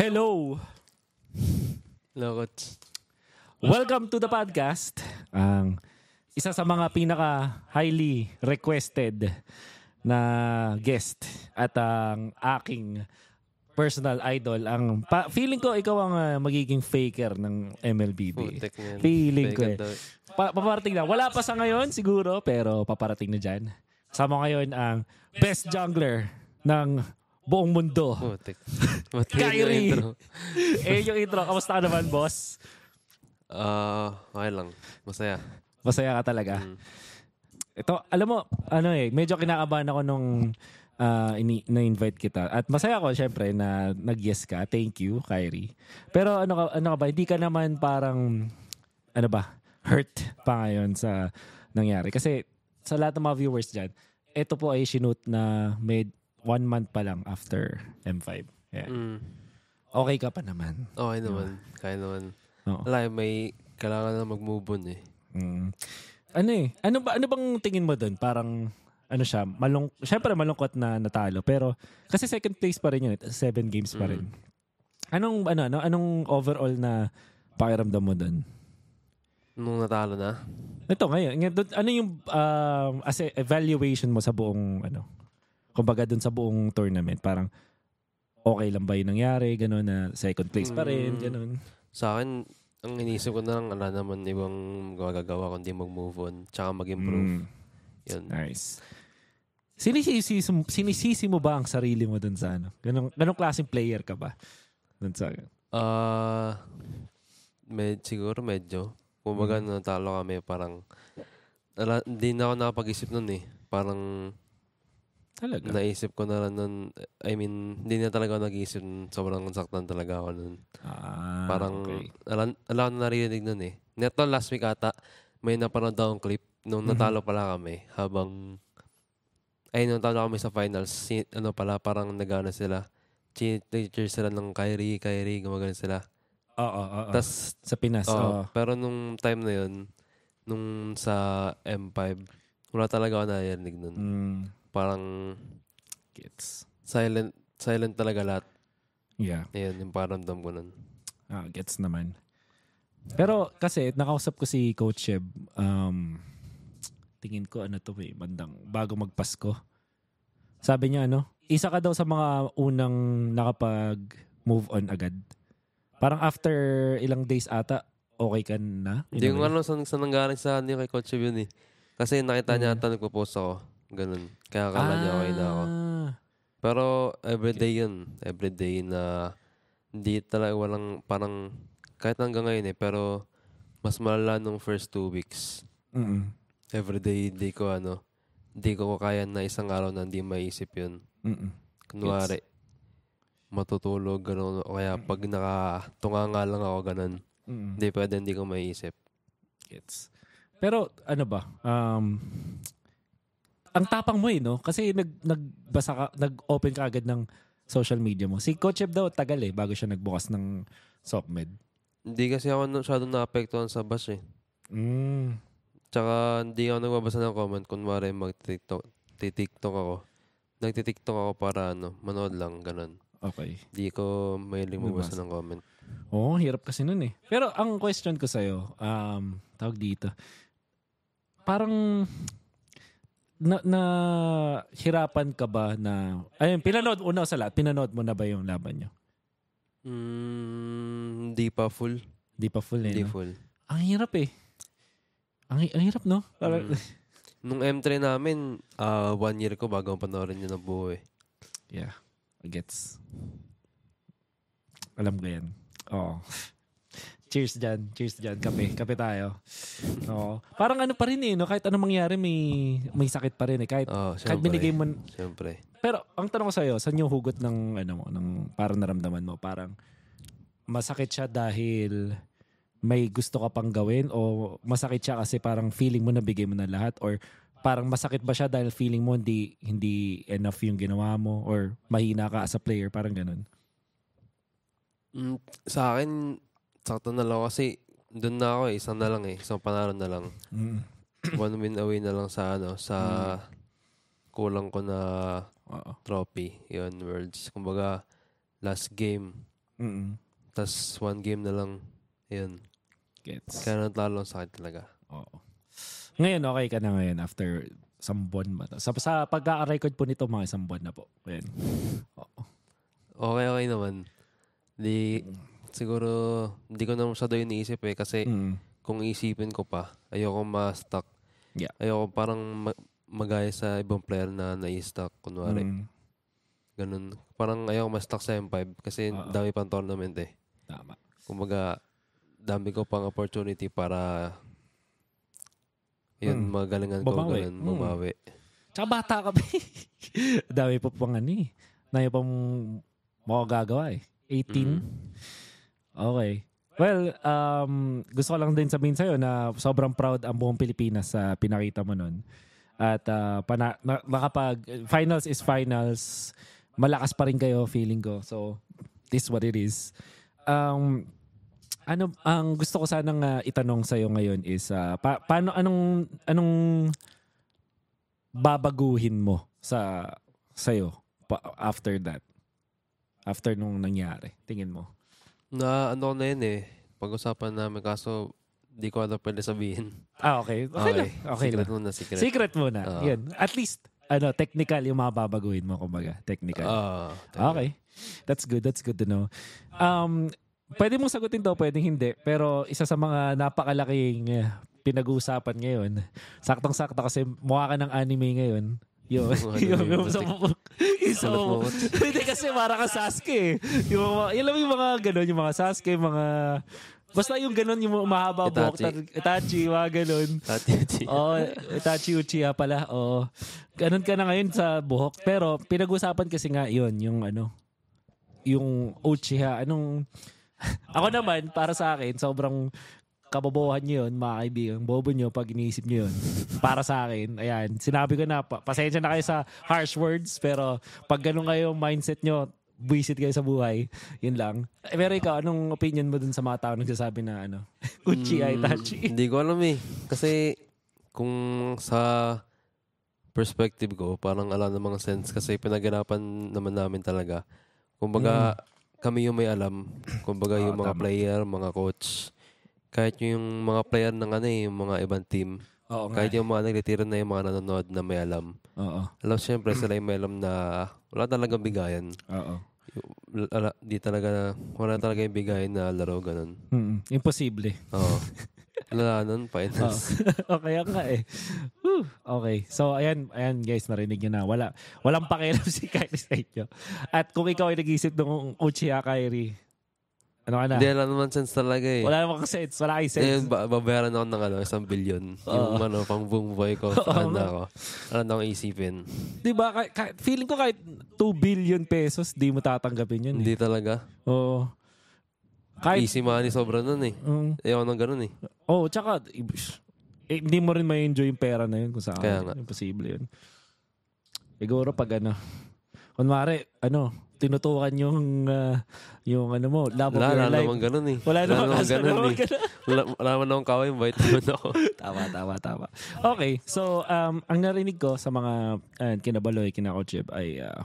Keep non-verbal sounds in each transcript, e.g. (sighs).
Hello! Lokot. Welcome to the podcast. Ang isa sa mga pinaka highly requested na guest at ang aking personal idol ang pa- feeling ko ikaw ang ah, magiging faker ng MLBB. Putek. Feeling ko eh. Daw. Pa- paparating na. Wala pa sa ngayon siguro pero paparating na dyan. Kasama ngayon ang best jungler ng buong mundo. Yung Kyrie. intro? (laughs) eh yung intro. Kamusta ka naman boss? Ah, okay lang. Masaya. Masaya ka talaga. Mm. Ito, alam mo, ano eh, medyo kinakabahan ako nung ah, ini- na-invite kita. At masaya ako, syempre, na nag-yes ka. Thank you, Kyrie. Pero ano ka, ano ka ba, hindi ka naman parang, ano ba, hurt pa ngayon sa nangyari. Kasi sa lahat ng mga viewers dyan, ito po ay sinut na made one month pa lang after M5. Yeah. Mm. Okay ka pa naman. Okay naman. Kaya naman. Oo. Wala, may kailangan na mag-move on eh. Mm. Ano eh? Ano ba ano bang tingin mo doon? Parang ano siya, malung Syempre malungkot na natalo pero kasi second place pa rin yun, eh. seven games pa rin. Anong ano, ano anong overall na pakiramdam mo doon? Nung natalo na, Ito ngayon, ano yung um, as evaluation mo sa buong ano? Kumbaga doon sa buong tournament, parang okay lang ba yung nangyari, gano'n na second place pa rin, Mm. gano'n. sa akin, ang inisip ko na lang, wala naman ibang magagawa kundi mag-move on, tsaka mag-improve. Mm. Yun. Nice. Sinisisi, sinisisi mo ba ang sarili mo dun sa ano? Ganong, ganong klaseng player ka ba? Dun sa, Ah, med, siguro medyo. Kumbaga, Mm. natalo kami, parang, ala, hindi na ako nakapag-isip nun eh. Parang, talaga? naisip ko na lang nun, I mean, hindi na talaga ako nag-iisip nun. Sobrang saktan talaga ako nun. ah, Parang, okay. ala, ala ko na narinig nun eh. Neto last week ata, may napanood akong clip nung Mhm. natalo pala kami habang, ay nung natalo kami sa finals, si, ano pala, parang nagana sila. Teacher sila ng Kyrie, Kyrie, gumagana sila. Oo, oo, oo. Tas, sa Pinas, oo. oh, pero nung time na yun, nung sa M5, wala talaga ako narinig nun. Mm, Parang gets. silent, silent talaga lahat. Yeah, Ayun, yung paramdam ko nun. ah, gets naman. Pero kasi, nakausap ko si Coach Sheb, um, tingin ko ano to eh, bandang bago magpasko. Sabi niya ano, isa ka daw sa mga unang nakapag-move on agad. Parang after ilang days ata, okay ka na. Hindi ko alam saan, saan nanggaling sa ano kay Coach Chev yun eh. Kasi nakita niya Mm. ata nagpo-post ako. Ganun. Kaya akala niya okay na ako. Ah, Pero everyday yun. Everyday na hindi talaga walang parang kahit hanggang ngayon eh. Pero mas malala nung first two weeks. mm-mm, Everyday di ko ano. Di ko kaya na isang araw na hindi maisip yun. mm-mm. Kunwari, matutulog, gano'n. O kaya pag nakatunga nga lang ako, ganun. Mm-mm. Hindi pwede, hindi ko maisip. Gets. Pero ano ba? Um, ang tapang mo eh, no? Kasi nag, nagbasa ka, nag-open ka agad ng social media mo. Si Coach Eb daw tagal eh, bago siya nagbukas ng SOCMED. Hindi kasi ako masyado naapektuhan sa bus eh. Mm. Tsaka hindi ako nagbabasa ng comment. Kunwari mag-tiktok, titiktok ako. Nagtitiktok ako para ano, manood lang, ganun. Okay. Hindi ko mahiling magbasa ng comment. Oo, hirap kasi nun eh. Pero ang question ko sa'yo, um, tawag dito, parang na, na hirapan ka ba na, ayun, pinanood, una sa lahat, pinanood mo na ba yung laban nyo? Mm, hindi pa full. Di pa full eh, Hindi no? full. Ang hirap eh. Ang, ang hirap, no? Parang, Mm. Nung M3 namin, ah one year ko bago panoorin yun ng buo eh. Yeah. Gets. Alam ko yan. Oo. Cheers dyan. Cheers dyan. Kape. Kape tayo. Oo. Parang ano pa rin eh. No? Kahit anong mangyari, may, may sakit pa rin eh. Kahit, Oh, kahit syempre. binigay mo... Syempre. Pero ang tanong ko sa'yo, saan yung hugot ng, ano mo, ng parang naramdaman mo? Parang masakit siya dahil may gusto ka pang gawin o masakit siya kasi parang feeling mo na bigay mo na lahat or parang masakit ba siya dahil feeling mo hindi hindi enough yung ginawa mo or mahina ka as a player parang ganun. Mm, sa akin, sakto na lang kasi doon na ako eh. Isang na lang eh. Isang panalo na lang. Mm. One win away na lang sa ano, sa kulang ko na Oo. trophy. Yun, Worlds. Kumbaga, last game. Mm-mm. Tapos one game na lang. Ayun. Gets. Kaya natalo sa akin talaga. Oo. Ngayon, okay ka na ngayon after isang buwan ba? Sa, sa pagka-record po nito, mga isang buwan na po. Ngayon. (laughs) Oo. Okay, okay naman. Di, siguro, hindi ko na masyado iniisip eh. Kasi Mm. kung isipin ko pa, ayoko ma-stuck. Yeah. Ayoko parang ma- magaya sa ibang player na na-stuck. Kunwari, Mm. ganun. Parang ayoko ma-stuck sa M5 kasi Oo. dami pang tournament eh. Tama. Kumbaga, dami ko pang opportunity para yun, Mm. magalingan ko Babawi. ganun, Mm. bumawi. Tsaka bata ka pa eh. (laughs) Dami pa pang ano eh. Dami pang makagagawa eh. 18? Mm. Okay. Well, um, gusto ko lang din sabihin sa'yo na sobrang proud ang buong Pilipinas sa pinakita mo nun. At uh, pana, na, nakapag, finals is finals. Malakas pa rin kayo, feeling ko. So, this is what it is. Um, ano ang gusto ko sanang uh, itanong sa ngayon is uh, pa- paano anong anong babaguhin mo sa sa'yo pa, after that? After nung nangyari, tingin mo? Na ano na yun eh. Pag-usapan namin kaso di ko alam pwede sabihin. (laughs) Ah, okay. Okay, lang. Okay secret lang. muna, secret. Secret muna. Oo. Yan. At least, ano, technical yung mga babaguhin mo, kumbaga. Technical. Ah, okay. That's good. That's good to know. Um, pwede mong sagutin to, pwedeng hindi. Pero isa sa mga napakalaking eh, pinag-uusapan ngayon, saktong-sakto kasi mukha ka ng anime ngayon. Yun. Ano yung, yun? yung, sa, mo ko. (laughs) hindi kasi para ka Sasuke. eh. Yung mga, yun lang yung mga ganun, yung mga Sasuke, mga, basta yung ganun, yung mahaba buhok, Itachi. Itachi, mga ganun. Ati-ati. Oo, Itachi Uchiha pala. Oo. Ganun ka na ngayon sa buhok. Pero pinag-usapan kasi nga yun, yung ano, yung Uchiha. Anong, (laughs) ako naman, para sa akin, sobrang kabobohan nyo yun, mga kaibigan. Bobo nyo pag iniisip nyo yun. Para sa akin, ayan. Sinabi ko na, pa- pasensya na kayo sa harsh words, pero pag ganun kayo mindset nyo, buisit kayo sa buhay. Yun lang. Eh, pero ikaw, anong opinion mo dun sa mga tao nagsasabi na ano? (laughs) Uchiha, Itachi. Mm, Hindi ko alam eh. Kasi kung sa perspective ko, parang ala namang sense kasi pinaganapan naman namin talaga. Kumbaga, kami yung may alam. Kumbaga, yung mga Mm. tama. player, mga coach. Kahit yung mga player ng ano eh, yung mga ibang team. Oo nga. Kahit yung mga nagtitira na yung mga nanonood na may alam. Oo. Alam, syempre, sila yung may alam na wala talagang bigayan. Oo. Yung- Ala, di talaga, wala talaga yung bigayan na laro, ganun. Mm, imposible. Oo. (laughs) Wala nun, Oo. finals. (laughs) okay nga eh. Whew. Okay. So ayan, ayan guys, narinig nyo na. Wala, walang pakialam (laughs) si Kyrie sa inyo. At kung ikaw ay nag-isip ng Uchiha Kyrie, ano ka na? Hindi, wala naman sense talaga eh. Wala namang sense. Wala kay sense. Ngayon, ba- babayaran ako ng ano, isang billion. Yung ano, pang buong buhay ko. Ano ako. Ano na akong isipin. Di ba? Kah- kah- feeling ko kahit 2 billion pesos, di mo tatanggapin yun. Hindi Eh. talaga. Oo. Kahit, Easy money, sobra nun eh. Mm. Ayaw nang ganun eh. oh, tsaka, i- eh, hindi mo rin may enjoy yung pera na yun kung saan. Kaya nga. Imposible yun. Siguro pag ano, kunwari, ano, tinutukan yung, ah, yung ano mo, love of Wala, your wala life. naman ganun eh. Wala naman ganun naman eh. ganun. Wala, wala naman akong kaway, invite naman ako. (laughs) tama, tama, tama. Okay, so um, ang narinig ko sa mga uh, kinabaloy, kinakochib ay ah,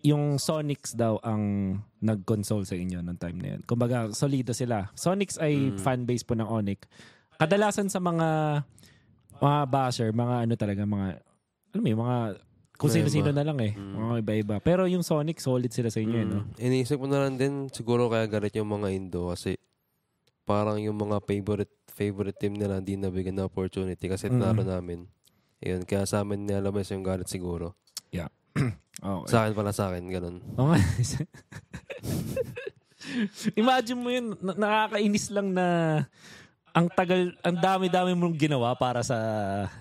yung Sonics daw ang nag-console sa inyo ng time na yun. Kumbaga, solido sila. Sonics ay Mm. fanbase po ng Onic. Kadalasan sa mga mga basher, mga ano talaga, mga alam mo mga kung sino-sino na lang eh. Mm. Mga iba-iba. Pero yung Sonic, solid sila sa inyo, eh, no? Mm. Iniisip ko na lang din, siguro kaya galit yung mga Indo kasi parang yung mga favorite favorite team nila hindi nabigyan ng opportunity kasi Mm. tinalo namin. Yun, kaya sa amin nilabas yung galit siguro. Okay. (clears throat) Sa akin pala sa akin, ganun. Oo nga. (laughs) Imagine mo yun, na- nakakainis lang na ang tagal, ang dami-dami mong ginawa para sa,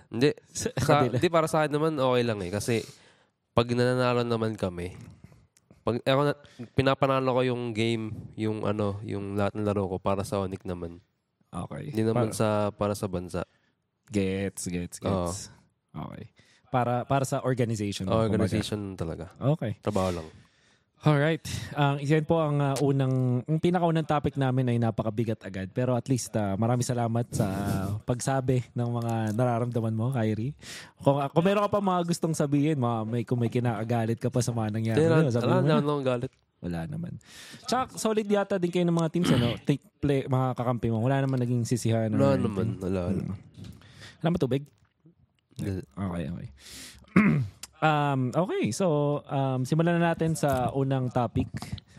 Hindi, sa sa, kanila. di para sa akin naman okay lang eh kasi pag nananalo naman kami, pag ako na, pinapanalo ko yung game, yung ano, yung lahat ng laro ko para sa Onic naman. Okay. Hindi naman Para- sa para sa bansa. Gets, gets, Oo. gets. Okay. Para para sa organization. mo, Organization talaga. kumbaga. Okay. Trabaho lang. Alright. Ang yan po ang uh, unang, ang pinakaunang topic namin ay napakabigat agad. Pero at least uh, maraming salamat sa pagsabi ng mga nararamdaman mo, Kyrie. Kung, kung meron ka pa mga gustong sabihin, mga, may, kung may kinakagalit ka pa sa mga nangyari. Kaya yun, sabihin alam mo na na. akong galit. Wala naman. Tsaka solid yata din kayo ng mga teams, ano? Take play, mga kakampi mo. Wala naman naging sisihan. Wala naman. Wala. wala. Mm. Wala ba tubig? Hindi. Okay, okay. (clears throat) um, okay, so um, simulan na natin sa unang topic.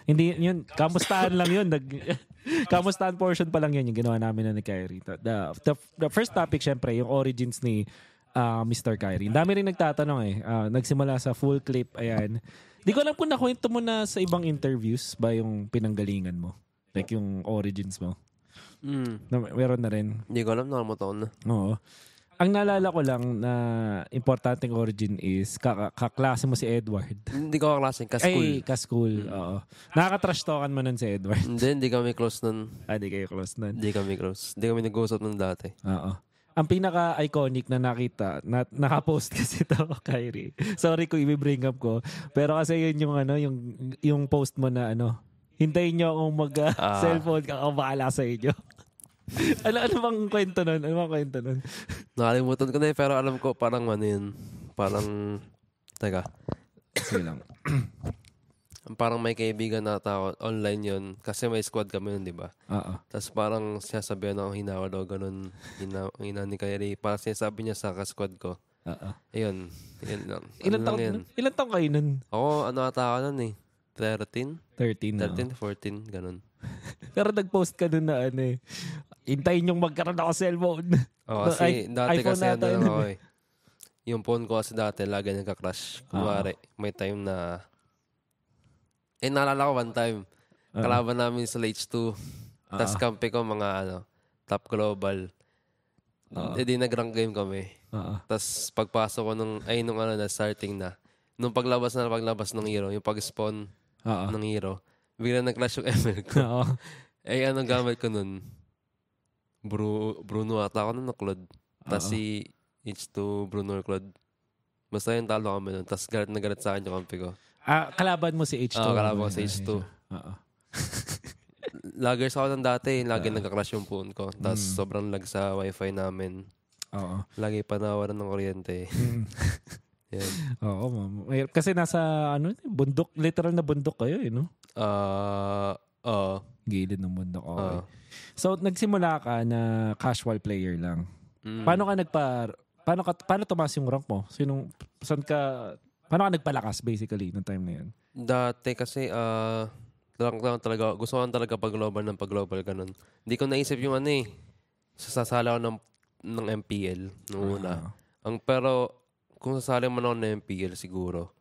Hindi, yun, kamustahan lang yun. Nag, (laughs) kamustahan portion pa lang yun yung ginawa namin na ni Kyrie. The, the, the first topic, syempre, yung origins ni ah, Mr. Kyrie. Ang dami rin nagtatanong eh. Ah, nagsimula sa full clip, ayan. Di ko alam kung nakwento mo na sa ibang interviews ba yung pinanggalingan mo. Like yung origins mo. Mm. Na, meron na rin. Hindi ko alam. Nakalimutan ko na. Oo. Ang naalala ko lang na importanteng origin is kaklase mo si Edward. Hindi ko kaklase. Ka-school. Ay, ka-school. Oo. Nakaka-trash talkan mo nun si Edward. Hindi, hindi kami close nun. Ah, di kayo close nun. Hindi kami close. Hindi kami nag-uusap nun dati. Oo. Ang pinaka-iconic na nakita, na, nakapost (laughs) kasi to, Kyrie. Sorry kung i-bring up ko. Pero kasi yun yung, ano, yung, yung post mo na ano, hintayin nyo akong Ah. mag-cellphone ka, ako bahala sa inyo. (laughs) (laughs) ano, ano bang kwento nun? Ano bang kwento nun? (laughs) Nakalimutan ko na eh, pero alam ko parang ano yun. Parang, teka, Sige lang. (clears throat) parang may kaibigan na tao online yun. Kasi may squad kami nun, di ba? Oo. Tapos parang sinasabihan ako hinawa daw ganun. Hina, hina ni Kyrie. Parang sinasabi niya sa ka-squad ko. Oo. Ayun. Yun lang. (laughs) Ilan ano taon, lang yun. ilan taon kayo nun? Ako, ano ata ako nun eh. 13? 13 na. 13, 14, ganun. Pero nag-post ka dun na ano eh. Hintayin yung magkaroon ako cellphone. Oh, (laughs) kasi i- dati iPhone kasi ano yun ako eh. Yung phone ko kasi dati lagi nagka-crash. Kunwari, may time na... Eh, naalala ko one time. Oo. Kalaban namin sa H2. Tapos kampi ko mga ano, top global. Oo. Eh di nag-rank game kami. Oo. Tapos pagpasok ko nung, ay nung ano na, starting na. Nung paglabas na paglabas ng hero, yung pag-spawn Oo. ng hero, bigla nag-clash yung (laughs) ML ko. Oo. eh anong gamit ko nun? Bru Bruno ata ako nun na Claude. Tapos Oo. si H2 Bruno or Claude. Basta yung talo kami nun. Tapos galit na galit sa akin yung kampi ko. Ah, kalaban mo si H2. Oo, kalaban ko si yun? H2. Oo. (laughs) Lagers ako ng dati. Lagi Ah. nagka-clash yung phone ko. Tapos Mm. sobrang lag sa wifi namin. Oo. Lagi pa nawalan ng kuryente. (laughs) Mm. Yan. Oo, ma'am. Kasi nasa, ano, bundok, literal na bundok kayo, eh, no? Ah, oo. Gilid ng bundok. Okay. Oo. So, nagsimula ka na casual player lang. Mm. Paano ka nagpa, paano ka, paano tumaas yung rank mo? Sinong, saan ka, paano ka nagpalakas basically ng time na yun? Dati kasi, ah, lang lang talaga, gusto ko talaga pag-global ng pag-global ganun. Hindi ko naisip yung ano eh. Sasasala ako ng, ng MPL nung una. Ah. Ang, pero, kung sasali man ako ng MPL siguro,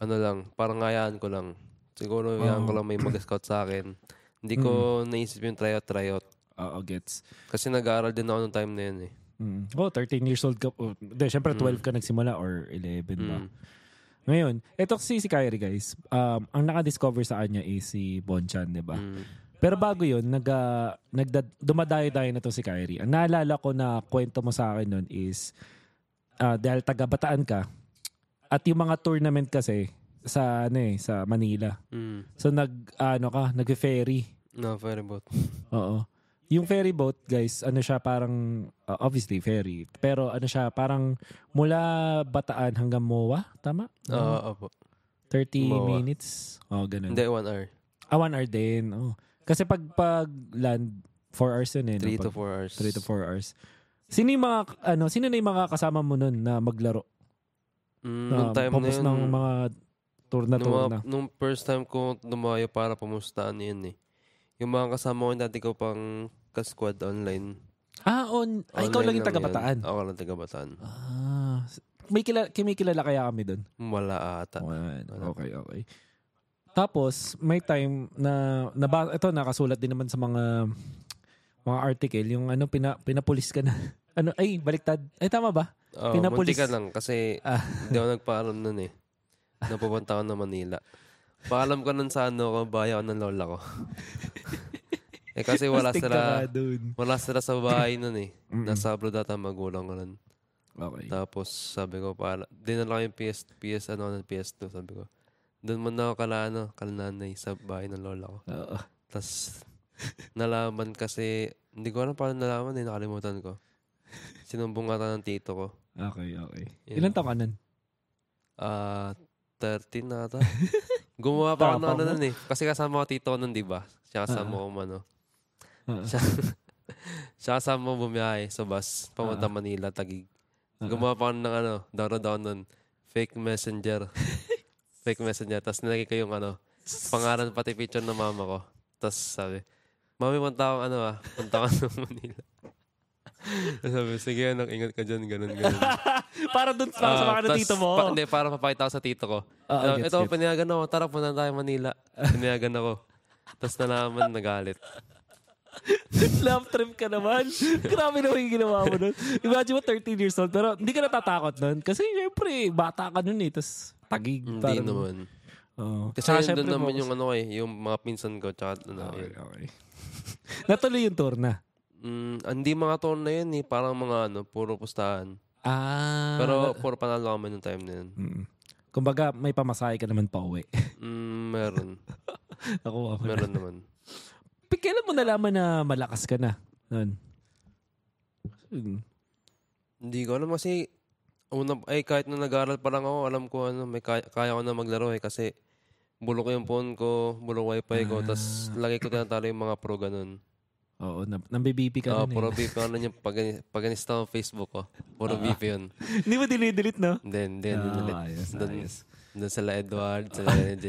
ano lang, parang ngayaan ko lang. Siguro, yan ko lang may mag-scout sa akin. Hindi ko naisip yung tryout, tryout. Oo, gets. Kasi nag-aaral din ako nung time na yun eh. Mm. Oh, 13 years old ka. Oh, Hindi, syempre 12 ka nagsimula or 11 ba? Mm. Ngayon, eto si, si Kyrie guys, um, ang naka-discover sa kanya is si Bonchan, di ba? Mm. Pero bago yun, nag, uh, nagda, dumadayo-dayo na to si Kyrie. Ang naalala ko na kwento mo sa akin nun is, ah, dahil taga-bataan ka, at yung mga tournament kasi, sa, ano eh, sa Manila. Mm. So, nag, ano ka, nag-ferry. No, very boat. Oo. Yung ferry boat, guys, ano siya parang, uh, obviously ferry, pero ano siya, parang mula Bataan hanggang Moa, tama? Oo, opo. 30 Moa. minutes? Oh, ganun. Hindi, one hour. Ah, one hour din. Oh. Kasi pag, pag land, 4 hours yun eh. no? Three to Pag- four hours. 3 to 4 hours. Sino yung mga, ano, sino na yung mga kasama mo nun na maglaro? Mm, Na time na yun, ng mga tour na tour na. nung first time ko dumayo para pamustaan yun eh. Yung mga kasama ko dati ko pang ka-squad online. Ah, on. Ah, ikaw lang yung taga yun. Bataan. Ako lang taga Bataan. Ah. May kilala, may kilala kaya kami doon? Wala ata. Wala. Okay, okay. Tapos, may time na, naba, ito, nakasulat din naman sa mga mga article, yung ano, pina, pinapulis ka na. (laughs) ano, ay, baliktad. Ay, tama ba? Oh, Pinapulis- munti ka lang kasi Ah. hindi ako nagpaalam nun eh. Napupunta ako na Manila. Paalam ko nun sa ano ko, bahay ako ng lola ko. (laughs) eh kasi wala Astig ka sila, nga dun. wala sila sa bahay nun eh. Nasa abroad ata ang magulang ko nun. Okay. Tapos sabi ko, para, dinala ko yung PS, PS, ano, ng PS2, sabi ko. Doon mo na ako kala, ano, kala nanay sa bahay ng lola ko. Oo. Tapos, nalaman kasi, hindi ko alam paano nalaman eh, nakalimutan ko. Sinumbong ata ng tito ko. Okay, okay. Ilan taon ka nun? Ah, 13 na ata. (laughs) Gumawa pa ako ng ano nun eh. Kasi kasama ko tito nun, di ba? Siya kasama ko ano. Ah. Siya, siya kasama ko bumiyahe sa bus. Pamunta Manila, Tagig. Ah. Gumawa pa ako ng ano, download ako nun. Fake messenger. (laughs) Fake messenger. Tapos nilagay ko yung ano, pangalan pati picture ng mama ko. Tapos sabi, Mami, punta akong ano ah, punta ako ng (laughs) Manila. (laughs) Sabi, sige anak, ingat ka dyan, ganun, ganun. (laughs) para dun para sa Ah, mga tas tito mo. Pa, hindi, para papakita ko sa tito ko. Ah, Uh, gets, ito, gets. pinayagan ako. Tara, punta tayo Manila. Pinayagan ako. Tapos nalaman, nagalit. (laughs) Love trip ka naman. Grabe naman yung ginawa mo nun. Imagine mo 13 years old, pero hindi ka natatakot nun. Kasi syempre, bata ka nun eh. Tapos tagig. Hindi parang- naman. Oo. Kasi Tsaka yun syempre doon naman focus- yung ano eh, yung mga pinsan ko. Tsaka ano, Okay, yun. okay. Natuloy yung tour na. Mm, hindi mga tour na yun eh. Parang mga ano, puro pustahan. Ah. Pero puro panalo kami nung time na yun. Mm. Kumbaga, may pamasahe ka naman pa uwi. (laughs) Mm, meron. Ako, ako. Meron naman. Kailan mo nalaman na malakas ka na? Nun. Hmm. Hindi ko alam kasi una, ay kahit na nag-aaral pa lang ako, alam ko ano, may kaya, kaya ko na maglaro eh kasi bulok yung phone ko, bulok wifi ko, tas lagi ko tinatalo yung mga pro ganun. Oo, na, nambibipi ka Ah, nun eh. puro VIP ano yung pag, pag ko Facebook ko. Puro VIP yun. (laughs) Hindi mo dinidelete, no? Then, then, Ah, then, ayos, doon, ayos. doon sila Edward, sila NJ.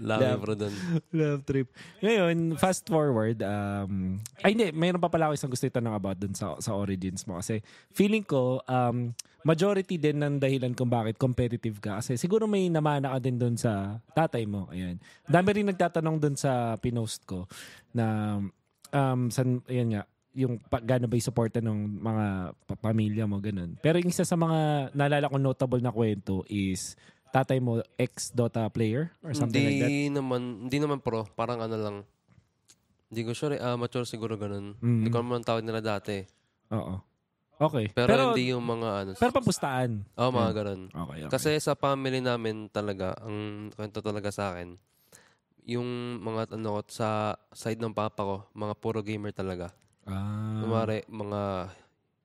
Lami Love. bro doon. Love trip. Ngayon, fast forward, um, ay hindi, mayroon pa pala ako isang gusto itanong about dun sa, sa origins mo. Kasi feeling ko, um, majority din ng dahilan kung bakit competitive ka. Kasi siguro may namana ka din dun sa tatay mo. Ayan. Dami rin nagtatanong dun sa pinost ko na, um, san, ayan nga, yung pa, gaano ba yung suporta ng mga pa- pamilya mo, ganun. Pero yung isa sa mga naalala ko notable na kwento is tatay mo ex-Dota player or something like that. Hindi naman, hindi naman pro. Parang ano lang. Hindi ko sure, eh, amateur siguro ganun. Mm. Hindi ko naman tawag nila dati. Oo. Okay. Pero, hindi yung mga ano. Pero pampustaan. oh, mga ganun. Okay, okay. Kasi sa family namin talaga, ang kwento talaga sa akin, yung mga ano sa side ng papa ko, mga puro gamer talaga. ah, Kumari, mga,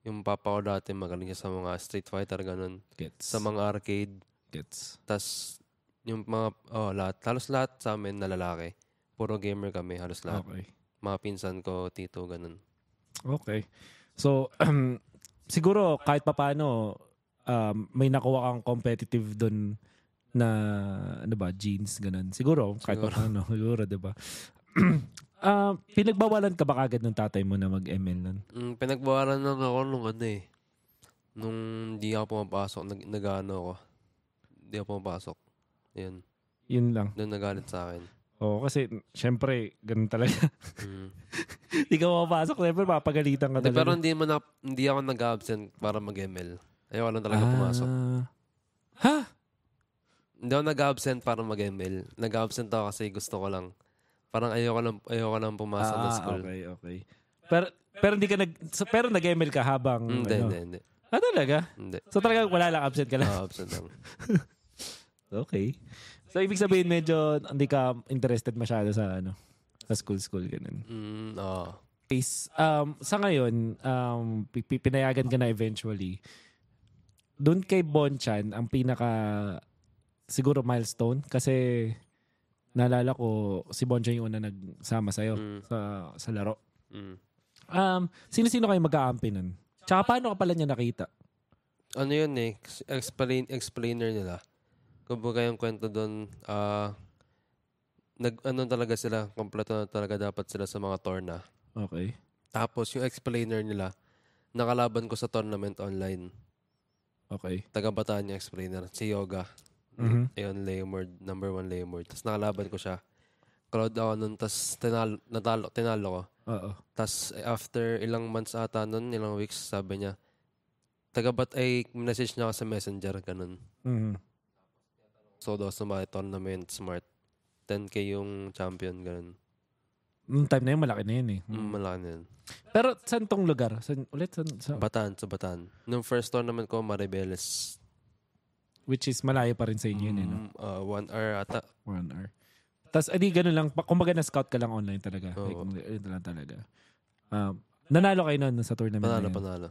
yung papa ko dati magaling siya sa mga Street Fighter, ganun. gets. Sa mga arcade. gets. tas yung mga, oh, lahat, halos lahat sa amin na lalaki. Puro gamer kami, halos lahat. Okay. Mga pinsan ko, tito, ganun. Okay. So, (clears throat) siguro kahit papaano, um, may nakuha kang competitive dun na, ano ba, jeans, ganun. Siguro, kahit Siguro. papaano, (laughs) siguro, di ba? (clears throat) Ah, pinagbawalan ka ba kagad ng tatay mo na mag-ML nun? Mm, pinagbawalan lang ako nung ano eh. Nung di ako pumapasok, nag, nag-ano ako. Di ako pumapasok. Yan. Yun lang. Doon nagalit sa akin. Oo, kasi, syempre, ganun talaga. Mm. (laughs) Hindi ka mapapasok, syempre, papagalitan ka talaga. pero hindi, man na, hindi ako nag-absent para mag-ML. Ayoko lang talaga pumasok. Ah. Ha? Hindi ako nag-absent para mag-ML. Nag-absent ako kasi gusto ko lang. Parang ayoko lang, ayoko lang pumasok ng Ah, school. okay, okay. Pero, pero hindi ka nag, pero nag-ML ka habang, Hindi, ano? hindi, hindi. Ah, talaga? Hindi. So talaga wala lang, absent ka lang? Ah, absent lang. (laughs) Okay. So ibig sabihin medyo hindi ka interested masyado sa ano, sa school-school ganun. Mm, oo. Case, um, sa ngayon, um, pi- pi- pinayagan ka na eventually. Doon kay Bonchan, ang pinaka siguro milestone kasi naalala ko si Bonchan yung una nagsama sa'yo Mm. sa, sa laro. Mm. Um, sino-sino kayo mag-aampi nun? Tsaka paano ka pala niya nakita? Ano yun eh, explain, explainer nila. Kumbaga yung kwento doon, ah, nag, ano talaga sila, kompleto na talaga dapat sila sa mga torna. Okay. Tapos yung explainer nila, nakalaban ko sa tournament online. Okay. Taga Bataan yung explainer, si Yoga. Mhm. Ayun, Leomord, number one Leomord. Tapos nakalaban ko siya. Crowd ako nun, tapos tinalo, natalo, tinalo ko. Oo. Tapos after ilang months ata nun, ilang weeks, sabi niya, taga bat ay message niya ako sa messenger, ganun. Mhm. So daw sa mga tournament, smart. 10k yung champion, ganun. Noong time na yun, malaki na yun eh. Mm. malaki na yun. Pero saan tong lugar? Saan, ulit? Saan, sa, Bataan, sa Bataan. Nung first tournament ko, Maribeles. which is malayo pa rin sa inyo yun eh, no? Mm, uh, one hour ata. One hour. Tapos, edi ganun lang. Kumbaga na-scout ka lang online talaga. Oo. Like, lang talaga. Um, nanalo kayo nun sa tournament Panalo, na yun. panalo.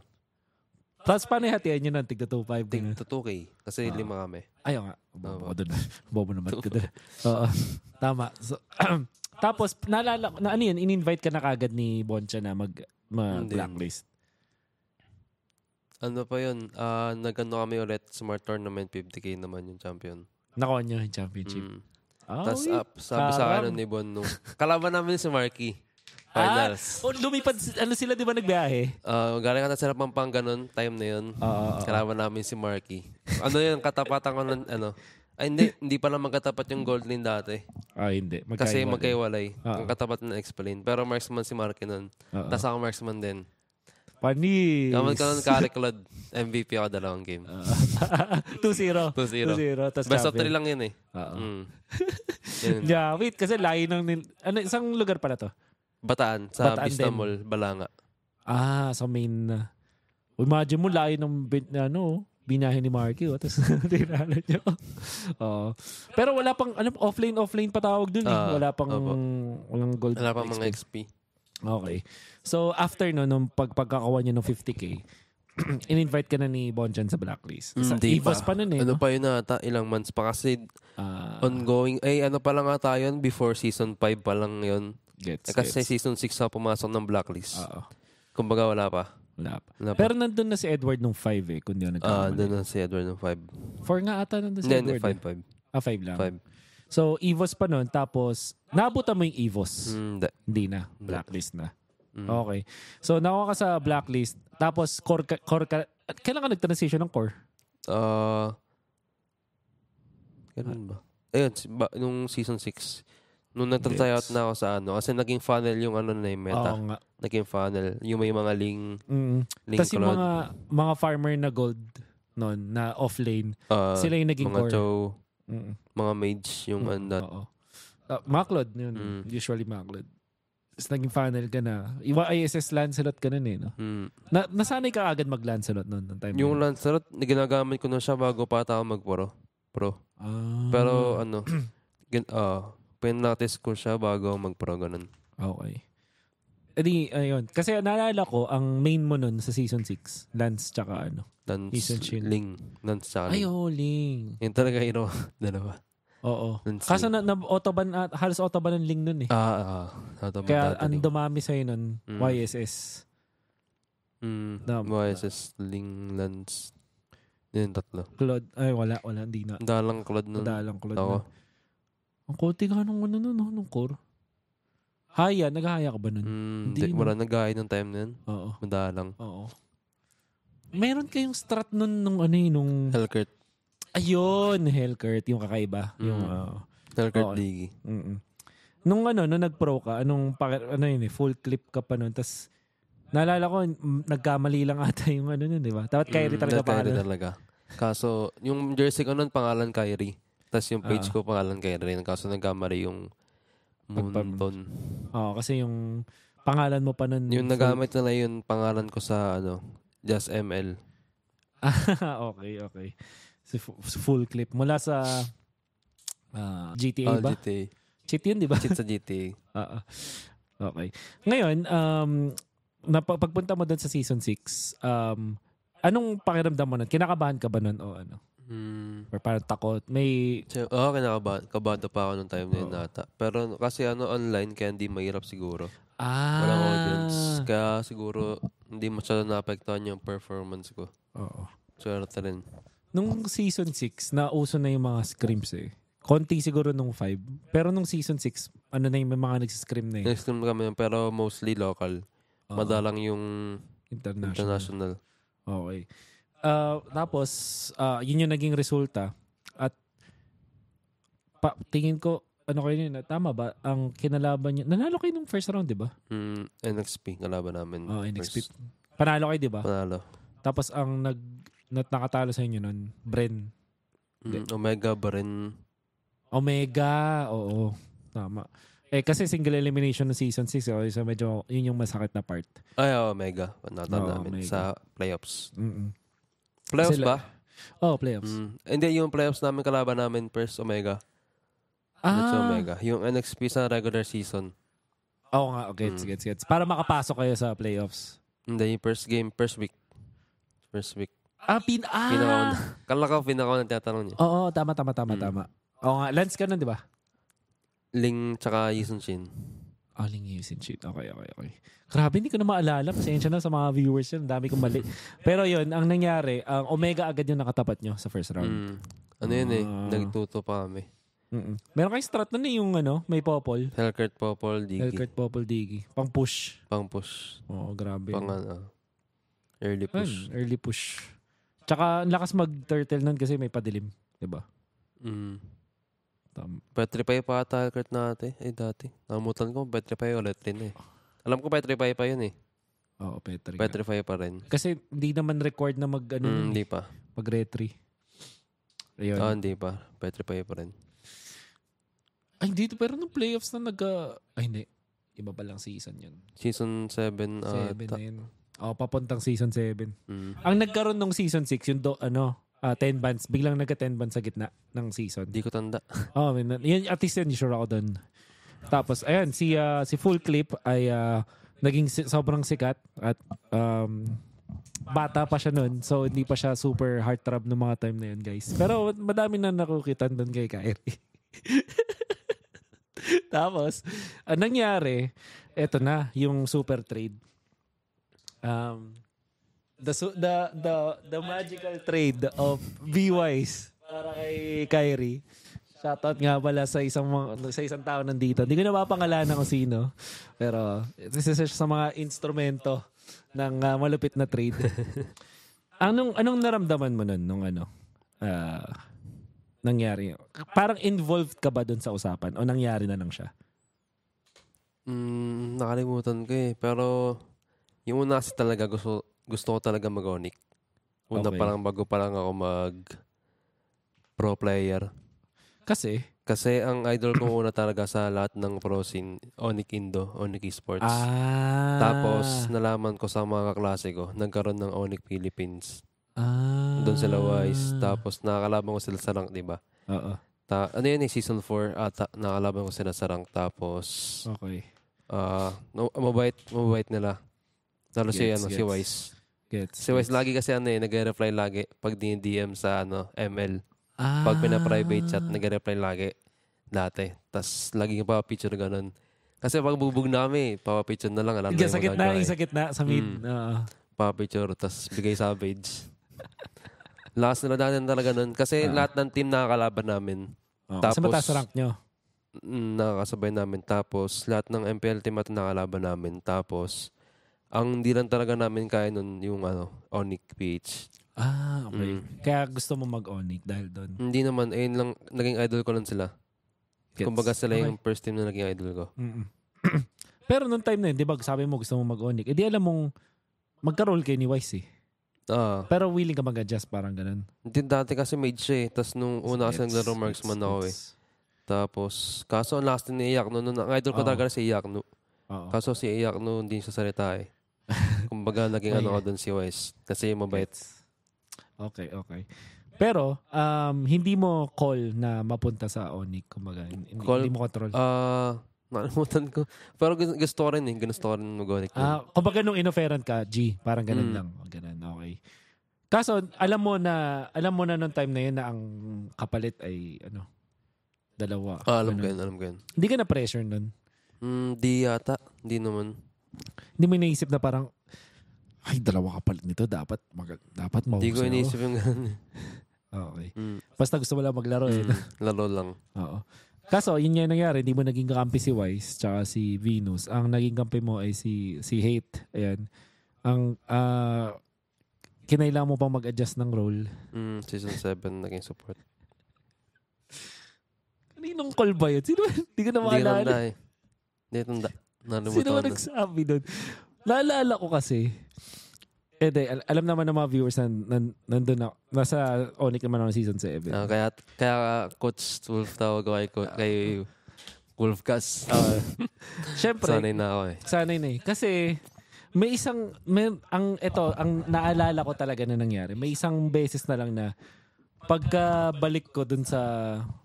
Tapos paano hatian nyo nun? Tigda 2.5 din. Tig to 2K. Kasi Ah. lima kami. Ayaw nga. Bobo ko dun. (laughs) Bobo naman ko dun. Oo. Tama. So, (clears throat) tapos, naalala na ano yun, in-invite ka na kagad ni Boncha na mag, mag Hindi. blacklist. Ano pa yun? Ah, nagano kami ulit. Smart Tournament. 50K naman yung champion. Nakuha nyo yung championship. Mm. Ah, Tapos up, sabi sa akin ni Bon nung kalaban namin si Marky. Finals. Ah, oh, lumipad, ano sila di ba nagbiyahe? Ah, galing ata sila Pampanga nun, time na yun. Kalaban namin si Marky. Ano yun, katapatan ko ng ano. Ay, hindi. Hindi pala magkatapat yung gold lane dati. Ah, hindi. Kasi Magkaiwalay. magkaiwalay. Oo. Ang katapat na explain. Pero marksman si Marky nun. Oo. Tapos ako marksman din. Panis. Kamad ko nun kari Claude. MVP ako dalawang game. 2-0. 2-0. 2-0. Tapos Best of champion. 3 lang yun eh. Mm. (laughs) Yeah, wait. Kasi layo ng... Ano, isang lugar pala to? Bataan. Sa Bataan Vista din. Mall, Balanga. Ah, sa main na. Imagine mo, layo ng bin, ano, binahin ni Marky. Oh, Tapos, (laughs) tinala niyo. Oo. Pero wala pang, ano, offlane, offlane pa tawag dun eh. Ah, wala pang, opo. walang gold. Wala pa mga XP. Okay. So, after no, nung pag, pagkakawa niya ng 50k, (clears throat) in-invite ka na ni Bonchan sa blacklist. Sa Hindi EVOS pa. nun eh. Ano no? pa yun ata, ilang months pa kasi Ah, ongoing. Eh, ano pa lang ata yun, before season 5 pa lang yun. Gets, kasi gets. season 6 na pumasok ng blacklist. Oo. Kumbaga wala pa. Wala pa. Wala pa. Pero nandun na si Edward nung 5 eh, kung di ako Ah, nagkakamali. doon na si Edward ng 5. 4 nga ata nandun si Hindi, hindi, Edward. eh. 5, 5. Ah, 5 lang. 5. So, EVOS pa nun. Tapos, naabutan mo yung EVOS. Hindi. Hindi na. Blacklist na. Mm. Okay. So, nakuha ka sa blacklist. Tapos, core ka, core ka, at kailan ka nag-transition ng core? Ah, kailan ba? Ayun, si- ba, nung season 6. Nung Gets. na ako sa ano, kasi naging funnel yung ano na yung meta. Oo nga. Naging funnel. Yung may mga ling, Mm. ling Tapos yung cloud. mga, mga farmer na gold noon, na off-lane, Ah, sila yung naging mga core. chow, Mm. mga mage, yung Mm, ano. Oo. Uh, Maclod, yun. Mm. Usually Maclod. Tapos naging funnel ka na. Iwa ISS Lancelot ka nun eh, no? Mm. Na, nasanay ka agad mag-Lancelot noon, time Yung na? Lancelot, ginagamit ko na siya bago pa ako mag-pro. Pro. Ah, Pero ano, (clears throat) gin, ah, pinatis ko siya bago mag-pro, ganun. Okay. E di, ayun. Kasi naalala ko, ang main mo nun sa season 6, Lance tsaka ano. Lance, Ethan Shield. Ling. Lance tsaka Ay, Ling. oh, Ling. Yung talaga hero. (laughs) Dalawa. Oo. Lance Kaso na, na autoban, at halos autoban ng Ling nun eh. Ah, ah. Ano ba Kaya ang Ling? dumami sa'yo nun, Mm. YSS. Mm, Na- YSS, Ling, Lance. Yun, tatlo. Claude. Ay, wala, wala. Hindi na. Dalang Claude nun. Madalang Claude Ako. na. Ang konti nga nung ano nun, no, nung core. Haya, naghahaya ka ba nun? Mm, Hindi, di, wala nag-gaya ng time na yun. Oo. Madalang. Oo. Meron kayong strat nun nung ano eh, nung... Hellkurt. Ayun, Hellkurt, yung kakaiba. Yung, Mm. oo. Hellkurt Oo. Ligi. Mm-mm. Nung ano, nung nag-pro ka, anong, ano yun eh, full clip ka pa nun, tas naalala ko, nagkamali lang ata yung ano nun, di ba? Dapat Kyrie Mm, talaga that Kyrie pa. talaga. Kaso, yung jersey ko nun, pangalan Kyrie. Tapos yung page Ah. ko, pangalan Kyrie. Kaso nagkamali yung Moonton. Oo, kasi yung pangalan mo pa nun. Yung nagamit nila yung pangalan ko sa, ano, Just ML. (laughs) okay, okay. So, fu- full clip. Mula sa ah, GTA Oh, ba? GTA. Cheat yun, di ba? Cheat sa GTA. (laughs) Oo. okay. Ngayon, um, napa- pagpunta mo doon sa season 6, um, anong pakiramdam mo nun? Kinakabahan ka ba nun o ano? Hmm. Or parang takot? May... Oo, oh, kinakabado kabado pa ako nung time na yun nata. Pero kasi ano, online, kaya hindi mahirap siguro. Ah! Walang audience. Kaya siguro, hindi masyado naapektuhan yung performance ko. Oo. Swerte rin. Nung season 6, nauso na yung mga scrims eh. Konti siguro nung 5. Pero nung season 6, ano na yung may mga nagsiscrim na eh. Next time kami, pero mostly local. Oo. Madalang yung international. international. Okay. Ah, tapos, ah, yun yung naging resulta. At pa, tingin ko, ano kayo yun, tama ba? Ang kinalaban niya, nanalo kayo nung first round, di ba? Mm, NXP, kalaban namin. Oo, NXP. First. Panalo kayo, di ba? Panalo. Tapos ang nag, nat nakatalo sa inyo nun, Bren. Mm, Omega ba rin? Omega, oo. Tama. Eh, kasi single elimination ng season 6, oh, so medyo, yun yung masakit na part. Ay, oh, Omega. Panatan Oo, namin Omega. sa playoffs. Mm-mm. Playoffs Sila- ba? Oh, playoffs. Mm. Hindi, yung playoffs namin kalaban namin first Omega. That's ah, Omega. Yung NXP sa regular season. Oo nga, gets, Mm. gets, gets. Para makapasok kayo sa playoffs. Hindi, yung first game, first week. First week. Ah, pin... Ah! Pinakauna. (laughs) Kala ko pinakauna tinatanong niya. Oo, tama, tama, tama, Mm. tama. Oo nga, Lance ka nun, di ba? Ling tsaka Yisun Shin. Aling Yusin shit. Okay, okay, okay. Grabe, hindi ko na maalala. Pasensya na sa mga viewers yun. Ang dami kong mali. Pero yun, ang nangyari, ang Omega agad yung nakatapat nyo sa first round. Mm. Ano yun eh? Ah. Nagtuto pa kami. Mm-mm. Meron kayong strat nun eh, yung ano, may popol. Hellcurt, Popol, Digi. Hellcurt Popol Digi. Pang push. Pang push. Oo, grabe. Pang ano. Early push. Ayun, early push. Tsaka, ang lakas mag-turtle nun kasi may padilim. Diba? Mm. Tam- Petrify pa ata Hellcurt natin. Eh dati. Nakamutan ko. Petrify ulit rin eh. Alam ko Petrify pa yun eh. Oo, Petri. Petrify pa rin. Kasi hindi naman record na mag, ano, Mm, hindi pa. mag retry. Ayun. Ah, hindi pa. Petrify pa rin. Ay, dito. Pero nung playoffs na nag... ay, hindi. Iba pa lang season yun. Season 7 ata. 7 na yun. Oo, papuntang season 7. Mm. Ang nagkaroon nung season 6, yung do, ano, ah, 10 bands. Biglang nagka 10 bands sa gitna ng season. Hindi ko tanda. (laughs) Oh, man, yun, at least yun, sure ako doon. Tapos, ayan, si, ah, si Full Clip ay ah, naging si- sobrang sikat at um, bata pa siya noon. So, hindi pa siya super heartthrob ng mga time na yun, guys. Pero madami na nakukita doon kay Kyrie. (laughs) Tapos, ang nangyari, eto na, yung super trade. Um, the, the, the, the magical trade of B-Wise para kay Kyrie. Shoutout nga pala sa isang mga, sa isang tao nandito. Hindi ko na mapangalanan kung sino. Pero this is sa mga instrumento ng ah, malupit na trade. (laughs) anong anong naramdaman mo nun nung ano? ah, nangyari? Parang involved ka ba dun sa usapan o nangyari na lang siya? Mm, nakalimutan ko eh. Pero yung una kasi talaga gusto, gusto ko talaga mag-onic. Una Okay. pa lang bago pa lang ako mag pro player. Kasi, Kasi ang idol ko una talaga sa lahat ng pro scene, Onic Indo, Onic Esports. ah, Tapos nalaman ko sa mga kaklase ko, nagkaroon ng Onic Philippines. ah, Doon sila wise. Tapos nakakalaban ko sila sa rank, di ba? Oo, Ta ano yun eh, season 4 ata, nakakalaban ko sila sa rank. Tapos, okay. ah no, mabait, mabait nila. Lalo si, Gets, ano, si gets. Wise. Gets. Si gets. lagi kasi ano eh, nag-reply lagi pag DM sa ano, ML. Ah. Pag pina-private chat, nag-reply lagi. Dati. Tapos lagi yung pa-picture ganun. Kasi pag bubog namin, pa-picture na lang. Alam na Sa gitna, yung eh. sa gitna, sa mid. Mm. Oo. Pa-picture, tapos bigay savage. (laughs) Last na dati talaga nun. Kasi Ah. lahat ng team nakakalaban namin. Kasi Tapos- mataas rank nyo. mm, nakakasabay namin. Tapos, lahat ng MPL team at nakalaban namin. Tapos, ang hindi lang talaga namin kaya nun yung ano, Onic PH. Ah, okay. Mm. Kaya gusto mo mag-onic dahil doon. Hindi naman, ayun lang, naging idol ko lang sila. Gets. Kumbaga sila Okay. yung first team na naging idol ko. Mm-mm. (clears throat) Pero nung time na yun, di ba sabi mo gusto mo mag-onic, eh di alam mong magka-roll kayo ni Wise eh. Ah, Pero willing ka mag-adjust, parang ganun. hindi dati kasi mage siya eh. Tapos nung una kasi naglaro marksman ako eh. Tapos, kaso ang last ni Iyakno, nun, ang idol ko talaga si Iyakno. Kaso si Iyakno, hindi siya salita eh. Kumbaga, naging ano Okay. ko dun si Wise. Kasi mabait. Okay, okay. Pero, um, hindi mo call na mapunta sa onic, kumbaga. Hindi, Call- hindi mo control. Ah, nakalimutan ko. Pero gu- gusto ko rin eh. Gusto ko rin mag-onic. Ah, kumbaga nung inoferan ka, G, parang ganun Mm. lang. O, Ganun, okay. Kaso, alam mo na, alam mo na nung time na yun na ang kapalit ay, ano, dalawa. ah, alam ko Ganun. yun, alam ko yun. Hindi ka na pressure nun. Di yata. Di naman. Hindi mo iniisip na parang, ay, dalawa kapalit nito. Dapat, mag, dapat mahusay Di ko ako. inisip yung ganun. eh. Okay. Hmm, Basta gusto mo lang maglaro. Eh. hmm, laro lang. Oo. Kaso, yun nga yung nangyari. Hindi mo naging kakampi si Wise tsaka si Venus. Ang naging kampi mo ay si si Hate. Ayan. Ang, ah, kinailangan mo pang mag-adjust ng role. Hmm, season 7 naging support. Kaninong call ba yun? Sino? Hindi ko na Hindi ko maalala. eh. Hindi tanda. Sino Nalimutan ba ko na. nagsabi doon? Naalala ko kasi, eh, di, al- alam naman ng mga viewers na nan, nandun na, nasa Onic naman ako ng season 7. Ah, kaya, kaya Coach Wolf tawag ko kay, ko- kay Wolfcast. (laughs) Ah, Siyempre, Sanay na ako eh. Sanay na eh. Kasi may isang may, ang ito ang naalala ko talaga na nangyari. May isang beses na lang na pagkabalik ko dun sa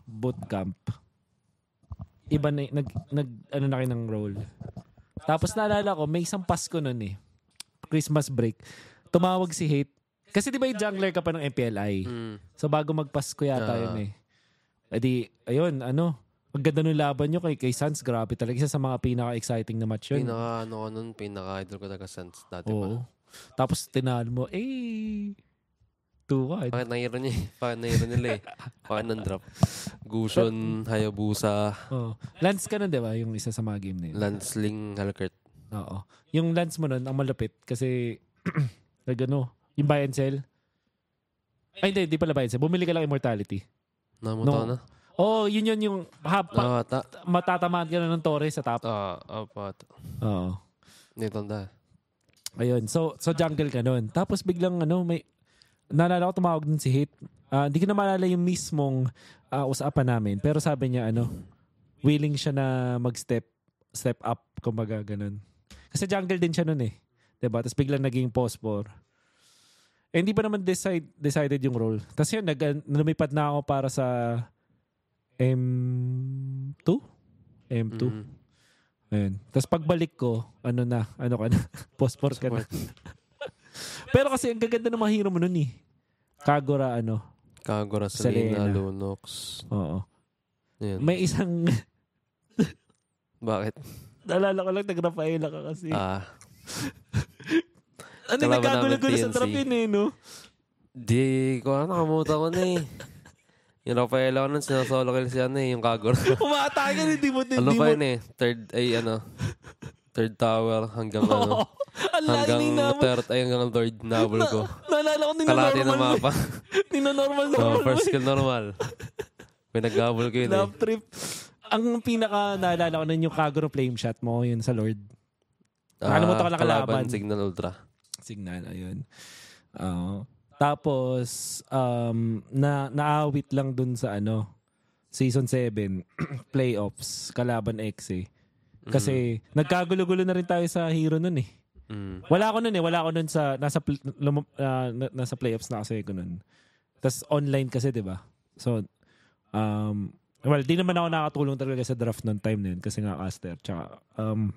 bootcamp iba na nag, nag ano na kayo ng role. Tapos naalala ko may isang Pasko noon eh. Christmas break. Tumawag si Hate Kasi di ba yung jungler ka pa ng MPLI? Mm. So bago magpasko yata Ah. yun eh. E di, ayun, ano, ang ganda ng laban nyo kay, kay Sans, grabe talaga. Isa sa mga pinaka-exciting na match yun. Pinaka, ano ko nun, pinaka-idol ko talaga since dati pa. Oo. Tapos tinalo mo, eh, 2-1. Bakit nahiro niya? Bakit nahiro nila eh? Bakit nang-drop? Gushon, Hayabusa, Oh. Lance ka nun, di ba? Yung isa sa mga game na yun. Lansling, Halkert. Oo. Yung Lance mo nun, ang malupit kasi, (clears throat) nag ano, yung buy and sell. Ay, hindi, hindi pala buy and sell. Bumili ka lang immortality. Namuta No. na? Oh, yun yun yung hapa, Ah, ta. matatamaan ka na ng Torres sa top. Ah, apat. Oo. Hindi tanda. Ayun. So, so jungle ka nun. Tapos biglang ano, may, naalala ko tumawag din si Hit. Ah, Hindi ko na maalala yung mismong ah, usapan namin. Pero sabi niya, ano, willing siya na mag-step step up, kumbaga ganun. Kasi jungle din siya nun eh. 'Di ba Tapos biglang naging post for. Eh, hindi pa naman decide, decided yung role. Tapos yun, nag, lumipad na ako para sa M2? M2. Mm. Ayun. Tapos pagbalik ko, ano na, ano ka na, (laughs) post for ka na. Pero kasi ang gaganda ng mga hero mo nun eh. Kagura, ano. Kagura, Selena. Selena, Lunox. Oo. Yan. May isang, Bakit? naalala ko lang, nag-Rafaela ka kasi. Ah, ano, kalaban nagkagulo-gulo namin sa TNC. trap yun eh, no? di ko, ano, nakamuta ko na eh. Yung Rafaela ko nun, sinasolo ko siya na eh, yung Kagura. (laughs) Umatake ka, hindi mo, hindi ano mo. pa yun eh? Third, ay ano, third tower hanggang ano, Ang hanggang naman. third, ay hanggang third nabol ko. Naalala ko, nino-normal mo. mapa. Nino-normal Oh, normal mo. first kill normal. Pinag-gabol ko yun eh. Love trip. Ang pinaka naalala ko nun yung Kagura flame shot mo, yun sa Lord. Nakalimutan ko lang kalaban. Signal Ultra. Signal, ayun. Oo. tapos, um, na, naawit lang dun sa ano, season 7, (clears throat) playoffs, kalaban X eh. Kasi nagkagulo-gulo na rin tayo sa hero nun eh. Mm. Wala ako nun eh. Wala ako nun sa, nasa, lum- na- nasa playoffs na kasi ako nun. Tapos online kasi, di ba? So, um, well, di naman ako nakatulong talaga sa draft noong time na kasi nga caster. Tsaka, um,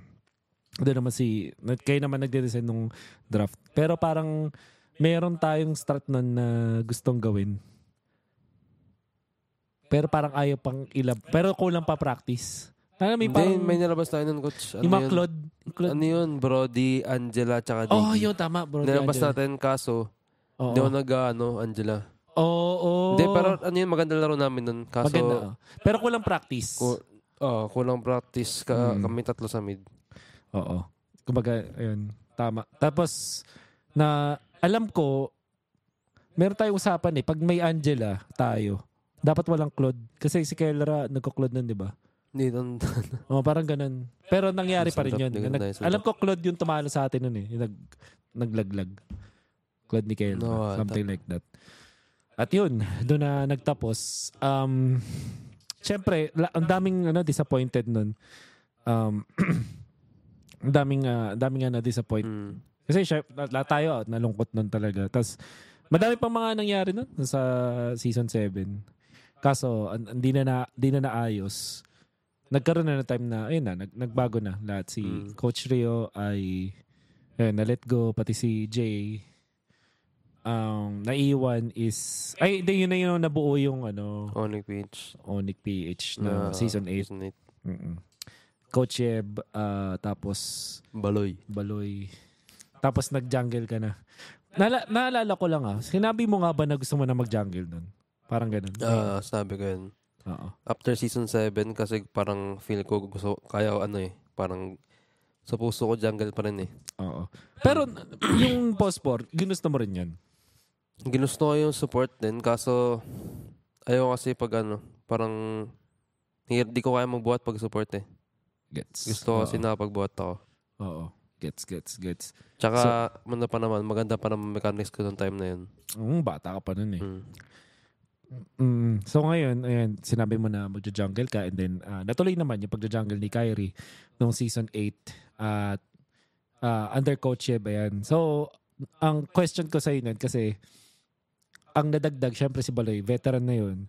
doon naman si, kayo naman nagde-design nung draft. Pero parang, meron tayong start nun na gustong gawin. Pero parang ayaw pang ilab. Pero kulang pa practice. Ano, may Hindi, parang, may nilabas tayo nun, coach. Ano yung mga yun? Claude. Claude. Ano yun? Brody, Angela, tsaka Diggy. Oh, yun, tama, bro. Nilabas Angela. natin, kaso, Oo. hindi ako nag, ano, Angela. Oo, oo. Hindi, pero ano yun, maganda laro namin nun. Kaso, Maganda. oh. Pero kulang practice. ku- oh, kulang practice ka, Mm. kami tatlo sa mid. Oo. Kumbaga, ayun. Tama. Tapos, na alam ko, meron tayong usapan eh. Pag may Angela, tayo. Dapat walang Claude. Kasi si Kelra, nagko-Claude nun, di ba? Hindi, tanda. (laughs) Oh, parang ganun. Pero nangyari pa rin yun. Nag- alam ko Claude yung tumalo sa atin nun eh. Yung nag, naglaglag. Claude ni Kelra. No, something like that. At yun, doon na nagtapos. Um, Siyempre, la- ang daming ano, disappointed nun. Um, (clears throat) ang daming, ah, ang daming na disappoint. Mm. Kasi siya, la tayo, nalungkot nun talaga. Tapos, madami pang mga nangyari nun sa season 7. Kaso, hindi na, na, di na naayos. Nagkaroon na ng time na, ayun na, nag, nagbago na lahat. Si Mm. Coach Rio ay, ayun, na-let go, pati si Jay. Um, naiwan is, ay, hindi, yun na yun nabuo yung, ano, Onyx Beach. Onic PH na na season 8. Season 8. Mm-mm. Coach Yeb, ah, tapos Baloy. Baloy. Tapos nag-jungle ka na. Nala- naalala ko lang ah. Sinabi mo nga ba na gusto mo na mag-jungle nun? Parang ganun. Ah, sabi ko yun. Oo. After season 7, kasi parang feel ko gusto, kaya ano eh, parang sa puso ko jungle pa rin eh. Oo. Pero (clears throat) yung post-sport, ginusto mo rin yan. Ginusto ko yung support din, kaso ayaw kasi pag ano, parang hindi di ko kaya magbuhat pag support eh. Gets. Gusto ko kasi nakapagbuhat ako. Oo. Gets, gets, gets. Tsaka, so, pa naman, maganda pa naman mechanics ko ng time na yun. Mm, bata ka pa nun eh. Mm. Mm, so ngayon, ayan, sinabi mo na magja-jungle ka and then ah, natuloy naman yung pagja-jungle ni Kyrie noong season 8 at ah, under coach Yeb, ayan. So, ang question ko sa inyo kasi ang nadagdag, syempre si Baloy, veteran na yun.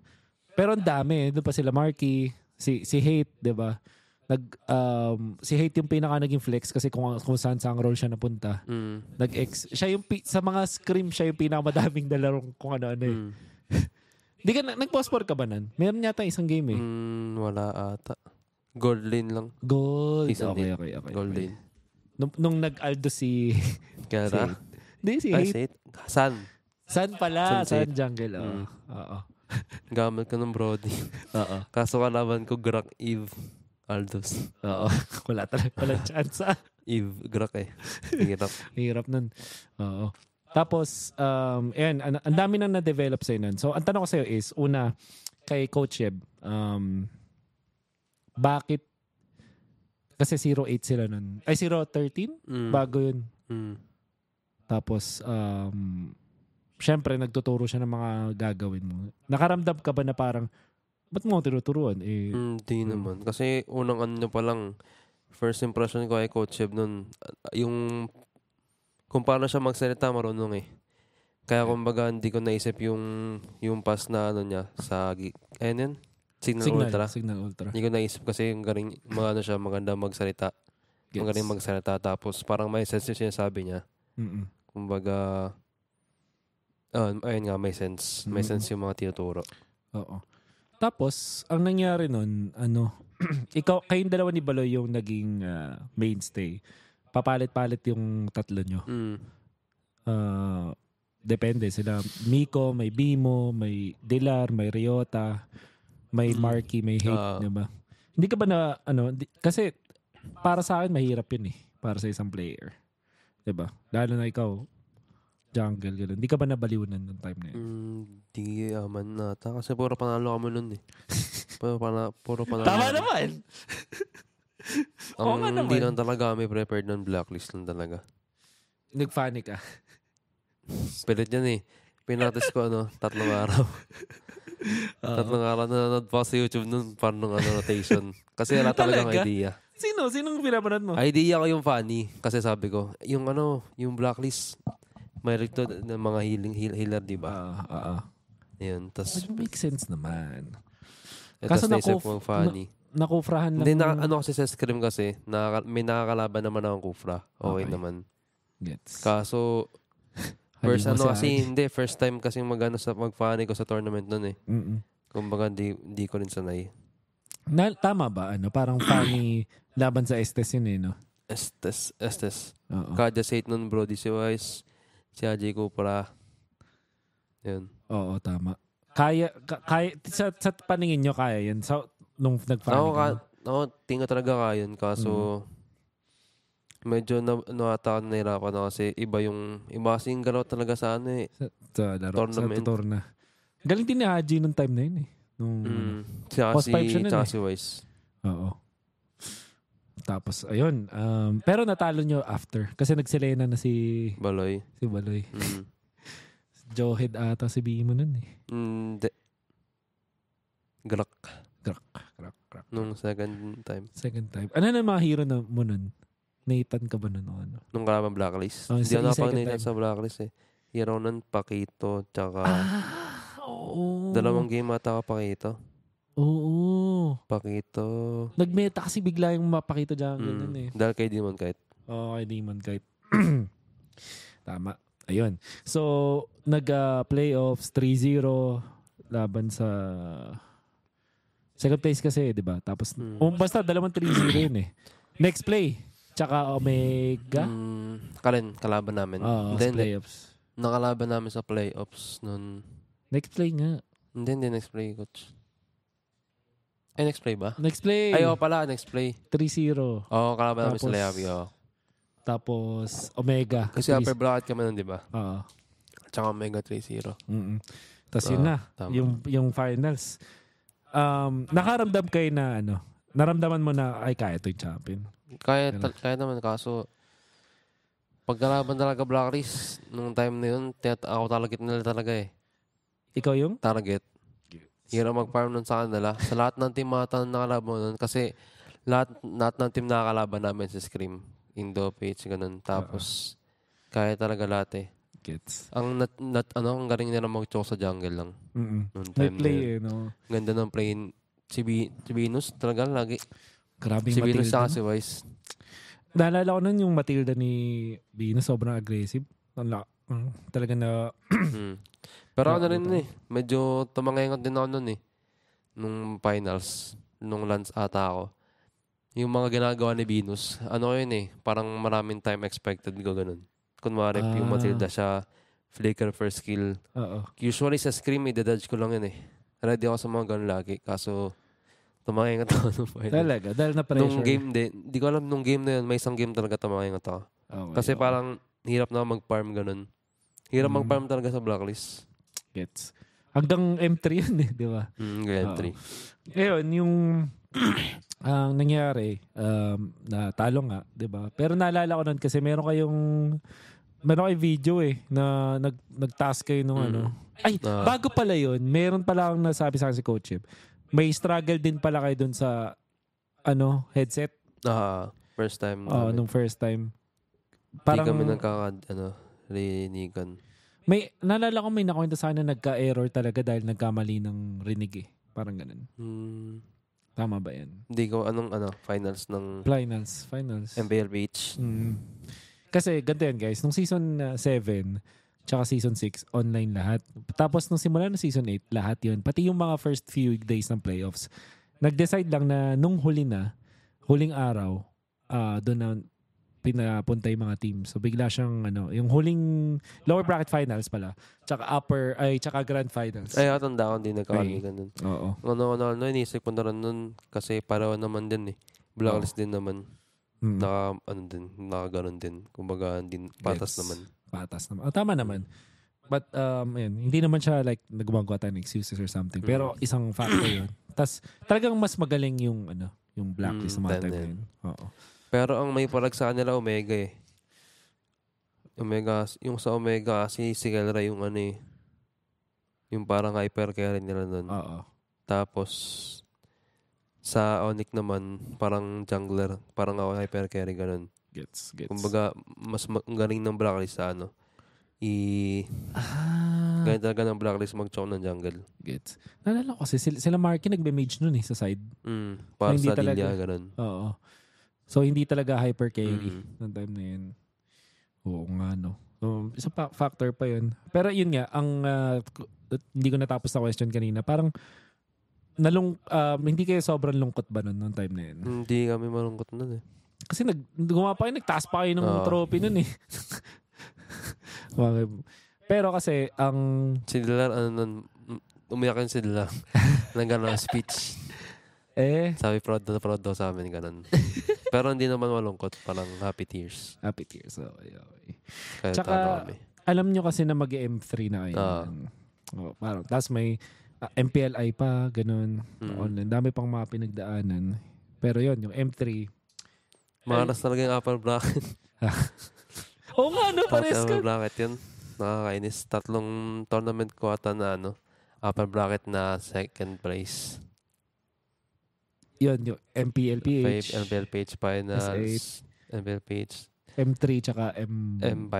Pero ang dami, doon pa sila Marky, si, si Hate, di ba? nag um, si Hate yung pinaka naging flex kasi kung kung saan sa role siya napunta. Mm. Nag ex siya yung sa mga scream siya yung pinakamadaming dalarong kung ano-ano eh. Mm. Di ka na- nag-post for ka ba nan? Meron yata isang game eh. Mm, wala ata. Gold lane lang. Gold. Season okay, okay, okay. Gold okay. lane. Nung, nung nag-aldo si? (laughs) Hate. Hindi (laughs) si Ay, Hate. Sate? San? San pala? San San Jungle. Oo. Mm. (laughs) Oo. Gamit ko ng Brody. Oo. Kaso kalaban ko Grak Eve Aldos. Oo. Wala talaga walang chance. ah. Eve Grak eh. Hirap. Hirap nun. Oo. Tapos, um, ayan, an- ang dami nang na-develop sa'yo nun. So, ang tanong ko sa'yo is, una, kay Coach Yeb, um, bakit, kasi 08 sila nun. Ay, 013? Mm. Bago yun. Mm. Tapos, um, syempre, nagtuturo siya ng mga gagawin mo. Nakaramdam ka ba na parang, ba't mo tinuturuan? Eh, Hindi naman. Kasi unang ano pa lang, first impression ko kay Coach Sheb nun, ah, yung kung paano siya magsalita, marunong eh. Kaya kumbaga hindi ko naisip yung yung pass na ano niya sa ayun yun? Signal, signal, Ultra. signal ultra. Hindi ko naisip kasi yung galing, mga ano siya, maganda magsalita. Gets. Magaling magsalita. Tapos parang may sense yung sinasabi niya. Mm-mm. Kumbaga, ah, ayun nga, may sense. May Mm. sense yung mga tinuturo. Oo. Tapos, ang nangyari nun, ano, (clears throat) ikaw, kayong dalawa ni Baloy yung naging ah, mainstay. Papalit-palit yung tatlo nyo. Mm. Ah, depende sila. Miko, may Bimo, may Dilar, may Riota, may Mm. Marky, may Hate, Ah. di ba? Hindi ka ba na, ano, di- kasi para sa akin mahirap yun eh. Para sa isang player. Di ba? Lalo na ikaw, jungle, gano'n. Hindi ka ba nabaliwnan nung time na yun? Mm, di aman nata. Kasi puro panalo kami nun eh. (laughs) puro, pana, puro panalo. Tama naman! (laughs) Ang Oo nga hindi naman. lang talaga kami prepared ng blacklist lang talaga. Nag-funny ka. (laughs) Pilit yan eh. Pinatis ko ano, tatlong araw. (laughs) tatlong araw na nanonood pa sa YouTube nun parang ano, rotation. Kasi wala talagang Talaga? idea. Sino? Sinong pinapanood mo? Idea ko yung funny. Kasi sabi ko, yung ano, yung blacklist, may recto ng mga healing, heal, healer, di ba? Ah, ah, ah. Yun. Which makes sense naman. tapos Kaso ko funny. Nakufrahan lang. Hindi, na, yung- ano kasi sa scrim kasi, nakaka- may nakakalaban naman akong kufra. Okay, Okay. naman. Gets. Kaso, (laughs) first ano kasi, hindi, first time kasi magano sa mag-funny ko sa tournament nun eh. Mm-mm. Kumbaga, di, di ko rin sanay. Na, tama ba? Ano? Parang funny (clears throat) laban sa Estes yun eh, no? Estes, Estes. Oo. Kadya Sate nun, Brody si Wise, si Ajay Cupra. Yun. Oo, tama. Kaya, ka- kaya sa, sa paningin nyo, kaya yan. So, nung nag-funny Ako, ka. ako, tingin talaga kaya yun. Kaso, medyo na, ata ako nahirapan na kasi iba yung, iba kasi yung galaw talaga sa ano eh. Sa, sa laro, Tournament. sa tutor na. Galing din ni Haji nung time na yun eh. Nung, Mm. Tsaka Post si, tsaka eh. si Wise. Oo. Tapos, ayun. Um, pero natalo nyo after. Kasi nagselena na si, Baloy. si Baloy. Mm. (laughs) Joehead ata si Bimo nun eh. Hindi. Grak. Crack, crack, crack. Nung second time. Second time. Ano na mga hero na mo nun? Nathan ka ba nun o ano? Nung kalaban blacklist. Oh, Hindi ako yung second napag time. sa blacklist eh. Hero nun, Pakito, tsaka Ah, oo. dalawang game ata ako Pakito. Oo. Pakito. Nagmeta kasi bigla yung mapakita dyan. Mm. Ganun eh. Dahil kay Demon Kite. Oo, kay Demon Kite. (clears throat) Tama. Ayun. So, nag-playoffs 3-0 laban sa second place kasi, di ba? Tapos, Mm. um, basta dalawang 3-0 yun eh. Next play. Tsaka Omega. Mm, kalin, kalaban namin. Oo, sa hindi. playoffs. Nakalaban namin sa playoffs nun. Next play nga. Hindi, hindi, next play, coach. Ay, next play ba? Next play. Ay, oo pala, next play. 3-0. Oo, kalaban namin sa Tapos, Leavi, oo. Tapos, Omega. Kasi upper bracket kami nun, di ba? Oo. Tsaka Omega 3-0. Mm Tapos Ah, yun na. tama. Yung, yung finals. Um, nakaramdam kayo na ano, naramdaman mo na, ay, kaya ito yung champion. Kaya, ta- kaya naman, kaso, pagkalaban talaga blacklist, nung time na yun, tiyat, ako talaga nila talaga eh. Ikaw yung? Target. Hirap mag-farm nun sa kanila. Sa lahat ng team mata na nakalaban nun, kasi lahat, lahat ng team nakakalaban namin sa Scream. Indo, Page, ganun. Tapos, kaya talaga lahat eh. Gets. Ang nat, nat, ano, ang galing nila mag-choke sa jungle lang. Noong May time play eh, no? Ganda ng play. Si, B, si Venus talaga lagi. Grabe Si Venus saka si Wise. Naalala ko nun yung Matilda ni Venus, sobrang aggressive. Mm, talaga na, (clears throat) Hmm. Pero ano rin eh, medyo tumangayangat din ako nun eh. Nung finals, nung Lance ata ako. Yung mga ginagawa ni Venus, ano yun eh, parang maraming time expected ko ganun. Kunwari, yung Ah. Matilda siya, flicker first skill. oo. Usually sa scream, i-dodge ko lang yun eh. Ready ako sa mga ganun lagi. Kaso, tumangayangat ako (laughs) nung final. Talaga, dahil na pressure. Nung game din, di ko alam nung game na yun, may isang game talaga tumangayangat ako. Okay, Kasi okay. parang hirap na mag-farm ganun. Hirap Mm. mag-farm talaga sa blacklist. Gets. Hanggang M3 yun eh, di ba? Mm, game Oo. 3. Ngayon, yung (clears throat) ang nangyari, um, na talo nga, 'di ba? Pero naalala ko nun kasi meron kayong meron kayong video eh na nag nag-task kayo nung Mm. ano. Ay, Ah. bago pala 'yun. Meron pala akong nasabi sa akin si Coach Chip. May struggle din pala kayo dun sa ano, headset Ah, first time. oh, namin. nung first time. Parang, Parang kami nagkaka, ano, rinigan. may naalala ko may nakwento sa akin na nagka-error talaga dahil nagkamali ng rinig eh. Parang ganun. Hmm, Tama ba 'yan? hindi ko, anong, ano, finals ng Finals, finals. MBL Beach. Mm. Kasi ganito yan guys, nung season 7 tsaka season 6, online lahat. Tapos nung simula ng season 8, lahat yun. Pati yung mga first few days ng playoffs. Nag-decide lang na nung huli na, huling araw, ah doon na pinapunta yung mga team. So bigla siyang ano, yung huling lower bracket finals pala, tsaka upper ay tsaka grand finals. Ay, atanda ako, hindi nagkakaligan nun. Oo. Ano, ano, ano, inisip ko na rin nun, kasi pareho naman din eh. Blacklist din naman. Mm. Naka, ano din, naka ganun din. Kumbaga, din, patas Gets. naman. Patas naman. Ah, tama naman. But um, ayun, hindi naman siya like nagumagawa tayo ng excuses or something. Pero Mm. isang factor yun. Tapos talagang mas magaling yung ano, yung blacklist Mm, sa mga time na then. yun. Oo. Pero ang may palag sa kanila, Omega eh. Omega, yung sa Omega, si Sigalra yung ano eh. Yung parang hyper carry nila nun. Oo. Tapos, sa Onyx naman, parang jungler. Parang ako hyper carry, ganun. Gets, gets. Kumbaga, mas ma- galing ng Blacklist sa ano. I... ah, Ganyan talaga ng Blacklist mag-chow ng jungle. gets. Naalala ko kasi sila, sila Marky nagbe-mage nun eh sa side. Mm, para sa talaga. Lilia, ganun. Oo. So hindi talaga hyper carry Mm. ng time na yun. Oo nga no. So, isa pa factor pa yun. Pero yun nga, ang k- hindi ko natapos na question kanina. Parang nalung um, hindi kayo sobrang lungkot ba nun nung time na yun? Hindi kami malungkot nun eh. Kasi nag gumawa pa kayo, nagtaas pa kayo ng Oo. trophy nun eh. (laughs) Pero kasi ang Si Dilar, ano nun, umiyak yun si Dilar. (laughs) Nang gano'n, speech. eh Sabi, proud na proud daw sa amin, ganun. (laughs) Pero hindi naman malungkot, parang happy tears. happy tears. Okay, okay. Kahit Tsaka, kami. Alam nyo kasi na mag M3 na kayo. Oo. Oh, parang, tapos may ah, MPLI pa, ganun. Mm. Online. Dami pang mga pinagdaanan. Pero yon yung M3. Maras talaga yung upper bracket. (laughs) Oo nga, no? Pares ka. upper bracket yun. Nakakainis. Tatlong tournament ko ata na ano, upper bracket na second place. Yun, yung MPLPH. Five LBL page finals. S8. LBL page. M3 tsaka M, M5.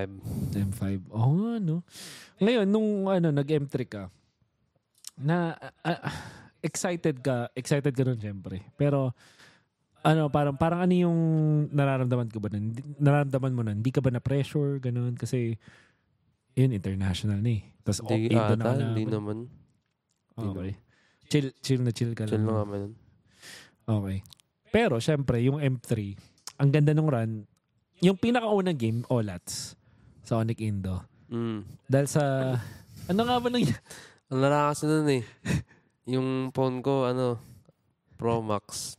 M5. Oo nga, no? Ngayon, nung ano, nag-M3 ka, na ah, excited ka, excited ka nun syempre. Pero, ano, parang, parang ano yung nararamdaman ko ba nun? Nararamdaman mo nun? Hindi ka ba na-pressure? Ganun. Kasi, yun, international na eh. Tapos, Hindi Indo na ka hindi na. naman. Okay. Chill, chill na chill ka Chill lang. kami nun. Okay. Pero, syempre, yung M3, ang ganda nung run, yung pinakaunang game, Olats, sa Onyx Indo. Mm. Dahil sa, ano nga ba nang, (laughs) Ang lala kasi nun eh. yung phone ko, ano, Pro Max.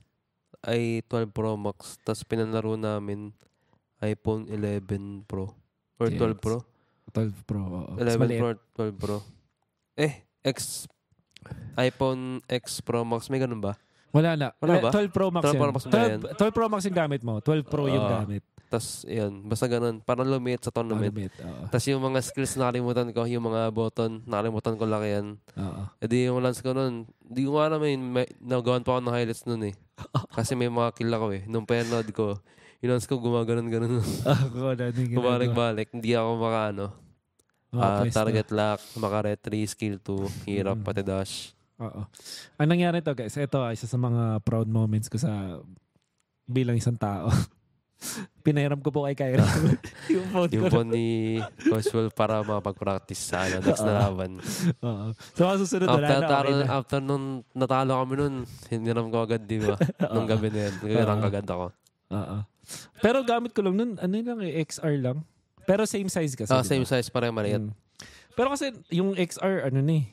Ay 12 Pro Max. Tapos pinanlaro namin iPhone 11 Pro. Or 12 Yes. Pro. 12 Pro, oo. 11 Mas maliit. Pro, 12 Pro. Eh, X. iPhone X Pro Max. May ganun ba? Wala na. Wala ba? 12 Pro Max 12 yan. Pro Max ba 12, 12 Pro Max yung gamit mo. 12 Pro yung Oo. gamit. Tapos, yun. Basta ganun. Parang lumit sa tournament. Ultimate. Oo. Tapos yung mga skills nakalimutan ko, yung mga button, nakalimutan ko lang yan. Oo. E di yung lance ko nun, di ko nga alam eh, may, nagawan pa ako ng highlights nun eh. (laughs) Kasi may mga kill ako eh. Nung penod ko, yung lance ko gumaganon-ganon. (laughs) Ako na ginagawa. Kumalik-balik. Hindi ako maka ano, Mga ah, target lock, maka-retry, skill 2, hirap, pati dash. Oo. Ang nangyari to guys, ito ah, isa sa mga proud moments ko sa bilang isang tao. (laughs) Pinahiram ko po kay Kyrie (laughs) yung phone Yung ko. phone ni Coach Will para makapag-practice sa ano, next na laban. Oo. So, susunod wala After, na, okay taro, na. after nung natalo kami nun, hiniram ko agad, di ba? (laughs) Nung gabi na yan. Nagkarang agad ako. Oo. Pero gamit ko lang nun, ano lang eh, XR lang. Pero same size kasi. Ah, di same size, pareho maliit. Mm. Pero kasi yung XR, ano na eh,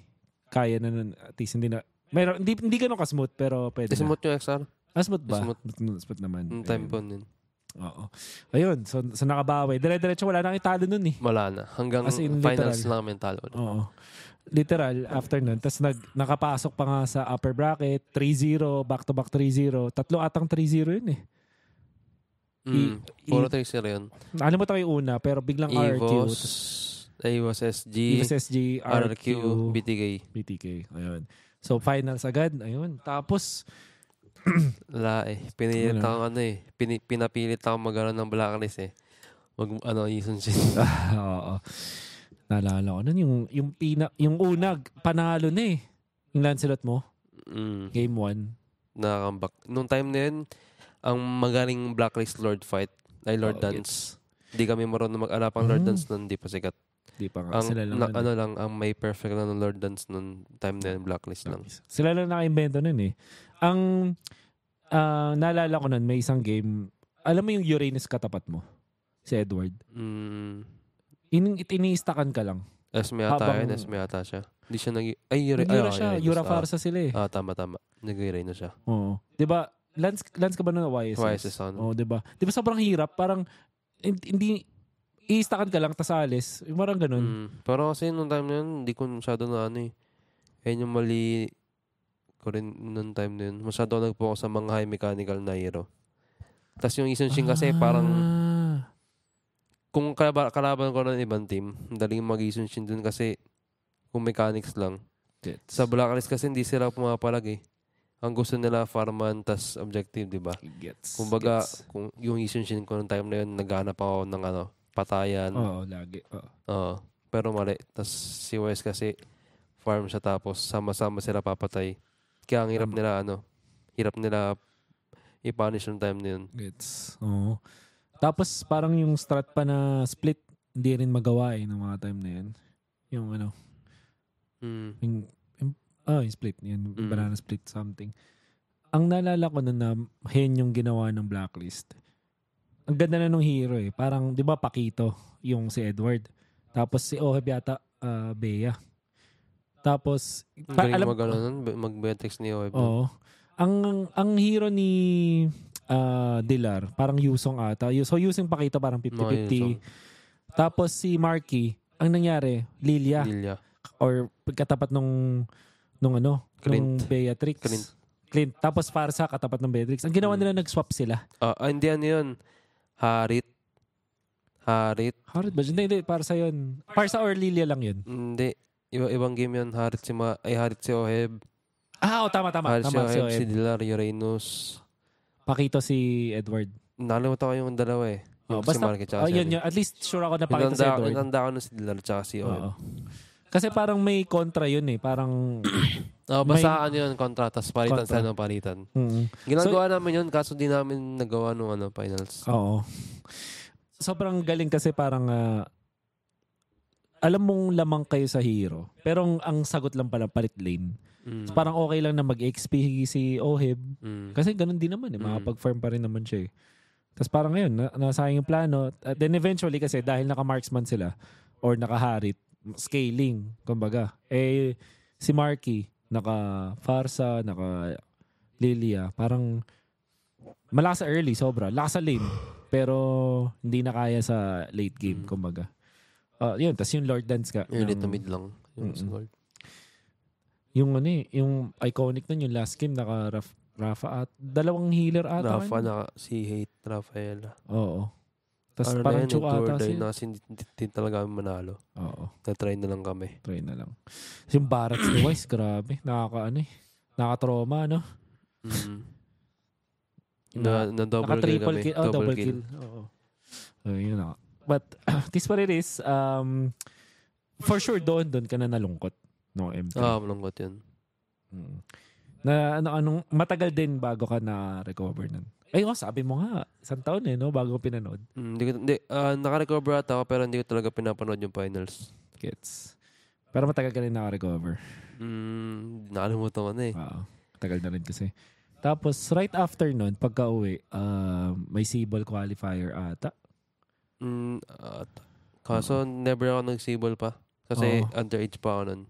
kaya na nun, at least hindi na, mayroon, hindi, hindi ganun ka-smooth, pero pwede na. smooth yung XR. Ah, smooth ba? Smooth. Smooth, smooth naman. Yung time Ayun. yun. Oo. Ayun, so, so nakabawi. Dire-diretso wala nang italo nun eh. Wala na. Hanggang As in, finals literal. lang kami talo. Oo. Literal, after nun. Tapos nag, nakapasok pa nga sa upper bracket, 3-0, back-to-back 3-0. Tatlo atang 3-0 yun eh. Mm. I- Puro i- 3 yun. Alam mo tayo yung una, pero biglang RQ. EVOS, EVOS SG, EVOS SG, RQ, RQ, BTK. BTK. Ayun. So, finals agad. Ayun. Tapos, (clears throat) Wala eh. Pinilit Ano? ako ano eh. Pini, pinapilit ako magkaroon ng blacklist eh. Mag, ano, Yison Shin. (laughs) oo. Naalala ko nun, yung, yung, pina, yung unag, panalo na eh. Yung Lancelot mo, mm. game 1. Nakakambak. Nung time na yun, ang magaling blacklist Lord fight ay Lord Oo, Dance. Hindi kami marunong mag-ala pang Lord Mm. Dance nun, di pa sikat. Di pa nga. Ang, sila lang. na, ano lang, ang may perfect na ng Lord Dance nun, time na yun, blacklist lang. Sila lang naka-invento nun eh. Ang ah, naalala ko nun, may isang game, alam mo yung Uranus katapat mo? Si Edward. Mm. In, iniistakan ka lang. Esme ata Habang- yun, Esme ata siya. Hindi siya nag... Ay, Nag-Yura ay, siya. ay, Yura ah, Farsa sila eh. Ah, tama, tama. Nag-iray na siya. Oo. 'Di ba? Lance Lance ka ba na YSS? YSS ano. Oo, 'di ba? 'Di ba sobrang hirap, parang hin- hindi iistakan ka lang tas alis. Yung Parang ganun. Mm. Pero kasi nung time na yun, hindi ko masyado na ano eh. Ayun yung mali ko rin nung time na yun. Masyado ako nag-focus sa mga high mechanical na hero. Tapos yung Isun Shin kasi parang Ah. kung kalaba, kalaban ko ng ibang team, daling mag-Isun Shin dun kasi kung mechanics lang. Gets. Sa Blacklist kasi hindi sila pumapalag eh. Ang gusto nila farman tas objective, di ba? Gets. Kumbaga, Gets. kung yung Isun Shin ko nung time na yun, naghanap ako ng ano, patayan. Oo, lagi. Oo. Oo. Pero mali. Tapos si Wes kasi farm siya tapos sama-sama sila papatay. Kaya ang hirap nila ano, hirap nila i-punish yung time na yun. Gets. Oo. Tapos parang yung strat pa na split, hindi rin magawa eh ng mga time na yun. Yung ano, Mm. yung, yung oh, yung split, yung Mm. banana split something. Ang naalala ko nun na hen yung ginawa ng blacklist. Ang ganda na nung hero eh. Parang, di ba, Pakito, yung si Edward. Tapos si Oheb yata, ah, Bea. Tapos, pa- alam, mag, ano, mag-betex ni Oeb. Oo. Ang ang hero ni ah, Dilar, parang Yusong ata. So Yusong Pakito parang 50-50. Tapos si Marky, ang nangyari, Lilia Lilia. or pagkatapat nung nung ano, nung Clint. Beatrix. Clint. Clint. Tapos Farsa katapat ng Beatrix. Ang ginawa Mm. nila nag-swap sila. Ah, ah, hindi ano yun. Harit. Harit. Harit ba? Hindi, hindi. Farsa yun. Farsa or Lilia lang yun. Hindi. Iba, ibang game yun. Harit si, Ma- ay, Harit si Oheb. Ah, oh, tama, tama. Harit si Tama si Oheb, si Oeb. Dilar, Uranus. Pakito si Edward. Nakalimutan ko yung dalawa eh. Oh, Yung si basta, Marky tsaka oh, si yun, yun. At least sure ako na pakita si Edward. inanda ko na si Dilar tsaka si Oheb. Oo. Kasi parang may kontra yun eh. Parang, (clears throat) Oh, basta ano yun, kontra, tapos palitan Kontra. sa ng palitan. mm, Ginagawa namin yun, kaso di namin nagawa nung ano, finals. oo. Sobrang galing kasi parang, ah, alam mong lamang kayo sa hero. Pero ang, ang sagot lang pala palit lane. Mm. So, parang okay lang na mag-XP si Oheb. Mm. Kasi ganun din naman eh. Mm. Makapag-farm pa rin naman siya eh. Tapos parang ngayon, na, nasayang yung plano. At then eventually kasi dahil naka-marksman sila or naka-harit, scaling, kumbaga. Eh, si Marky, naka-Farsa, naka-Lilia, parang malakas sa early, sobra. Lakas sa lane. Pero hindi na kaya sa late game, Mm. kumbaga. Ah, yun, tas yung Lord Dance ka. Early ng- to mid lang. Yung sa Lord. Yung ano eh, yung iconic nun, yung last game, naka Raf, Rafa at dalawang healer ata. Rafa yun. na si Hate Rafaela. Oo. Tapos Ano parang choke ata siya. na kasi hindi, hindi, talaga kami manalo. Oo. Nag-try na lang kami. Try na lang. Yung Barats ni Wise, grabe. Nakaka ano eh. Nakaka-trauma, no? Mm. Na, Na, na double kill kami. kill. Oh, double, kill. Oo. Oh, yun na. But, (clears throat) this what it is, um, for sure doon, doon ka na nalungkot. No, M3. Ah, malungkot yun. Mm. Na ano anong matagal din bago ka na recover nun. Ay, oh, sabi mo nga, isang taon eh, no? Bago ko pinanood. Mm, Hindi ko, hindi, ah, naka-recover ata ako pero hindi ko talaga pinapanood yung finals. Gets. Pero matagal ka rin naka-recover. Mm, nakalimutan ko na eh. Wow. Tagal na rin kasi. Tapos, right after nun, pagka uwi, uh, may Cebol qualifier ata. Mm, at, kaso never ako nagsibol pa. Kasi Oo. underage pa ako nun.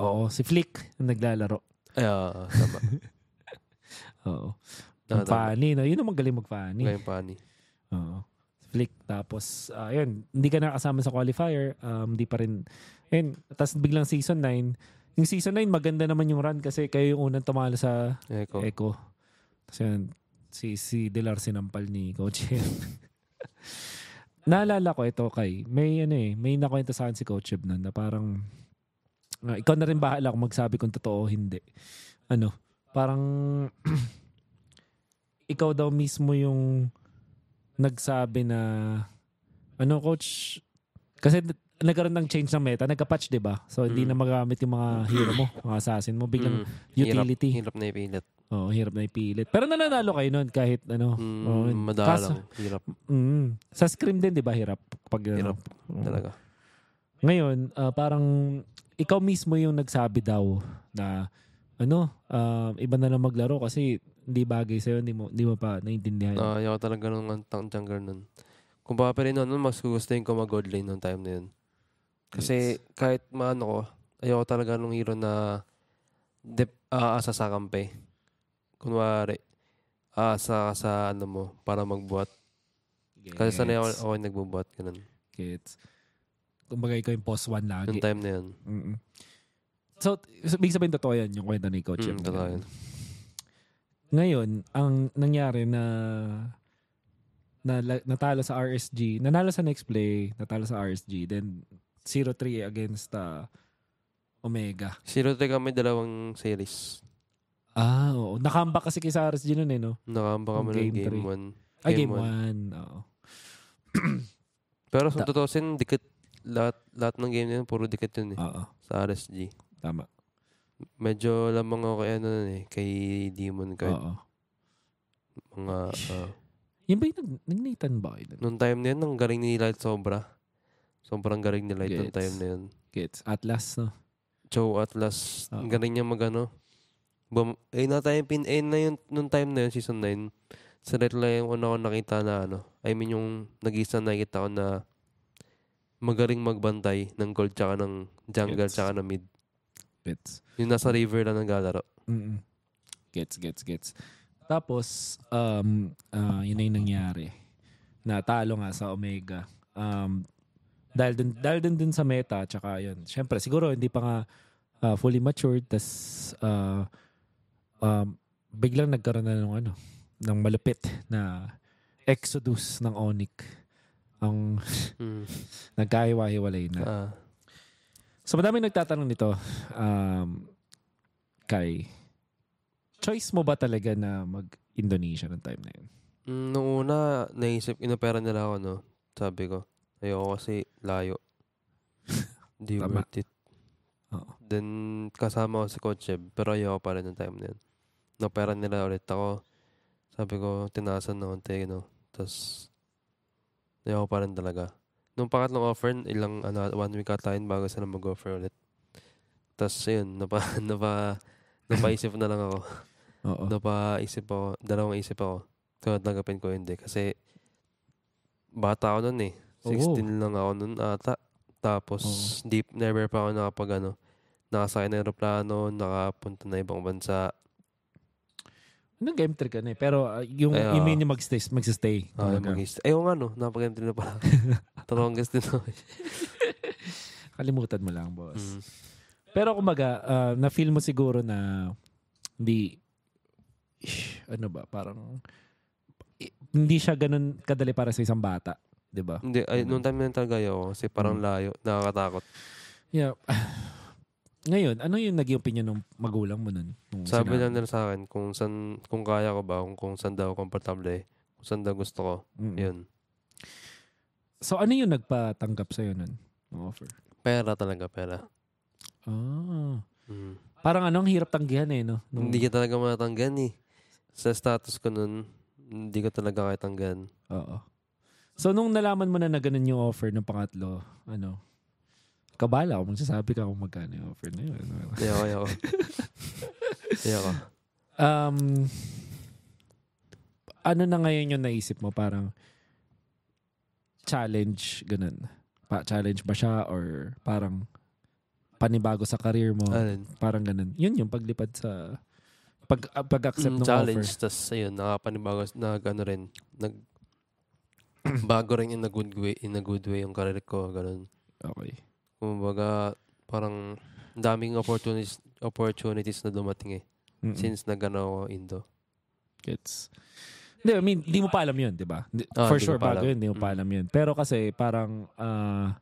Oo, si Flick ang naglalaro. Ay, ah, tama. (laughs) Oo. Ah. Mag-funny, no? Yun ang magaling mag-funny. Ngayon pa ni. Oo. Flick. Tapos, ah, yun, hindi ka nakasama sa qualifier. Um, di pa rin. Yun, tapos biglang season 9. Yung season 9, maganda naman yung run kasi kayo yung unang tumalo sa Eko. Echo. Tapos yun, si, si Delar sinampal ni Coach. (laughs) Naalala ko ito kay, may ano eh, may nakwento sa akin si Coach Eb nun na parang, ah, ikaw na rin bahala kung magsabi kung totoo o hindi. Ano, parang, (clears throat) ikaw daw mismo yung nagsabi na, ano coach, kasi nagkaroon ng change ng meta, nagka-patch 'di ba? So hindi Mm. na magamit yung mga hero mo, mga assassin mo, biglang Mm, hirap- utility. Hirap, na ipilit. Oo, hirap na ipilit. Pero nananalo kayo nun kahit ano. Mm, oo, madalang. Hirap mm, sa scrim din 'di ba hirap pag ano. Hirap Oo. talaga. Ngayon, ah, parang ikaw mismo yung nagsabi daw na ano, ah, iba na lang maglaro kasi hindi bagay sa'yo, hindi mo, hindi mo pa naiintindihan. Uh, ayaw talaga nung antang jungler nun. Kung baka pa rin nun, mas gugustuhin ko mag-god lane nung time na yun. Kasi kahit maano ko, ayaw talaga nung hero na dep, aasa sa kampe. Kunwari, aasa ka sa ano mo para magbuhat. Kasi sanay ako, Gets. ako yung nagbubuhat. Ganun. Gets. Kumbaga ikaw yung post one lagi. Nung time na yun. Mm-mm. So, ibig sabihin totoo yan, yung kwento ni Coach. Mm, totoo yun. Ngayon, ang nangyari na na natalo sa RSG, nanalo sa next play, natalo sa RSG, then 0-3 against uh, Omega. Zero three kami dalawang series. Ah, oo. Nakamba kasi kay sa RSG nun eh, no? Nakamba kami ng game three. 1. Ay, game one. 1. Oo. (clears throat) Pero sa Ta- tutusin, dikit lahat, lahat ng game na yun, puro dikit yun eh. Oo. Sa RSG. Tama. Medyo lamang ako kay ano eh, kay Demon Card. Oo. Mga, ah, Yan ba yung nag, nag-Nathan ba kayo? nun? nung time na yun, ang galing ni Light sobra. Sobrang galing ni Light nung Gets. time na yun. Gets. Atlas, no? Joe Atlas, Oo. ang galing niya magano. Bum eh na tayo pin eh na yun nung time na yun season 9. Sa Red lang yung una ko nakita na ano. I mean yung nag-isa nakita ko na magaling magbantay ng gold tsaka ng jungle Gets. tsaka ng mid. Gets. Yung nasa river lang naglalaro. Mm-mm. Gets, gets, gets. Tapos, um, ah, yun na yung nangyari. Natalo nga sa Omega. Um, dahil dun, dahil dun, dun sa meta, tsaka yun. Siyempre, siguro hindi pa nga ah, fully matured. tas ah, um, biglang nagkaroon na ng ano, ng malupit na exodus ng Onyx. Ang Mm. (laughs) nagkahiwa-hiwalay na. Ah, So madami nagtatanong nito um, kay choice mo ba talaga na mag-Indonesia ng time na yun? mm, nung una, naisip, inopera nila ako, no? Sabi ko, ayoko kasi layo. (laughs) Hindi worth it. Oo. Then, kasama ko si Coach Jeb, pero ayoko pa rin ng time na yun. Napera nila ulit ako. Sabi ko, tinasan na konti, no? Tapos, ayoko pa rin talaga. Nung pangatlong offer, ilang, ano, one week ata yun bago sila mag-offer ulit. Tapos, yun, napa, (laughs) napa, napaisip na lang ako. Oo. Napaisip ako, dalawang isip ako. Kung tanggapin ko hindi. Kasi, bata ako nun eh. Oo. 16 lang ako nun ata. Tapos, deep, never pa ako nakapag ano, nakasakay ng aeroplano, nakapunta na ibang bansa. Nung game trick ka na eh. Pero ah, yung, Ay, yung mean yung mag-stay. mag-stay. Uh, Talaga. mag Ayaw nga no, napag-entry na pala. (laughs) Talongest din ako. (laughs) Kalimutan mo lang, boss. Mm. Pero kumbaga, ah, na-feel mo siguro na hindi, ano ba, parang, i- hindi siya ganun kadali para sa isang bata. 'di ba? Hindi, ay, nung time na talaga ayaw kasi parang Mm. layo, nakakatakot. Yeah. (laughs) Ngayon, ano yung naging opinion ng magulang mo nun? Nung Sabi sinabi? lang nila sa akin kung san, kung kaya ko ba, kung, kung saan daw komportable, kung saan daw gusto ko, Mm. yun. So, ano yung nagpatanggap sa'yo nun? Ng offer? Pera talaga, pera. Ah. Mm. Parang ano, ang hirap tanggihan eh, no? Nung- Hindi ka talaga matanggan eh. Sa status ko nun, Hindi ko talaga kaya tanggan. Oo. So, nung nalaman mo na na ganun yung offer ng pangatlo, ano, kabala ako, magsasabi ka kung magkano yung offer na yun. Ayoko, ayoko. ayoko. Um, ano na ngayon yung naisip mo? Parang challenge, ganun. Pa challenge ba siya or parang panibago sa career mo? Alin? Parang ganun. Yun yung paglipad sa pag ah, pag-accept Mm, ng challenge. offer. Tapos, ayun, nakapanibago, nag, ano rin, nag, bago rin in a good way, in a good way yung career ko, ganun. Okay. Kumbaga, parang, ang daming opportunities, opportunities na dumating eh. Mm-mm. Since nag-ano ako Indo. Gets. Hindi, I mean, di mo pa alam yun, di ba? Di- Ah, For di sure, pa bago alam. yun, di mo pa alam yun. Pero kasi, parang, ah,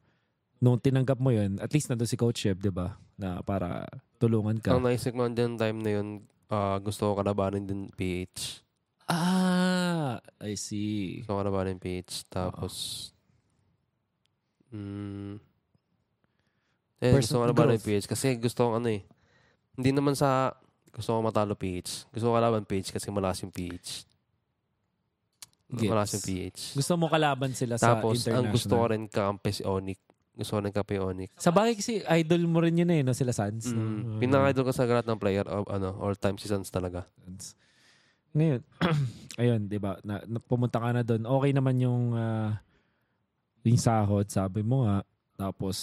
nung tinanggap mo yun, at least nandun si Coach Shep, di ba? Na para tulungan ka. Ang naisip ko din time na yun, ah, gusto ko kalabanin din PH. Ah, I see. Gusto ko kalabanin PH. Tapos, mm, eh, gusto ko Personal kalabanin growth. PH kasi gusto ko ano eh. Hindi naman sa gusto ko matalo PH. Gusto ko kalaban PH kasi malakas yung PH. Gets. Malakas yung PH. Gusto mo kalaban sila sa Tapos, international. ang gusto ko rin kakampi si Onyx. Gusto ko rin kakampi si Onyx. Sa bagay kasi, idol mo rin yun eh, no? Sila Sans. no? Mm, Ah. pinaka-idol ko sa lahat ng player of ano, all-time seasons talaga. Ngayon, (clears throat) ayun, di ba? Na, na- pumunta ka na doon. Okay naman yung, ah, yung sahod, sabi mo nga. Tapos,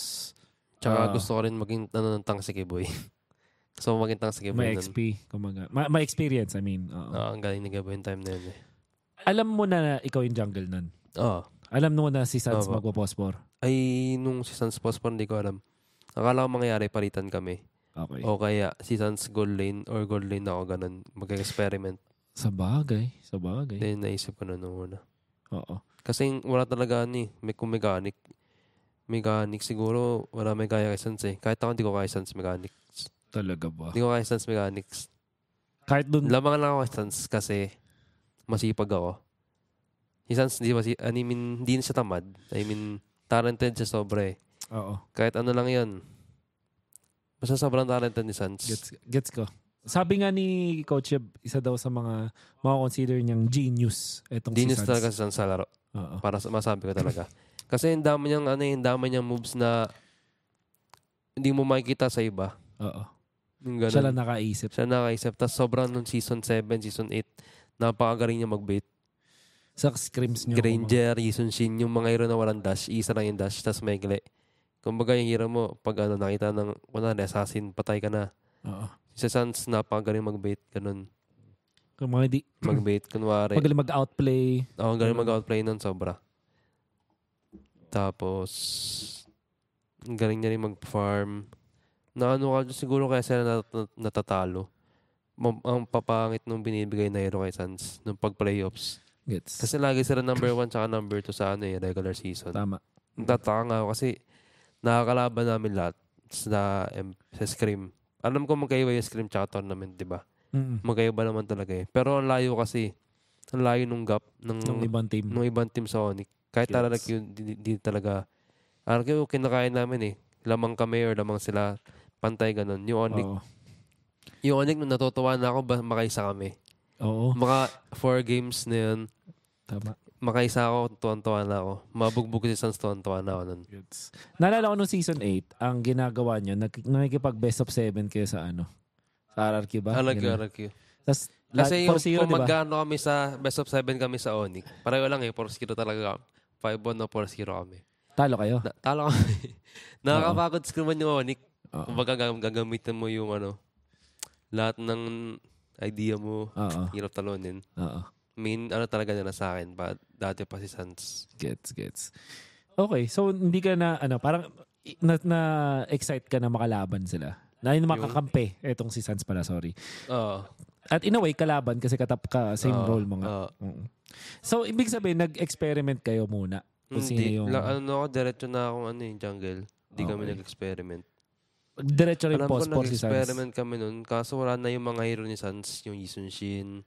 Tsaka Ah. gusto ko rin maging ano, ng tang si Kiboy. (laughs) gusto ko maging tang si Kiboy. may. XP. Kumaga. Ma- may experience, I mean. oo. Ah, ang galing ni Kiboy yung time na yun eh. Alam mo na, ikaw yung jungle nun. Oo. Alam mo na si Sans Opo. magpo-pospor. Ay, nung si Sans Pospor, hindi ko alam. Akala ko mangyayari, palitan kami. Okay. O kaya, si Sans gold lane or gold lane ako, ganun. Mag-experiment. Sa bagay. Sa bagay. Then, naisip ko na nung una. Oo. Kasi wala talaga ni, may kung mechanic. Siguro, wala may kaya kay Sans eh. Kahit ako hindi ko kaya Sans mechanic. Talaga ba? Hindi ko kaya Sans mechanics. Kahit dun, Lamang lang ako kay Sans kasi masipag ako. Si Sans, di masi, I mean, hindi na siya tamad. I mean, talented siya sobra eh. oo. Kahit ano lang yan. Basta sobrang talented ni Sans. Gets, gets ko. Sabi nga ni Coach Yeb, isa daw sa mga mga-consider niyang genius. Etong Genius si Sans. talaga si Sans sa laro. Oo. Para sa masabi ko talaga. (laughs) Kasi yung dami niyang, ano, yung dami niyang moves na hindi mo makikita sa iba. Oo. Yung ganun. Siya lang nakaisip. Siya nakaisip. Tapos sobrang nung season 7, season 8, napakagaling niya mag-bait. Sa scrims niyo. Granger, Yison Shin, yung mga hero na walang dash, isa lang yung dash, tapos may gle. Kumbaga yung hero mo, pag ano, nakita ng, kunwari, assassin, patay ka na. Oo. Si Sans, napakagaling mag-bait, ganun. Kung mga di, Mag-bait, kunwari. (laughs) magaling mag-outplay. Oo, ang galing mag-outplay nun, sobra. Tapos, ang galing niya rin mag-farm. Na ano ka, siguro kaya sila nat- nat- natatalo. Ma- ang papangit nung binibigay na hero kay Sans nung pag-playoffs. Gets. Kasi lagi sila number one tsaka number two sa ano eh, regular season. Tama. Natataka nga ako kasi nakakalaban namin lahat sa, em, sa scrim. Alam ko magkaiba yung scrim tsaka tournament, di ba? Mm-mm. Magkaiba naman talaga eh. Pero ang layo kasi, ang layo nung gap ng, Ng ibang team. ng ibang team sa Onyx. Kahit Gets. talaga yun, di, di, di talaga. RQ, kinakain namin eh. Lamang kami or lamang sila. Pantay ganun. Yung Onyx, Oo. yung Onyx nung natutuwa na ako, ba, makaisa kami. Oo. Mga four games na yun, Tama. makaisa ako, tuwan-tuwa na ako. Mabugbog si Sans, tuwan-tuwa na ako nun. Gets. Naalala ko nung season 8, ang ginagawa nyo, nakikipag best of 7 kayo sa ano? Sa RRQ ba? Alag Ganun. RQ. Tas, Kasi yung 4-0, kung di ba? magkano kami sa best of 7 kami sa Onyx, pareho lang eh, 4-0 talaga. 5-1 na 4-0 kami. Talo kayo? Na, talo kami. (laughs) Nakakapagod screaman yung Onyx. Oo. Kumbaga gag- gagamitin mo yung ano, lahat ng idea mo, Oo. hirap talunin. Oo. Main, ano talaga nila sa akin, pa, dati pa si Sans. Gets, gets. Okay, so hindi ka na, ano, parang na, na excite ka na makalaban sila. Na yung makakampi. Etong si Sans pala, sorry. Oo. At in a way, kalaban kasi katap ka, same Oo, role mo nga. oo. Oo. So, ibig sabihin, nag-experiment kayo muna. Kung sino Hindi, yung... la, ano ako, diretso na akong ano yung jungle. Hindi kami nag-experiment. Diretso rin Alam ko post for si Sans. nag-experiment kami nun, kaso wala na yung mga hero ni Sans, yung Yisun Shin,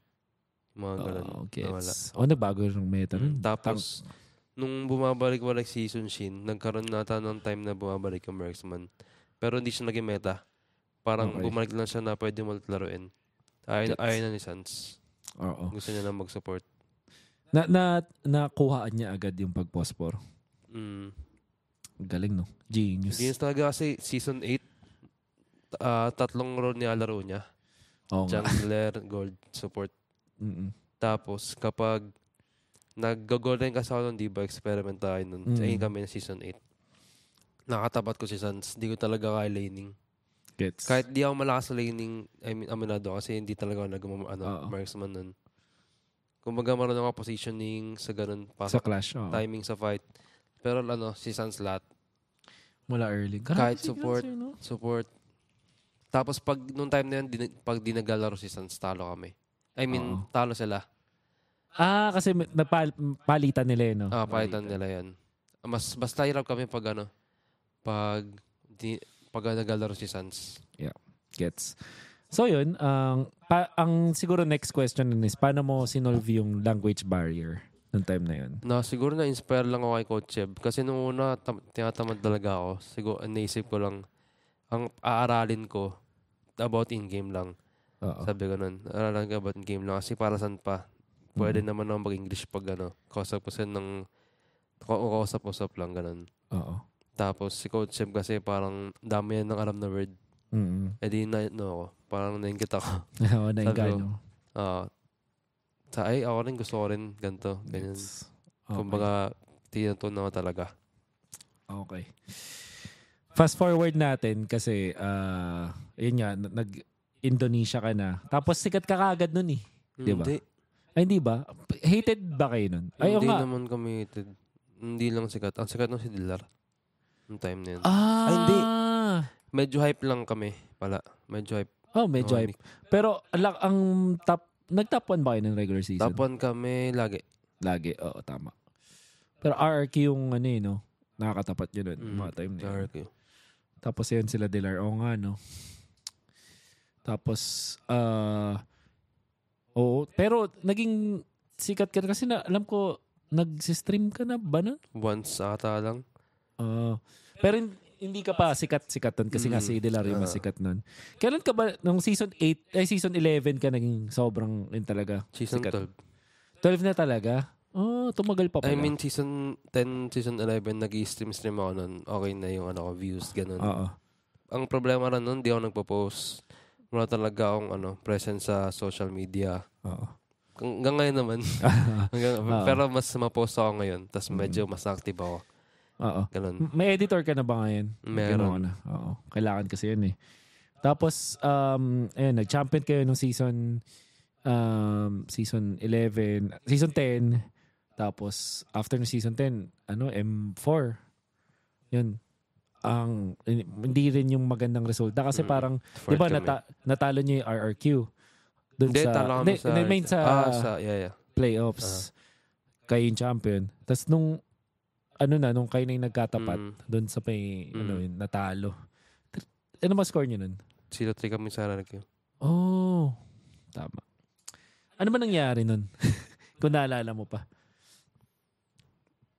yung mga ganun. Oh, nawala. gets. O, nagbago yung meta nun. Mm, Tapos, nung bumabalik-balik si Sun Shin, nagkaroon nata ng time na bumabalik yung Marksman. Pero hindi siya naging meta. Parang Okay. bumalik lang siya na pwede mo laruin. Ayaw, ayaw na ni Sans. Oo. Gusto niya na mag-support. Na, na, nakuhaan niya agad yung pagpospor. Mm. Galing, no? Genius. Genius talaga kasi season 8, ah, tatlong role niya laro niya. Oo nga. Jungler, gold, support. Mm-mm. Tapos kapag nag-golden kasi ako nun, di ba, experiment tayo nun. Mm. Kami ng season 8. Nakatapat ko si Sans. Di ko talaga kaya laning. Gets. Kahit di ako malakas sa laning, I mean, aminado kasi hindi talaga ako nag ano, Oo. marksman nun. Kumbaga marunong ako positioning sa ganun, sa pasok clash, oo. timing sa fight. Pero ano, si Sans lahat. Mula early. Kahit si support. Eh, no? Support. Tapos pag nung time na yun, di, pag di naglalaro si Sans, talo kami. I mean, Oo. talo sila. Ah, kasi may- napal- palitan nila, eh, no? Ah, palitan nila yan. Mas basta hirap kami pag ano, pag di, pag naglalaro si Sans. Gets. So yun, ang pa, ang siguro next question nun is paano mo sinolve yung language barrier nung time na yun? Na siguro na-inspire lang ako kay Coach Cheb. Kasi nung una, tam- tinatamad talaga ako. Siguro, naisip ko lang, ang aaralin ko about in-game lang. Oo. Sabi ko nun, aaralin ko about in-game lang. Kasi para saan pa? Pwede naman ako mag-English pag ano, kausap-usap ng, kausap-usap lang, ganun. Oo. Tapos si Coach Cheb kasi parang dami yan ng alam na word. Mm. Eh di na, no ako. Parang naingit ako. (laughs) Oo, nainganyo. Ah, sa ay, ako rin gusto ko rin ganito. Ganyan. Gets. Okay. Kumbaga, tinatun ako talaga. Okay. Fast forward natin kasi uh, yun nga, nag-Indonesia ka na. Tapos sikat ka kagad nun eh. Di ba? Hindi. Ay, hindi ba? Hated ba kayo nun? Ay, oo hindi nga. naman kami hated. Hindi lang sikat. Ang sikat nung si Dilar. Yung time na yun. Ah, Ay, hindi. Medyo hype lang kami pala. Medyo hype. Oh, medyo hype. Pero ala, ang top, nag-top 1 ba kayo ng regular season? Top 1 kami lagi. Lagi, oo, tama. Pero RRQ yung ano eh, no? Nakakatapat yun nun, Mm, mga time na yun. RQ. Tapos yun sila Dilar. Oo nga, no? Tapos, ah, oo. Pero naging sikat ka na kasi na, alam ko, nag-stream ka na ba nun? Once ata lang. Ah, pero hin- hindi ka pa sikat-sikat nun kasi nga Mm, si Dilar yung ah. mas sikat nun. Kailan ka ba, nung season 8, ay season 11 ka naging sobrang yun talaga? Season sikat? 12. 12 na talaga? Oh, tumagal pa pala. I mean, season 10, season 11, nag-stream-stream ako nun. Okay na yung ano ko, views, ganun. Oo. Ang problema rin nun, di ako nagpo-post. Wala talaga akong ano, presence sa social media. Oo. Hanggang ngayon naman. (laughs) Hanggang, Oo. pero mas ma-post ako ngayon. Tapos medyo mas active ako. Oo. Ganun. May editor ka na ba ngayon? Meron. Na. Oo. Kailangan kasi yun eh. Tapos, um, ayun, nag-champion kayo nung season um, season 11, season 10. Tapos, after ng season 10, ano, M4. Yun. Ang, hindi rin yung magandang resulta kasi Mm. parang, di ba, nata- natalo niyo yung RRQ. Doon sa, talo kami sa... main sa, ah, sa, yeah, yeah. playoffs. Kayo yung champion. Tapos nung, ano na, nung kayo na yung nagkatapat, Mm. doon sa may, Mm. ano yun, natalo. Ano ba score niyo nun? Sila three kami sa RQ. Oh, tama. Ano ba nangyari nun? (laughs) Kung naalala mo pa.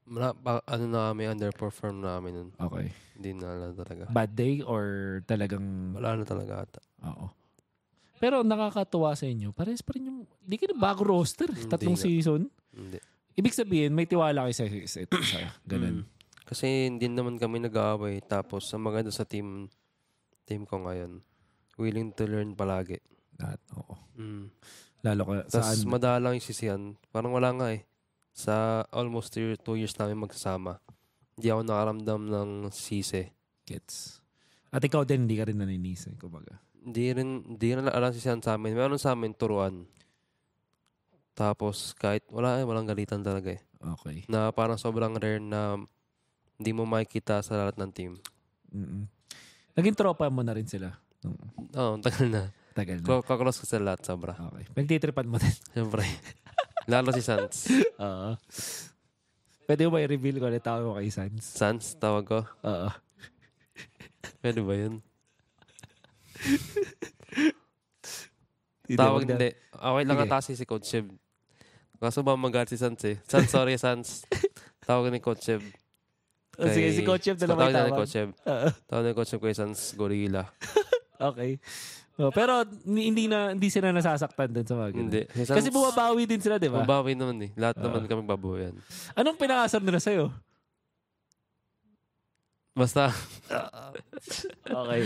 Mala, pa, ano na kami, underperform na kami nun. Okay. Hindi na alam talaga. Bad day or talagang, Wala na talaga ata. oo. Pero nakakatuwa sa inyo. Parehas pa rin yung, di ka na bago roster. Hindi Tatlong season. Hindi. Ibig sabihin, may tiwala kayo sa, sa, sa ganun. Mm. Kasi hindi naman kami nag-aaway. Tapos, ang maganda sa team, team ko ngayon, willing to learn palagi. Lahat, oo. Mm. Lalo ka, Tapos, saan? madalang yung sisiyan. Parang wala nga eh. Sa almost two, two years namin magsasama, hindi ako nakaramdam ng sisi. Gets. At ikaw din, hindi ka rin naninisi, kumbaga. Hindi rin, hindi rin alam sisiyan sa amin. Meron sa amin turuan. Tapos, kahit wala eh, walang galitan talaga eh. Okay. Na parang sobrang rare na hindi mo makikita sa lahat ng team. Mm-mm. Naging tropa mo na rin sila. Nung Oo, oh, tagal na. tagal na. Ko- Kakulos ko sa lahat, sobra. Okay. Pagtitripan mo din. (laughs) Siyempre. Lalo si Sans. (laughs) Oo. Pwede mo ba i-reveal ko ulit tawag mo kay Sans? Sans, tawag ko. Oo. (laughs) Pwede ba yun? Tawag hindi. Okay lang Sige. ata si Coach Sheb. Kaso ba magalit si Sans eh. Sans, (laughs) sorry Sans. Tawag ni Coach Sheb. Oh, sige, si Coach Chef na lang may Tawag ni tawag. Coach Sheb. Oo. Tawag ni Coach kay Sans Gorilla. (laughs) Okay. Oh, pero ni- hindi na hindi sila nasasaktan din sa mga ganun. Hindi. Kasi bumabawi din sila, di ba? Mabawi naman eh. Lahat naman kami babuyan. Anong pinakasar nila sa'yo? Basta, (laughs) Okay.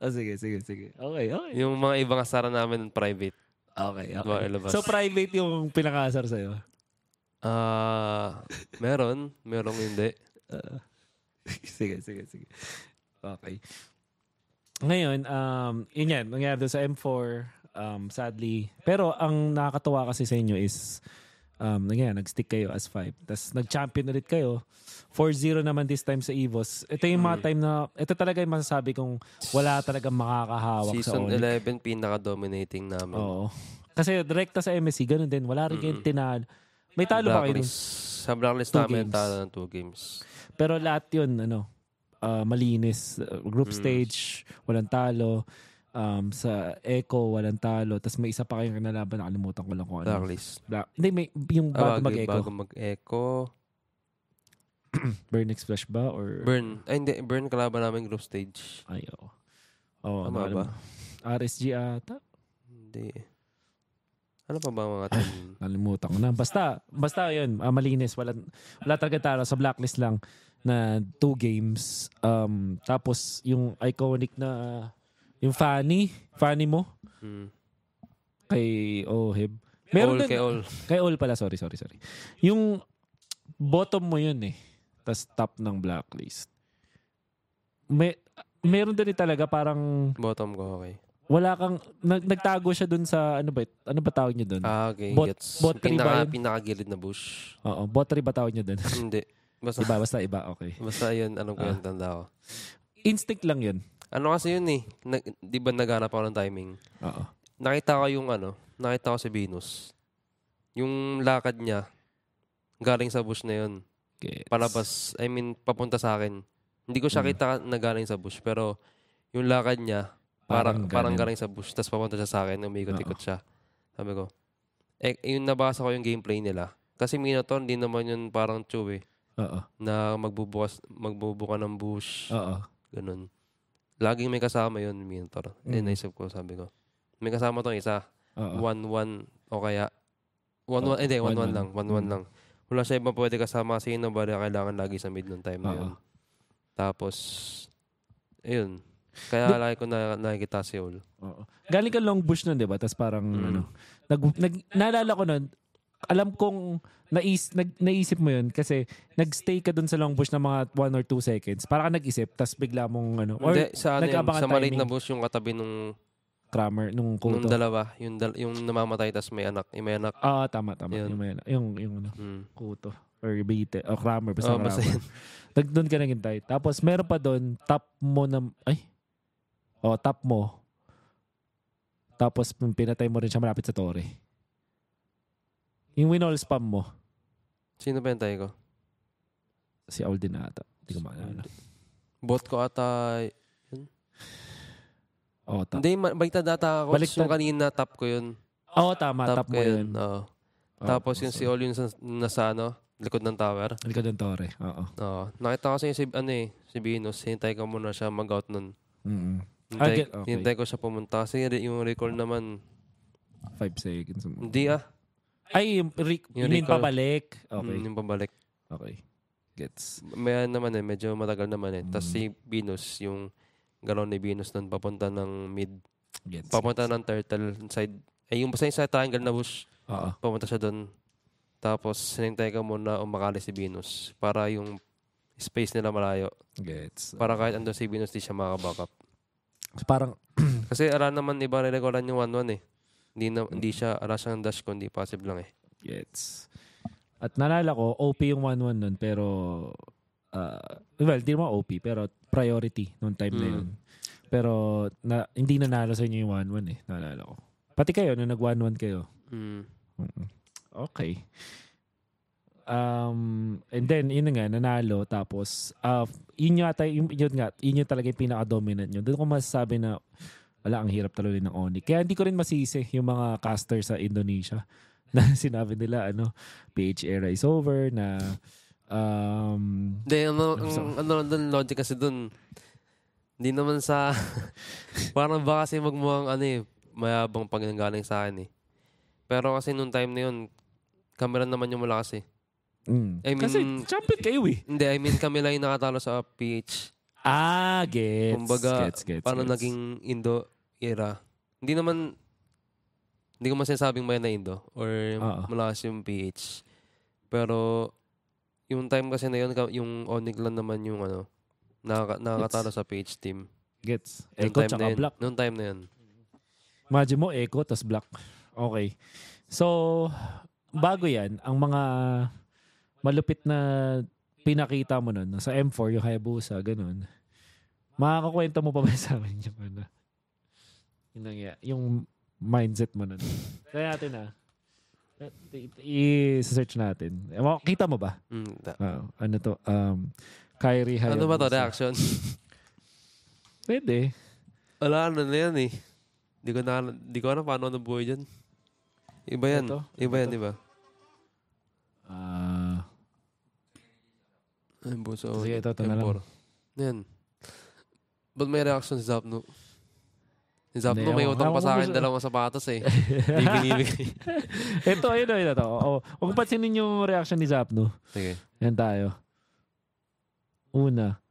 oh, sige, sige, sige. Okay, okay. yung mga ibang asara namin private. Okay, ilabas. So, private yung pinakasar sa'yo? Ah, meron. Merong hindi. (laughs) sige, sige, sige. Okay. Ngayon, um, yun yan, nangyari doon sa M4, um, sadly. Pero ang nakakatuwa kasi sa inyo is, um, ngayon, nag-stick kayo as 5. Tapos nag-champion ulit kayo. 4-0 naman this time sa EVOS. Ito yung mga time na, ito talaga yung masasabi kong wala talagang makakahawak sa Season Onyx. 11, pinaka-dominating namin. Oo. Kasi direkta sa MSC, ganun din. Wala rin kayong tinalo. May talo ba kayo? Blacklist. Sa blacklist Two namin, games. talo ng two games. Pero lahat yun, ano, ah, malinis. Uh, group Mm. stage, walang talo. Um, sa Echo, walang talo. Tapos may isa pa kayong kinalaban, nakalimutan ko lang kung ano. Blacklist. Black. Hindi, may, yung Ah, bago bago, mag-Echo. bago mag-echo. (clears throat) Burn Express ba? Or... Burn. Ay, hindi. Burn kalaban namin group stage. Ay, oo. Oo, Tama nakalim- ba? RSG ata. Hindi. Ano pa ba mga team? (clears throat) Nalimutan ko na. Basta, basta yun, ah, malinis. Wala, wala talaga talo. Sa blacklist lang na two games. Um, tapos yung iconic na, yung Fanny, Fanny mo, Hmm. kay Oheb. all din- kay all. Kay All pala, sorry, sorry, sorry. Yung bottom mo yun eh. Tapos top ng blacklist. May, meron din talaga parang Bottom ko, okay. wala kang, nag, nagtago siya dun sa, ano ba, ano ba tawag niyo dun? Ah, okay. Bot- gets. bot tree ba pinaka, yun? pinakagilid na bush. Oo, bottery ba tawag niyo dun? hindi. (laughs) Basta, iba, basta iba, okay. basta yun, anong ko Ah. yun, tanda ko. Instinct lang yun. Ano kasi yun eh. Nag, di ba naghanap ako ng timing? Oo. Nakita ko yung ano, nakita ko si Venus. Yung lakad niya, galing sa bush na yun. Gets. Palabas, I mean, papunta sa akin. Hindi ko siya Mm. kita na galing sa bush, pero yung lakad niya, parang, parang, galing sa bush, tapos papunta siya sa akin, umikot-ikot siya. Sabi ko, eh, yung nabasa ko yung gameplay nila. Kasi Minotaur, hindi naman yun parang chew eh, Oo. na magbubukas, magbubuka ng bush, Oo. ganun. Laging may kasama yun, Minotaur. Eh, Mm. naisip ko, sabi ko, may kasama tong isa, Oo. 1-1 o kaya, 1-1, Oh, hindi, 1-1 1-1. lang, 1-1 Mm. lang. Wala siya ibang pwede kasama kasi yun ang bali kailangan lagi sa mid ng time na yun. Tapos, ayun. Kaya Di- lagi ko na nakikita si Ol. Oo. Galing ka long bush nun, di ba? Tapos parang, Mm. ano, nag, nag, naalala ko nun, alam kong nais, nag, naisip mo yun kasi nagstay ka dun sa long bush na mga 1 or 2 seconds. Para ka nag-isip, tapos bigla mong, ano, or Hindi, sa ano yun, sa maliit na bush yung katabi nung, Kramer, nung nung kuto. dalawa. Yung, dal- yung namamatay tas may anak. Yung may anak. Ah, tama, tama. Yun. Yung, may- yung, yung, ano, Mm. kuto. Or bite. O Kramer, basta Oh, basta Kramer. yun. Nag, doon ka naghintay. Tapos meron pa doon, top mo na, ay, o top mo. Tapos pinatay mo rin siya malapit sa tore. Yung winol spam mo, Sino ba yung tayo ko? si Alden ata. Hindi ko maalala. Bot ko ata. Oo, top. Hindi, ma- baliktad ata ako. Baliktad. Yung kanina, top ko yun. Oo, tama. Top, mo ko yun. Oo. Oo, Tapos yung si Ol yung sa, nasa ano, likod ng tower. Likod ng tore. Oo. Oo. Nakita ko yung si, ano eh, si Venus. Hintay ko muna siya mag-out nun. Mm-mm. Hintay, Ah, okay. hintay ko siya pumunta. Kasi yung recall naman, Five seconds. hindi ah. Ay, yung, re- Yung recall. pabalik? Okay. Mm, yung pabalik. Okay. Gets. May ano naman eh, medyo matagal naman eh. Tapos Mm. si Venus, yung galon ni Venus nun, papunta ng mid. Gets. Papunta ng turtle side. Eh, yung basta yung sa triangle na bush, Oo. papunta siya doon. Tapos, sinintay ka muna umakali si Venus para yung space nila malayo. Gets. Para kahit andun si Venus, di siya makabackup. So, parang, (clears throat) Kasi ala naman iba nirekoran yung 1-1 eh. Hindi, na, hindi siya, ala siyang dash kundi passive lang eh. Gets. At nalala ko, OP yung 1-1 nun, pero, uh, well, di naman OP, pero priority nung time na Mm. yun. Pero, na, hindi nanalo sa inyo yung 1-1 eh, nalala ko. Pati kayo, nung nag-1-1 kayo. Mm. Okay. Um, and then, yun na nga, nanalo. Tapos, uh, yun yata, yun, yun nga, yun yung talaga yung pinaka-dominant nyo. Doon ko masasabi na, wala, ang hirap talaga ng Oni. Kaya hindi ko rin masisi yung mga caster sa Indonesia (laughs) na sinabi nila, ano, PH era is over, na, um, Hindi, ano, So- ang, ano, doon logic kasi doon, Hindi naman sa... (laughs) parang ba kasi magmukhang ano eh, mayabang pag nanggaling sa akin eh. Pero kasi nung time na yun, rin naman yung malakas eh. Mm. I mean- Kasi champion kayo eh. Hindi, I mean kami lang yung nakatalo sa PH. Ah, gets. Kumbaga, gets, gets, Paano gets. naging Indo era. Hindi naman, hindi ko man sinasabing may na Indo or Oo. malakas yung PH. Pero, yung time kasi na yun, yung Onig lang naman yung ano, nakaka- nakakatalo sa PH team. Gets. Echo tsaka yun. Black. Nung time na yun. Imagine mo, Echo tas Black. Okay. So, bago yan, ang mga malupit na pinakita mo nun, sa M4, yung Hayabusa, ganun, makakakwento mo pa ba (laughs) sa amin yung ano? Yung, nangya- yung mindset mo nun. (laughs) Kaya natin ah. I-search natin. Ewan Kita mo ba? Mm, da- Ah, ano to? Um, Kyrie Hayabusa. ano ba to, reaction? (laughs) Pwede. Wala, ano na yan eh. Di ko na, di ko alam paano nabuhay dyan. Iba yan. Ito? Iba yan, di ba? Ah, Ay, buso. Sige, ito, ito na lang. M4. Yan. Ba't may reaction si Zapno? Si Zapno may utang pa sa akin dalawang sapatos eh. (laughs) Hindi binibigay. (laughs) ito, ayun, ayun, ito. Oh, huwag pansinin yung reaction ni Zapno. Sige. Yan tayo. Una.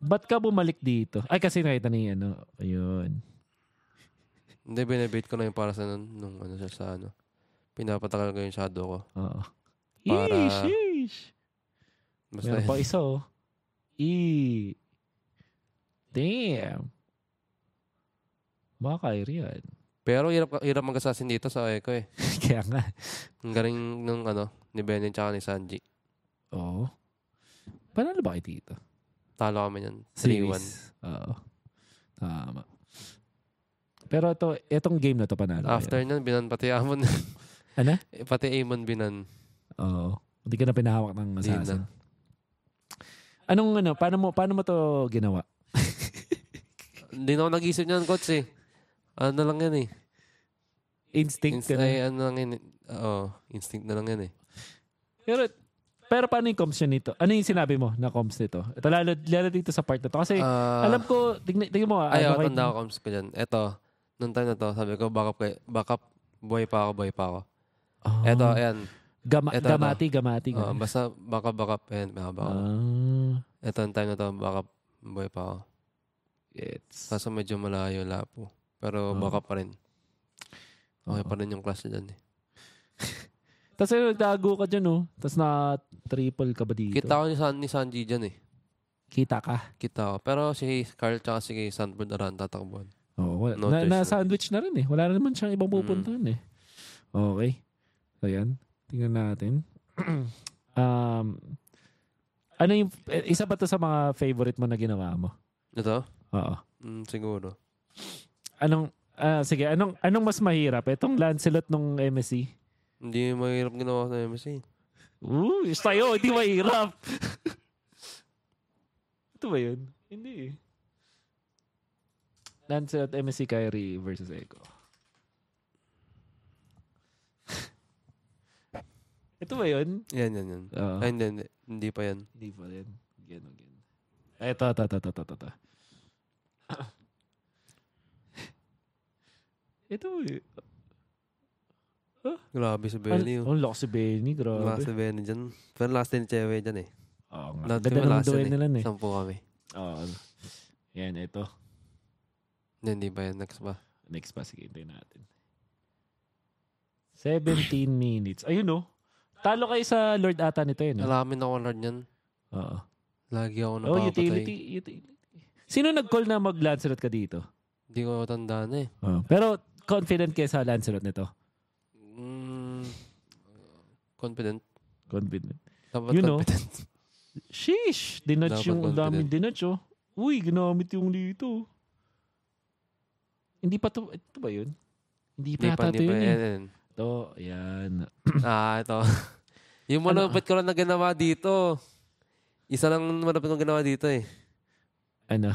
Ba't ka bumalik dito? Ay, kasi nakita ni ano. Ayun. Hindi, binibait ko na yung para sa nun, nung ano siya sa ano. Pinapatagal ko yung shadow ko. Oo. Para- Yeesh, yeesh. Basta Meron pa isa, oh. E. Damn. Baka Kyrie yan. Pero hirap, hirap mag-assassin dito sa Echo eh. (laughs) Kaya nga. Ang galing nung ano, ni Benin tsaka ni Sanji. Oo. Panalo ba kayo dito? Talo kami yan. 3-1. Series. Oo. Tama. Pero ito, itong game na to panalo. After nyan, binan pati Amon. (laughs) Ano? Eh, pati Amon binan. Oo. Hindi ka na pinahawak ng assassin. Anong ano, paano mo paano mo to ginawa? (laughs) Hindi na ako nag-isip niyan, coach eh. Ano lang yan eh. Instinct Inst- ka na. ay, ano lang yan eh. Oo, instinct na lang yan eh. Pero pero paano yung comms yun nito? Ano yung sinabi mo na comms nito? Ito lalo, lalo dito sa part na to. Kasi Ah, alam ko, tignan, tignan mo. ah, Ay, ano ako, tanda ko comes ko dyan. Eto, nung time na to, sabi ko, backup, kay, backup, buhay pa ako, buhay pa ako. Oh, Eto, ayan. gama, eto, gamati, gamati. Oo, gamati. basta backup, backup, ayan, backup, backup. Ah, Eto, yung time na to, backup, buhay pa ako. it's, Kaso medyo malayo lapo. Pero Oo. backup pa rin. Okay Oo. pa rin yung class dyan eh. (laughs) Tapos ayun, nagtago ka dyan, oh. Tapos na triple ka ba dito? Kita ko ni, San, ni Sanji dyan eh. Kita ka. Kita ko. Pero si Carl tsaka si Sanford Aran tatakbuhan. Oo, wala. No na, choice na na. sandwich na rin eh. Wala na naman siyang ibang Mm. pupuntahan eh. Okay. So yan. Tingnan natin. (clears throat) um, ano yung, eh, isa ba to sa mga favorite mo na ginawa mo? Ito? Oo. Mm, siguro. Anong, ah, sige, anong, anong mas mahirap? Itong Lancelot nung MSC? Hindi mahirap ginawa sa MC. Ooh, sa'yo, hindi mahirap. (laughs) Ito ba yun? Hindi eh. Lancelot, MSC, Kyrie versus Echo. (laughs) Ito ba yun? Yan, yan, yan. Oo. Ay, hindi, hindi. Hindi pa yan. Hindi pa rin. Again, again. Ito, ito, ito, ito, ito, ito. Ito eh. Grabe si Benny. oh, lakas si Benny, grabe. Last si Benny dyan. Pero last din Chewe dyan eh. Oo nga. Lahat Ganda ng last duel nila eh. Sampu kami. Oo. Yan, ito. Hindi, pa yan. Next ba? Next pa, sige, hintayin natin. 17 minutes. Ayun no. Talo kayo sa Lord ata nito yun. No? Alamin ako Lord yan. Oo. Lagi ako Oh, napapatay. utility, utility. Sino nag-call na mag-Lancelot ka dito? Hindi ko tandaan eh. Oh. Pero confident kayo sa Lancelot nito? Mm, confident. Confident. Dapat You know. confident. (laughs) Sheesh! Dinatch Dapat yung confident. dinatch oh. Uy, ginamit yung dito. Hindi pa to, ito ba yun? Hindi pa ito hindi pa. yun Yan, eh. yan. Ito, ayan. (clears throat) Ah, ito. (laughs) yung Ano? malupit ko lang na ginawa dito. Isa lang malupit kong ginawa dito eh. Ano?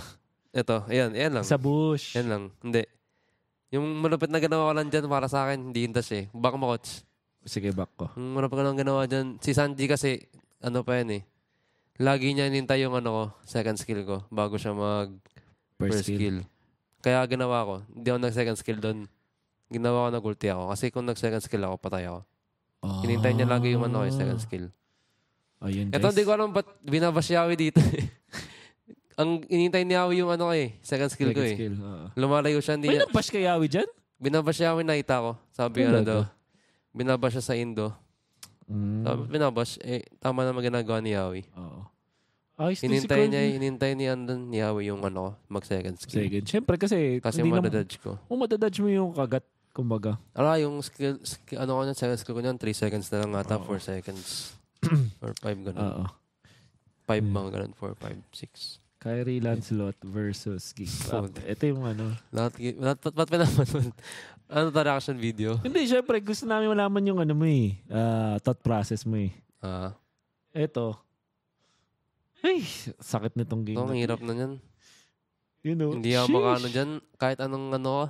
Ito, ayan, ayan lang. Sa bush. Yan lang. Hindi. Yung malupit na ginawa ko lang dyan para sa akin, hindi hintas eh. Baka mo, coach. Sige, back ko. Yung malupit ko lang ginawa dyan, si Sanji kasi, ano pa yan eh. lagi niya nintay yung ano ko, second skill ko, bago siya mag First, first, skill. skill. Kaya ginawa ko, hindi ako nag second skill doon. Ginawa ko na ulti ako. Kasi kung nag second skill ako, patay ako. Ah. Hinintay niya lagi yung ano ko, second skill. Ayun, Ito, guys. hindi ko alam ba't binabash si Yawi dito. (laughs) Ang inintay ni Yawi yung ano ko eh, second skill ko Second eh. skill, oo. Lumalayo siya, hindi May niya. nabash kay Yawi dyan? Binabash Yawi, nakita ko. Sabi ano daw. Binabash siya sa Indo. Mm. Sabi, binabash, eh, tama naman ginagawa ni Yawi. Oo. Ayos Colby. niya, hinintay ni Andon ni Yawi yung ano ko, mag second skill. Second. Siyempre kasi, Kasi madadodge ko. kung madadodge mo yung kagat, kumbaga. Ala, yung skill, skill ano ko niyan, second skill ko niyan, 3 seconds na lang ata, Oo. 4 seconds. (clears throat) Or 5 ganun. Oo. 5 Mm. mga ganun, 4, 5, 6. Kyrie Lancelot versus Geek. Fuck. Ito yung ano. Lahat, lahat, ba't, ba't pinapanood? ano ta reaction video? Hindi, syempre, gusto namin malaman yung ano mo eh. ah, thought process mo eh. Ah, Ito. Ay, sakit nitong game. ito, ang na to. hirap na yan. You know? Hindi ako makano dyan. Kahit anong ano.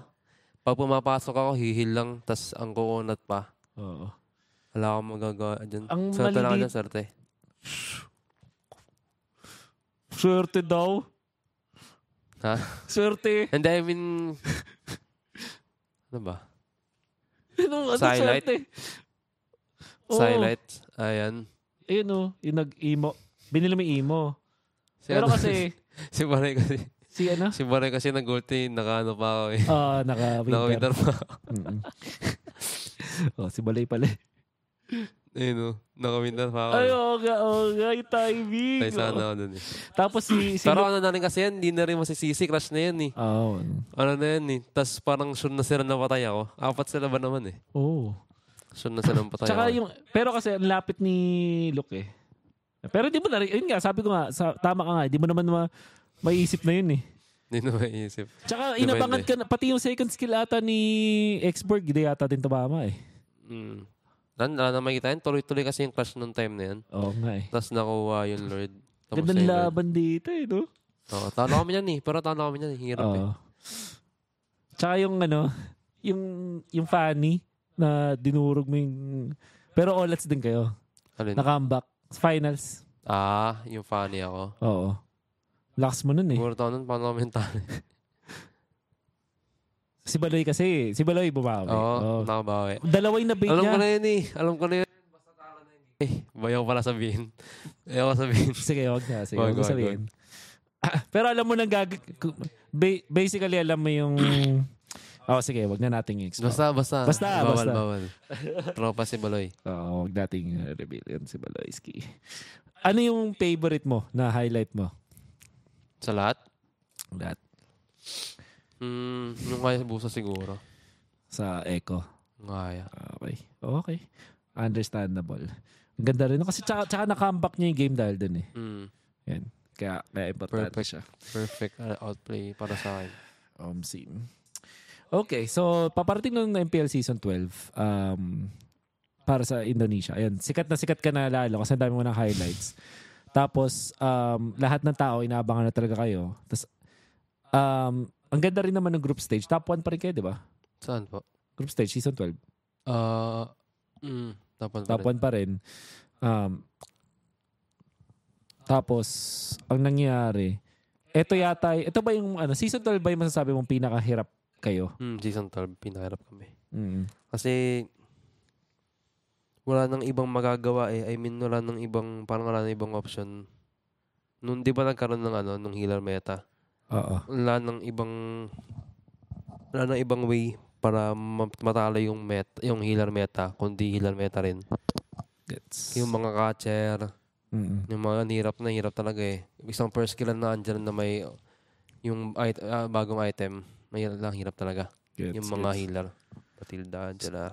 Pag pumapasok ako, hihil lang. tas ang kukunat pa. Oo. Wala akong magagawa dyan. Ang Swerte lang dyan, swerte. (laughs) Swerte daw. Ha? Swerte. And I mean... ano ba? Ano, ano Silent? swerte? Oo. Silent. Ayan. Ayun o, yung nag-emo. Binili mo yung emo. Si Pero ano- kasi, (laughs) si Baray kasi... si ano? Si Baray kasi nag-ulti, naka-ano pa ako eh. Ah, naka-winter. Naka-winter pa ako. Mm-mm. (laughs) oh, si Balay pala. Ayun o. Naka-winter pa ako. Ay, eh. oo nga, yung timing. Tayo sana ako dun eh. Tapos si... si Pero ano na rin kasi yan, hindi na rin masisisi. Crush na yan eh. Oo. Ano na yan eh. Tapos parang sure na sila na patay ako. Apat sila ba naman eh. Oo. Sure na sila patay Tsaka ako. yung... Pero kasi ang lapit ni Luke eh. Pero di mo na rin... Yun nga, sabi ko nga, sa, tama ka nga, di mo naman ma, maiisip na yun eh. Hindi na maiisip. Tsaka inabangan ka na, pati yung second skill ata ni Xborg, hindi yata din tumama eh. Mm. Wala na makita yan. Tuloy-tuloy kasi yung crush nung time na yan. Oo nga eh. Tapos nakuha yung Lord. Tapos Gandang laban dito eh, no? Oo, talo kami yan eh. Pero talo kami yan eh. Hirap eh. Oo. Tsaka yung ano, yung, yung funny na dinurog mo yung... Pero all-outs din kayo. Alin? Na-comeback. Finals. ah, yung funny ako. Oo. Lakas mo nun eh. Siguro taon nun, paano kami yung talo? (laughs) Si Baloy kasi, si Baloy bumawi. Oo, Oo. nakabawi. Dalawa yung nabait Alam niya. ko na yun eh. Alam ko na yun. Basta talo na yun. Eh, bayaw pala sabihin. Ayaw ko sabihin. (laughs) Sige, wag na. Sige, Wag, wag sabihin. Ah, (laughs) pero alam mo nang gag... ba- basically, alam mo yung... (clears throat) Oh, sige, wag na nating explore. Basta, basta. Basta, bawal, basta. bawal. Tropa si Baloy. (laughs) Oo, wag nating uh, reveal yun si Baloyski. Ano yung favorite mo na highlight mo? Sa lahat? That Hmm, yung kaya busa siguro. sa Echo. Kaya. Okay. Okay. Understandable. Ang ganda rin. Kasi tsaka, tsaka na-comeback niya yung game dahil dun eh. Hmm, Yan. Kaya, kaya importante Perfect. siya. perfect uh, outplay para sa akin. Um, sim. Okay, so paparating nun ng MPL Season 12 um, para sa Indonesia. Ayan, sikat na sikat ka na lalo kasi ang dami mo ng highlights. Tapos, um, lahat ng tao, inaabangan na talaga kayo. Tapos, um, ang ganda rin naman ng group stage. Top 1 pa rin kayo, di ba? Saan po? Group stage, Season 12. Ah, mm, tapan pa Top rin. 1 pa rin. Um, tapos, ang nangyari, eto yata, ito ba yung, ano, Season 12 ba yung masasabi mong pinakahirap kayo? Hmm, season 12, pinahirap kami. Mm. Kasi, wala nang ibang magagawa eh. I mean, wala nang ibang, parang wala nang ibang option. Nung, di ba nagkaroon ng ano, nung healer meta? Oo. Wala nang ibang, wala nang ibang way para ma- matalo yung met, yung healer meta, kundi healer meta rin. Gets. Yung mga catcher, Mm-mm. yung mga hirap na hirap talaga eh. Isang first kill na andyan na may yung it- ah, bagong item, may lang hirap talaga. Gets, yung mga gets. healer. Matilda, Angela.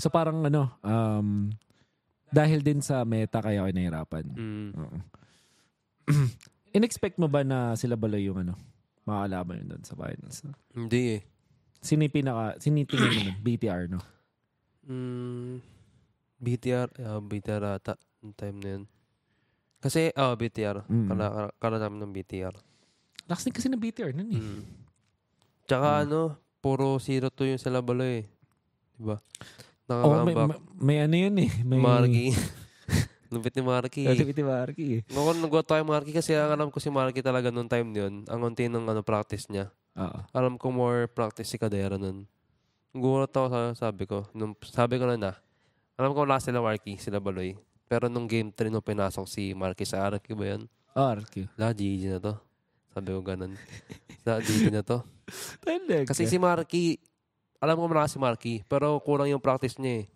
So parang ano, um, dahil din sa meta kaya kayo nahirapan. Mm. Oo. (clears throat) (clears throat) In-expect mo ba na sila baloy yung ano, makakalaban yun doon sa finals? Hindi eh. Sino yung pinaka, sino yung tingin mo nun? (clears throat) BTR, no? Mm, BTR, ah, BTR ata, yung time na yun. Kasi, ah, BTR. Mm. Kala, kala, kala namin ng BTR. Lakas din kasi ng BTR nun eh. Mm. Tsaka Mm. ano, puro 0-2 yung sila baloy eh. Diba? Oo, may, Nakakambak. may, may ano yun eh. May, Margi. (laughs) Lupit ni Marky. Kasi iti Marky eh. Nung nag tayo Marky kasi ang alam ko si Marky talaga noong time yun, ang unti ng ano, practice niya. Oo. Alam ko more practice si Kadera nun. Gulat ako sa sabi ko. Nung, sabi ko na na, alam ko wala sila Marky, sila Baloy. Pero nung game 3 nung pinasok si Marky sa RQ ba yun? Oh, RQ. La, GG na to. Sabi ko ganun. (laughs) La, GG na to. Talaga. Kasi si Marky, alam ko malakas si Marky, pero kulang yung practice niya eh.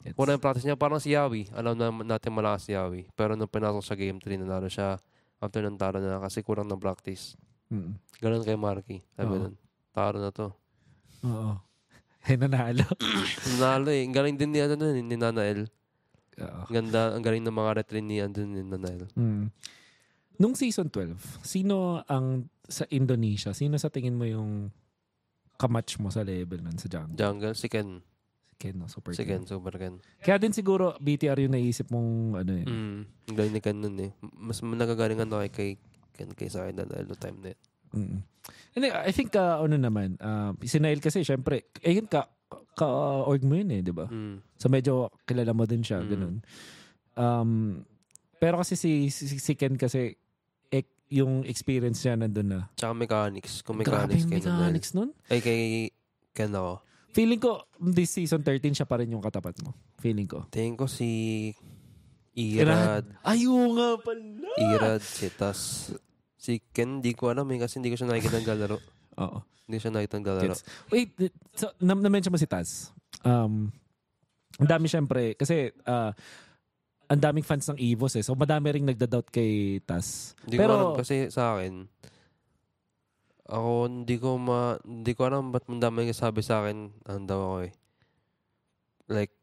Gets. Kulang yung practice niya, parang si Yawi. Alam na natin malakas si Yawi. Pero nung pinasok sa game 3, nanalo siya after ng taro na kasi kulang ng practice. Mm. Ganun kay Marky. Sabi nun, taro na to. Oo. (laughs) Eh, nanalo. (clears throat) Nanalo eh. Ang galing din ni, ano, nun, ni Nanael. Oo. Ang ganda, ang galing ng mga retry ni, ano, ni Nanael. Mm. Nung season 12, sino ang sa Indonesia, sino sa tingin mo yung kamatch mo sa level nun sa jungle? Jungle, si Ken. Ken, no? Super Si Ken. Ken, super Ken. Kaya din siguro BTR yung naisip mong ano eh. Mm. Galing ni Ken nun eh. Mas nagagalingan ako kay, kay Ken kaysa kay Nanael no time na yun. Mm. And I- I think uh, ano naman, uh, si Nail kasi syempre, eh yun ka, ka-org mo yun eh, di ba? Mm. So medyo kilala mo din siya, Mm. ganun. Um, pero kasi si, si, si Ken kasi, eh, yung experience niya nandun na. Tsaka mechanics. Kung Grabe mechanics yung kay Nanael. mechanics nun. Ay, kay Ken ako. Feeling ko, this season 13 siya pa rin yung katapat mo. Feeling ko. Tingin ko si Irad. Ayaw nga pala. Irad, si Tas. Si Ken, di ko alam eh, kasi hindi ko siya nakikita ng galaro. (laughs) Oo. Hindi siya nakikita ng galaro. Gets. Wait, so, na- na-mention mo si Taz. Um, ang dami syempre, kasi uh, ang daming fans ng Evos eh. So madami ring nagda-doubt kay Taz. Hindi ko Pero, alam kasi sa akin, ako hindi ko ma, hindi ko alam ba't mandami sabi sa akin, ano daw ako eh. Like,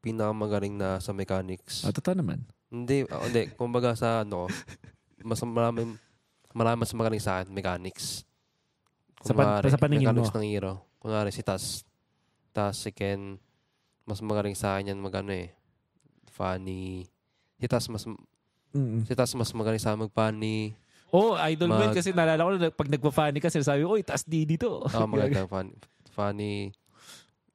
pinakamagaling na sa mechanics. ah, totoo naman. Hindi, ako hindi. Kumbaga sa ano, mas marami, marami mas magaling sa akin, mechanics. Sa pan- sa paningin mechanics mo. ng hero. Kunwari si Tas. Tas, si Ken, mas magaling sa akin yan magano eh. Funny. Si Tas mas, Mm. si Tas mas magaling sa akin mag-funny. Oh, idol Mag- kasi naalala ko na pag nagpa-funny ka, sinasabi, oy, Taz di dito. Ah, (laughs) maganda funny. Funny.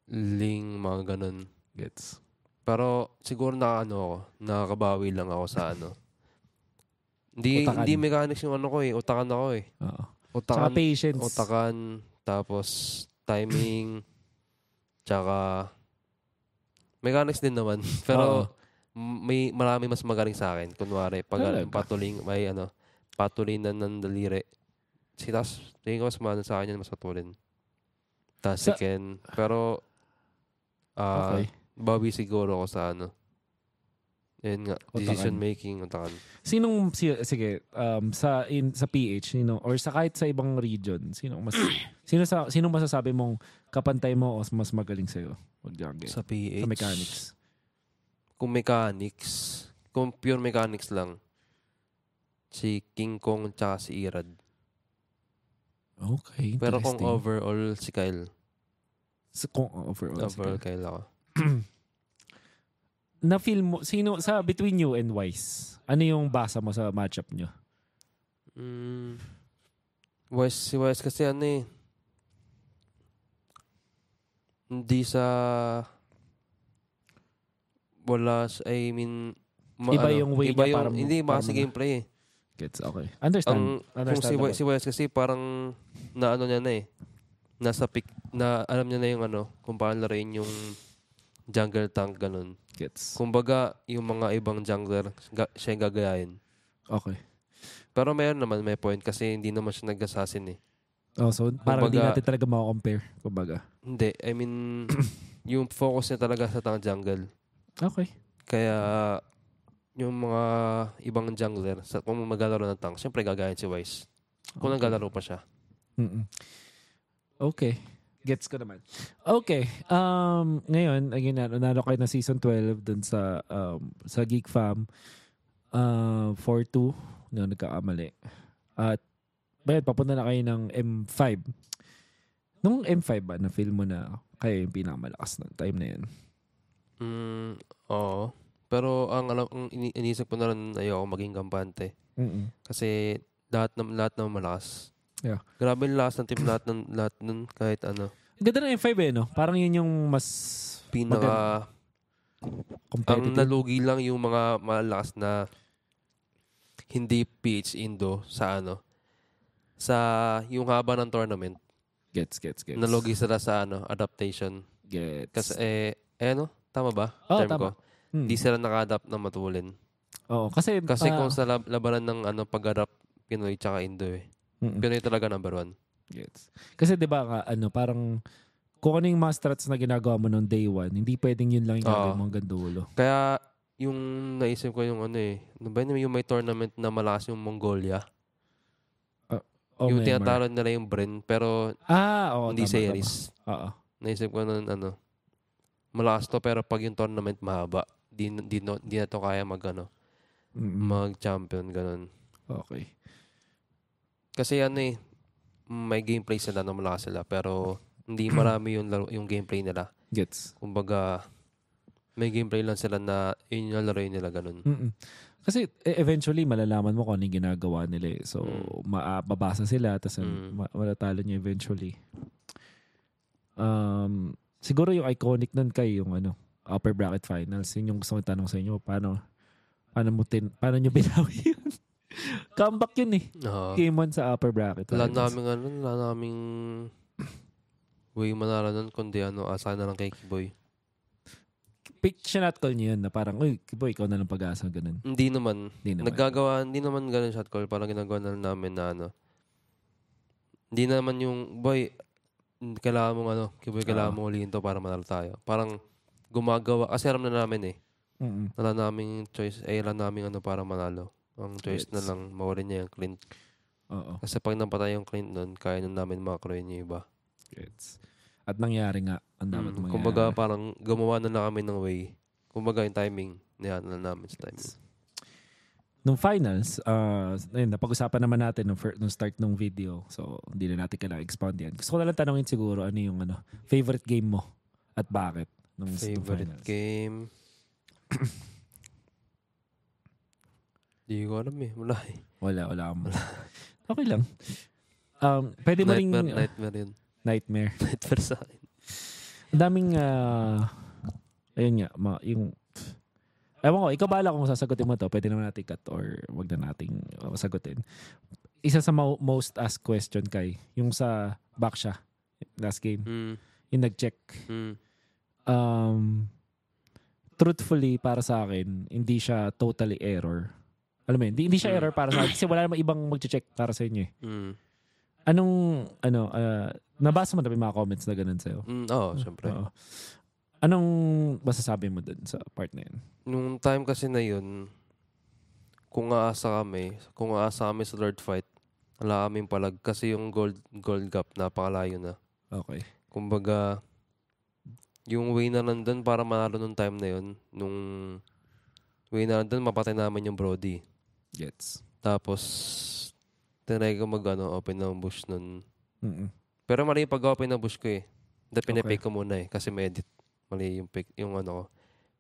Ling, mga ganun. Gets. Pero siguro na ano ako, nakakabawi lang ako sa ano. Hindi Utakan. hindi mechanics yung ano ko eh, utakan ako eh. Oo. Tsaka Utakan, patience. utakan, tapos timing, (coughs) tsaka mechanics din naman. (laughs) Pero m- may marami mas magaling sa akin. Kunwari, pag patuling, may ano, patulinan ng daliri. Si Tas, tingin ko mas maganda sa akin yan, mas patulin. Tas si Sa- Ken. Pero, ah, Okay. bawi siguro ako sa ano. Yun nga, decision making, utakan. Sinong, si, sige, um, sa, in, sa PH, sino, or sa kahit sa ibang region, sino mas, (clears throat) sino sa, sino masasabi mong kapantay mo o mas magaling sa'yo? Mag-jungle. Sa PH. Sa mechanics. Kung mechanics, kung pure mechanics lang, si King Kong tsaka si Irad. Okay, interesting. Pero kung overall, si Kyle. Sa, kung overall. Overall, sige. Kyle ako. (clears throat) Na feel mo, sino, sa between you and Wise, ano yung basa mo sa matchup nyo? Mm. West, si West kasi ano eh. Hindi sa... Wala, I mean... ma- Iba ano, yung way iba niya yung, para mo- Hindi, para baka sa gameplay eh. Gets, okay. Understand. Ang, kung si, si West kasi parang na ano niya na eh. Nasa pick, na alam niya na yung ano, kung paano laruin yung jungle tank, ganun. Gets. Kumbaga, yung mga ibang jungler, ga, siya yung gagayahin. Okay. Pero mayroon naman, may point kasi hindi naman siya nag-assassin eh. Oh, so parang hindi Kumbaga- natin talaga mako-compare. Kumbaga. Hindi, I mean, (coughs) yung focus niya talaga sa tank jungle. Okay. Kaya, yung mga ibang jungler, sa, kung maglalaro ng tank, syempre gagayahin si Wise. Kung Okay. naglalaro pa siya. Mm-mm. Okay. Gets ko naman. Okay. Um, ngayon, again, nanalo kayo na season 12 dun sa um, sa Geek Fam. Uh, 4-2. No, nagkakamali. At, bayan, papunta na kayo ng M5. Nung M5 ba, na-feel mo na kayo yung pinakamalakas na time na yun? Mm, oo. Pero ang alam ang ini- inisip ko na rin ayoko maging kampante Mm-mm. kasi lahat ng lahat ng malakas. Yeah. Grabe yung lakas ng team lahat ng lahat nun kahit ano. Ganda ng M5 eh, no? Parang yun yung mas... Pinaka Ang Competitive. nalugi lang yung mga malakas na hindi PH Indo sa ano sa yung haba ng tournament. Gets, gets, gets. Nalugi sila sa ano adaptation. Gets. Kasi eh, eh ano? Tama ba? Oo, Term tama. ko. Hmm. Hindi sila naka-adapt na matulin. Oo, kasi... Kasi ah, kung sa lab- labanan ng ano pag-adapt Pinoy tsaka Indo eh. mm-mm. Pinoy talaga number one. Gets. Kasi 'di ba nga ano parang kung ano yung mga strats na ginagawa mo noong day one, hindi pwedeng yun lang yung gagawin mo hanggang dulo. Kaya yung naisip ko yung ano eh. Ano ba yun, yung may tournament na malakas yung Mongolia. Oh, yung Myanmar. tinatalo nila yung Bren pero Ah, oo. hindi tama, series. tama. Oo. Naisip ko nun ano. Malakas to pero pag yung tournament mahaba. Di, di, no, di na to kaya mag ano, Mm-mm. mag-champion ganun. okay. Kasi ano eh, may gameplay sila na malakas sila pero hindi (clears throat) marami yung laro, yung gameplay nila. Gets. Kumbaga may gameplay lang sila na yun yung laro nila ganun. Mm-mm. Kasi e- eventually malalaman mo kung ano yung ginagawa nila eh. So, Mm. ma- mabasa sila tapos Mm. ma- matatalo niya eventually. Um, siguro yung iconic nun kay yung ano, upper bracket finals. Yun yung gusto kong tanong sa inyo. Paano, paano mo tin, paano nyo binawi yun? (laughs) Comeback yun eh. Oo. Game 1 sa upper bracket Wala namin ano, wala namin way manalo nun kundi ano, asa na lang kay Kiboy. Pick shot call niyo yun na parang, uy, boy, ikaw na lang pag-asa. Ganun. Hindi naman. Hindi naman. Naggagawa, hindi naman ganun shot call. Parang ginagawa na lang namin na ano. Hindi naman yung, boy, kailangan mong ano, kiboy, kailangan Oo. mong ulihin to para manalo tayo. Parang gumagawa, kasi alam na namin eh. Mm-mm. Wala namin choice, eh, wala namin ano para manalo. Ang choice na Gets. lang, mawala niya yung Clint. Oo. Kasi pag napatay yung Clint nun, kaya na namin makakroy niya iba. Gets. At nangyari nga. Ang dapat Mm, mangyari. kumbaga, parang gumawa na lang kami ng way. Kumbaga, yung timing, niyan na namin sa timing. Nung finals, uh, ayun, napag-usapan naman natin nung, nung start ng video. So, hindi na natin kailangan expound yan. Gusto ko na lang tanongin siguro ano yung ano, favorite game mo at bakit nung Favorite finals. game? (coughs) Di ko alam eh. Wala eh. Wala, wala akong (laughs) Okay lang. Um, pwede mo ring Nightmare, uh, nightmare yun. nightmare. (laughs) Nightmare sa akin. Ang daming, ah, ayun nga, ma, yung, ewan ko, ikaw bahala kung sasagutin mo to, pwede naman natin cut or wag na nating uh, sagutin. Isa sa mo- most asked question kay, yung sa Baksha, last game, Mm, yung nag-check. mm, Um, truthfully, para sa akin, hindi siya totally error. Alam mo yun, hindi, hindi siya Mm. error para sa akin kasi wala namang ibang mag-check para sa inyo eh. mm. Anong, ano, ah, nabasa mo na yung mga comments na ganun sa'yo? Mm, Oo, syempre. Oo. Anong masasabi mo dun sa part na yun? Nung time kasi na yun, kung aasa kami, kung aasa kami sa third fight, wala kaming palag kasi yung gold gold gap napakalayo na. Okay. Kumbaga, yung way na nandun para manalo nung time na yun, nung way na nandun, mapatay namin yung Brody. Gets. Tapos, tinry ko mag ano, open ng bush nun. Mm-mm. Pero mali yung pag-open ng bush ko eh. Okay. pinipake ko muna eh, kasi may edit. Mali yung, pick, yung ano ko.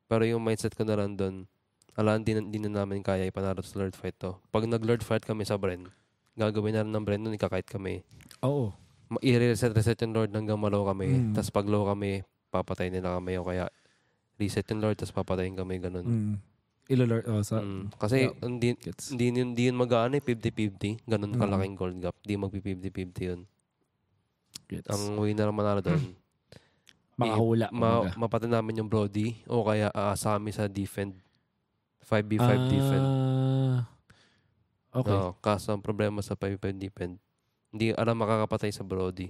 Pero yung mindset ko na lang doon, alam, di, di na namin kaya ipanalo sa Lord Fight to. Pag nag-Lord Fight kami sa Bren, gagawin na lang ng Bren nun, ikakite kami. Oo. Ma- I-reset reset yung Lord hanggang malaw kami. Mm. Tapos pag low kami, papatay nila kami o kaya reset yung Lord tapos papatayin kami ganun. Mm. Ilolor, oh, sa, Mm. Kasi Yeah. hindi, gets. hindi, yun- hindi yun mag-ano eh, 50-50. Ganun Mm. kalaking gold gap. Di magpi-50-50 yun. Gets. Ang way na lang manalo doon, (clears throat) Makahula. ma- kumbaga. mapatay namin yung Brody o kaya aasa kami sa defend. 5v5 defend. Ah, Okay. Oo, kaso ang problema sa 5v5 defend, hindi alam makakapatay sa Brody.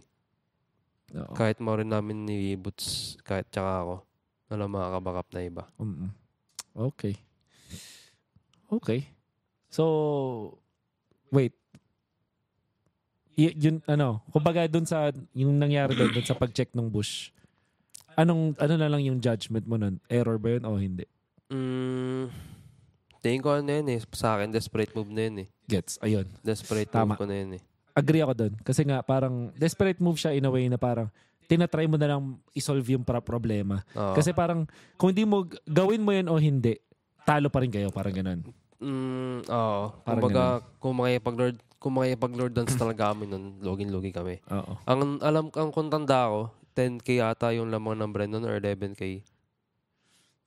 Oo. Kahit mo rin namin ni Boots, kahit tsaka ako, alam makakabackup na iba. Mm-mm. Okay. Okay. So, wait. Y- yun, ano, kumbaga dun sa, yung nangyari doon, dun sa pag-check ng bush, anong, ano na lang yung judgment mo nun? Error ba yun o hindi? Mm, tingin ko ano yun eh. Sa akin, desperate move na yun eh. Gets. Ayun. Desperate Tama. move ko na yun eh. Agree ako doon. Kasi nga, parang, desperate move siya in a way na parang, tinatry mo na lang isolve yung pra- problema. Oo. Kasi parang, kung hindi mo, gawin mo yan o hindi, talo pa rin kayo. Parang ganun. Mm, oo. Parang Kumbaga, kung makipag-lord, kung makipag-lord dance talaga kami nun, login-logi kami. Oo. Ang alam ang kung tanda ko, 10k ata yung lamang ng Brennan or 11k.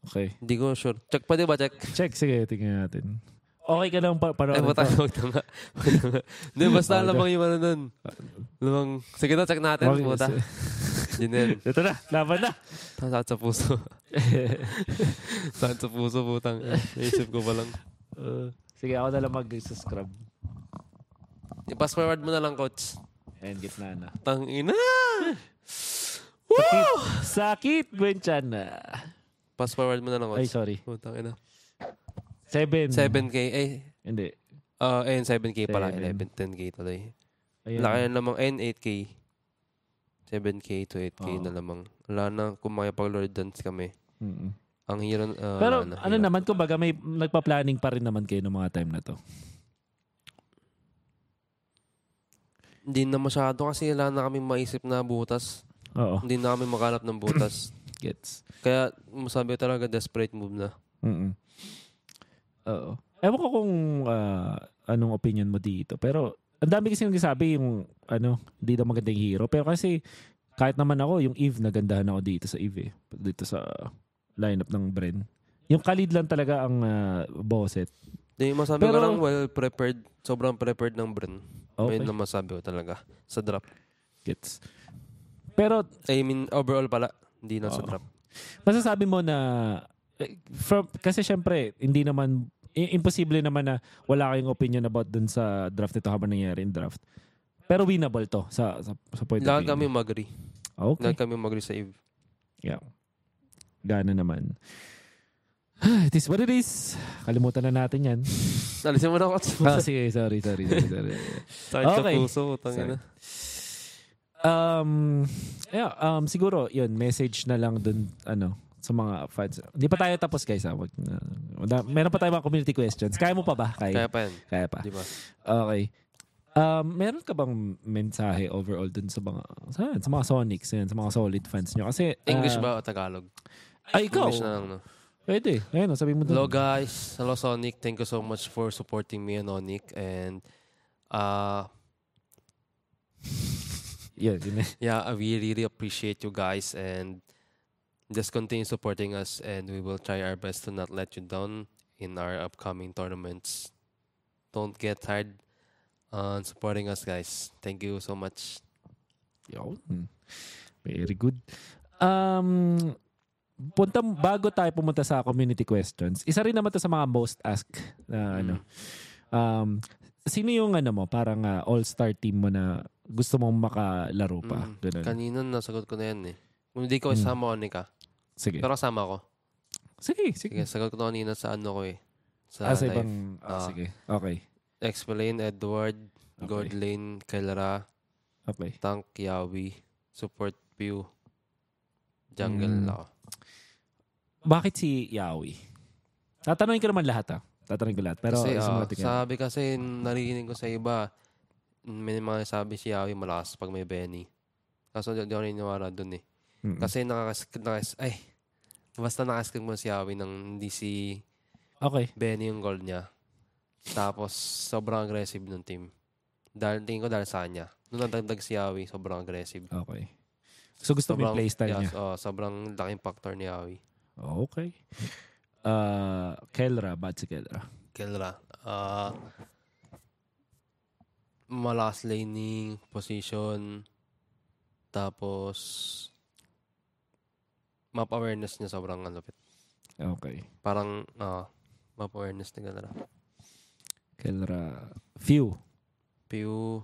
Okay. Hindi ko sure. Check pa di ba? Check. Check, sige, tingnan natin. Okay ka lang pa Ay, panoorin buta. to? Huwag na nga. Huwag na nga. Hindi, basta lamang yung ano nun. Lamang. Sige na, check natin. Okay, Puta. (laughs) Yun na yan. Ito na, laban na. Saan sa puso? (laughs) Saan sa puso, putang. Naisip ko pa lang. Uh, sige, ako na lang mag-subscribe. I-pass forward mo na lang, coach. Ayan, gitna na. Tang ina! Sakit! Sakit, Gwen-chan. Pass forward mo na lang, Ay, coach. sorry. Putang ina. Seven. 7K. Eh, Hindi. uh, ayun, 7K pala. Seven. 11, 10K tuloy. Ayun. Laki na lamang. Ayun, 8K. 7K to 8K Oo. na lamang. Wala na kung makipag-lord dance kami. Mm-mm. Ang hiro, uh, Pero wala na, ano hirap. naman, kumbaga may nagpa-planning pa rin naman kayo ng mga time na to. Hindi na masyado kasi wala na kami maisip na butas. Oo. Hindi na kami makalap ng butas. (coughs) Gets. Kaya masabi ko talaga desperate move na. Mm Oo. Ewan ko kung ah, anong opinion mo dito. Pero ang dami kasi nagsasabi yung ano, hindi daw maganda yung hero. Pero kasi kahit naman ako, yung Eve, nagandahan ako dito sa Eve eh. Dito sa lineup ng Bren. Yung Khalid lang talaga ang uh, bosset. Di masabi Pero- ko lang well prepared. Sobrang prepared ng Bren. Okay. Lang masabi ko talaga. Sa drop. Gets. Pero I mean, overall pala. Hindi na sa Oo. drop. masasabi mo na from, kasi syempre hindi naman imposible naman na wala kayong opinion about dun sa draft nito habang nangyayari yung draft. Pero winnable to sa sa, sa point of Lahat view. kami mag-agree. Okay. Lahat kami mag-agree sa Eve. Yeah. Gana naman. (sighs) it is what it is. Kalimutan na natin yan. (laughs) Alisin mo na ako. (laughs) ah, sige, sorry, sorry, sorry. sorry. (laughs) Sa Okay. puso. Tangina. Um, yeah, um, siguro, yun, message na lang dun, ano, sa mga fans. Hindi pa tayo tapos, guys. Ha? Wag, na, wala- meron pa tayo mga community questions. Kaya mo pa ba? Kaya, Kaya pa yan. Kaya pa. Di ba? Okay. Um, meron ka bang mensahe overall dun sa mga sa, sa mga Sonics, yan, sa mga solid fans nyo? Kasi, English ah, ba o Tagalog? Ay, ikaw. English na lang, no? Pwede. Ayun, sabi mo dun. Hello guys. Hello Sonic. Thank you so much for supporting me and Onic. And uh yun eh. yeah, we really appreciate you guys and just continue supporting us and we will try our best to not let you down in our upcoming tournaments. Don't get tired on supporting us guys. Thank you so much. Yun. Hmm. Very good. Um, punta, bago tayo pumunta sa community questions, isa rin naman to sa mga most asked na ano. Um, sino yung ano mo, parang ah, all-star team mo na gusto mong makalaro pa? Mm. Ganun. Kanina nasagot ko na yan eh. Kung hindi ko Mm. isama Onic ah. Sige. Pero kasama ko. sige, sige. Sige, sagot ko na kanina sa ano ko eh. Sa, ah, sa live. ibang, ah, Ah. sige. Okay. Explain, Edward, Okay. God Lane, Kailra, Okay. Tank, Yawi, Support Pew, Jungle Mm. ako. Bakit si Yawi? Tatanungin ko naman lahat ah. Tatanungin ko lahat. Pero kasi, tingin. sabi kasi, narinig ko sa iba, may mga sabi si Yawi malakas pag may Benny. Kaso di, di ako naniniwala dun eh. Mm-mm. Kasi nakakas, nakas, ay, basta nakaskag mo si Yawi nang hindi si Okay. Benny yung goal niya. Tapos, sobrang aggressive ng team. Dahil, tingin ko dahil sa kanya. Nung nadagdag si Yawi, sobrang aggressive. Okay. So gusto mo yung playstyle niya? yes, oh, sobrang laking factor ni Yawi. Okay. Uh, Kelra, bad si Kelra. Kelra. Ah malakas laning, position, tapos map awareness niya sobrang malupit. Okay. Parang ah map awareness ni Kelra. Kelra. Few. Pew.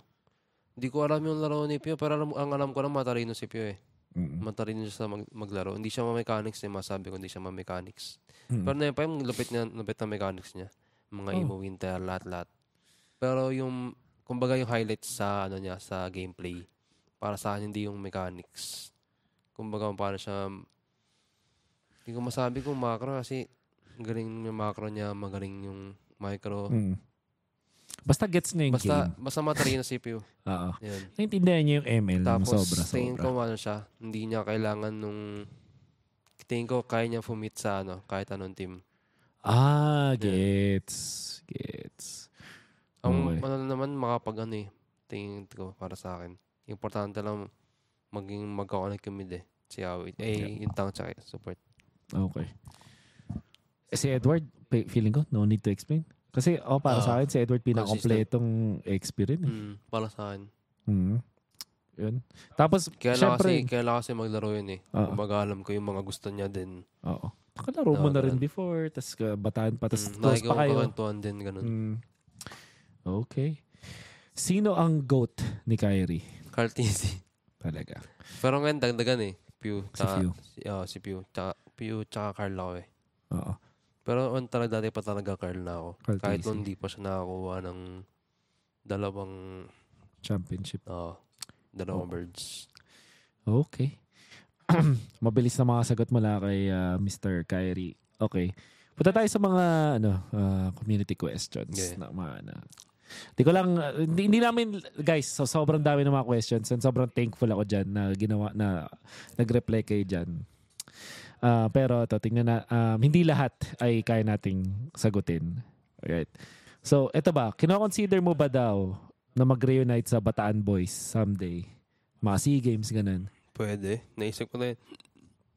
Hindi ko alam yung laro ni Pew, pero alam, ang alam ko lang matalino si Pew eh. Mm-mm. Matalino siya sa mag- maglaro. Hindi siya ma-mechanics eh, masabi ko hindi siya ma-mechanics. Mm. Pero na pa yung lupit, niya, lupit na mechanics niya. Mga Oh. emo winter, lahat-lahat. Pero yung, kumbaga yung highlights sa, ano niya, sa gameplay, para sa akin, hindi yung mechanics. Kumbaga paano siya, hindi ko masabi kung macro kasi galing yung macro niya, magaling yung micro. Mm. Basta gets na yung Basta, game. basta matalino CPU. (laughs) Oo. Yan. Naintindihan niya yung ML ng Tapos, sobra, tingin sobra. ko ano siya, hindi niya kailangan nung, tingin ko kaya niya fumit sa ano, kahit anong team. Ah, gets. Gets. Ang Okay. ano naman makapag ano eh, tingin ko para sa akin. Importante lang maging magkakanik yung mid eh. Si Awit. Eh, Yeah. yung tank tsaka support. Okay. Eh, si Edward, feeling ko, no need to explain. Kasi, oh, para Ah, sa akin, si Edward pinaka-kompletong experience. Mm, para sa akin. Hmm. Yun. Tapos, Kaya syempre, kasi, kaya kasi maglaro yun eh. Oo. Kumbaga alam ko yung mga gusto niya din. oo. Nakalaro mo Oo, na rin before, tapos bataan pa, tapos Mm, close pa kayo. nakikipagkwentuhan din, ganun. Mm. Okay. Sino ang GOAT ni Kyrie? Carl. Talaga. Pero ngayon, dagdagan eh. Pew. Si Pew. Si, oh, si Pew. Tsaka, Pew, tsaka Carl ako eh. Oo. Pero on talaga dati pa talaga Carl na ako. Carl Kahit nung hindi pa siya nakakuha ng dalawang, Championship. oh, dalawang Oo. birds. Okay. (clears throat) Mabilis na mga sagot mula kay ah, Mr. Kyrie. Okay. Punta tayo sa mga ano ah, community questions Yeah. na mga ano. Di ko lang, ah, hindi, hindi namin, guys, so sobrang dami ng mga questions and sobrang thankful ako dyan na ginawa, na nag-reply kayo dyan. Ah, pero ito, tingnan na, um, hindi lahat ay kaya nating sagutin. Alright. So, ito ba, kinoconsider mo ba daw na mag-reunite sa Bataan Boys someday? Mga SEA Games, ganun. Pwede. Naisip ko na yun.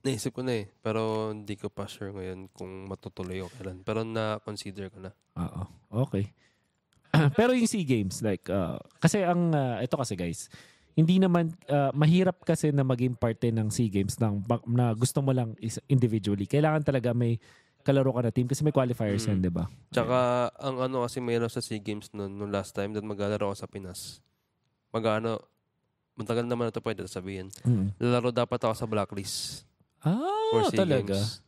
Naisip ko na eh. Pero hindi ko pa sure ngayon kung matutuloy o kailan. Pero na-consider ko na. Oo. Okay. (clears throat) Pero yung SEA Games, like, uh, kasi ang, uh, ito kasi guys, hindi naman, uh, mahirap kasi na maging parte ng SEA Games ng, na gusto mo lang is individually. Kailangan talaga may kalaro ka na team kasi may qualifiers yan, Mm. di ba? Tsaka, ang ano kasi mayroon sa SEA Games noon, nung last time, that maglalaro ako sa Pinas. Mag-ano, matagal naman na ito pwede sabihin. Mm. Lalaro dapat ako sa blacklist for Ah, SEA talaga? Games.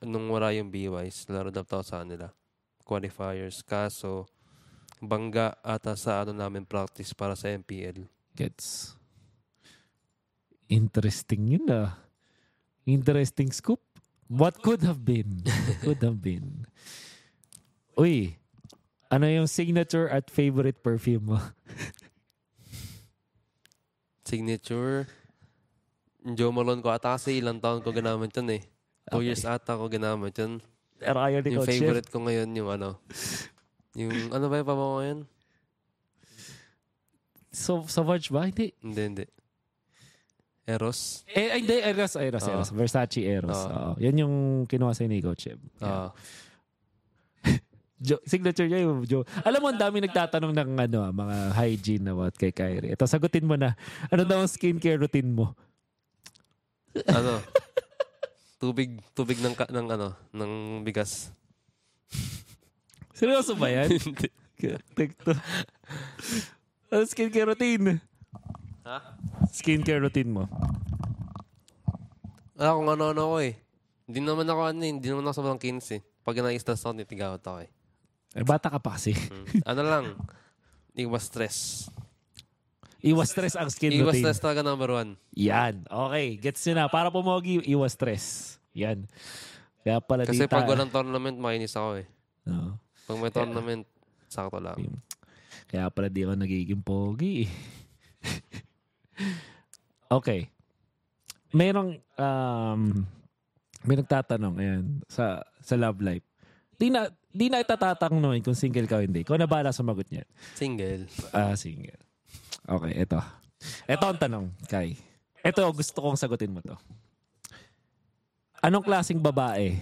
Nung wala yung BYs, lalaro dapat ako sa kanila. Qualifiers. Kaso, bangga ata sa ano namin practice para sa MPL. Gets. Interesting yun ah. Interesting scoop. What could have been? could have been. Uy, ano yung signature at favorite perfume mo? Signature. Joe Malone ko ata kasi ilang taon ko ginamit yun eh. Two Okay. years ata ko ginamit yun. Pero ayaw ni Yung favorite ko ngayon yung ano. Yung ano ba yung ngayon? So, Savage ba? Hindi. Hindi, hindi. Eros. Eh, ay, hindi. Eros, Eros, Ah. Eros. Versace Eros. Ah. Oo. Yan yung kinuha sa ni Coach Chef. Ah, (laughs) Jo- signature niya yung Joe. Alam mo, ang dami nagtatanong ng ano, ah, mga hygiene na what kay Kyrie. Ito, sagutin mo na. Ano daw ang skincare routine mo? ano? (laughs) tubig, tubig ng, ng ano, ng bigas. Seryoso ba yan? (laughs) Hindi. Ano skincare routine? ha? Skincare routine mo. Wala kung ano-ano ko eh. Hindi naman ako ano eh, hindi naman ako sobrang kinis eh. Pag na-stress ako, nitigawat ako eh. Eh, bata ka pa kasi. Mm. ano lang, iwas stress. Iwas stress ang skin Iwas routine. stress talaga number one. Yan. Okay. Gets nyo na. Para pumogi, iwas stress. Yan. Kaya pala Kasi di ta- pag walang tournament, mainis ako eh. Oo. Pag may tournament, sakto lang. Kaya pala di ako nagiging pogi. (laughs) okay. Merong, um, may nagtatanong, ayan, sa, sa love life. Di na, di na itatatanong kung single ka o hindi. Ikaw na bahala sumagot niyan. Single. Ah, single. Okay, ito. Ito ang tanong, Kai. Ito, gusto kong sagutin mo to. Anong klaseng babae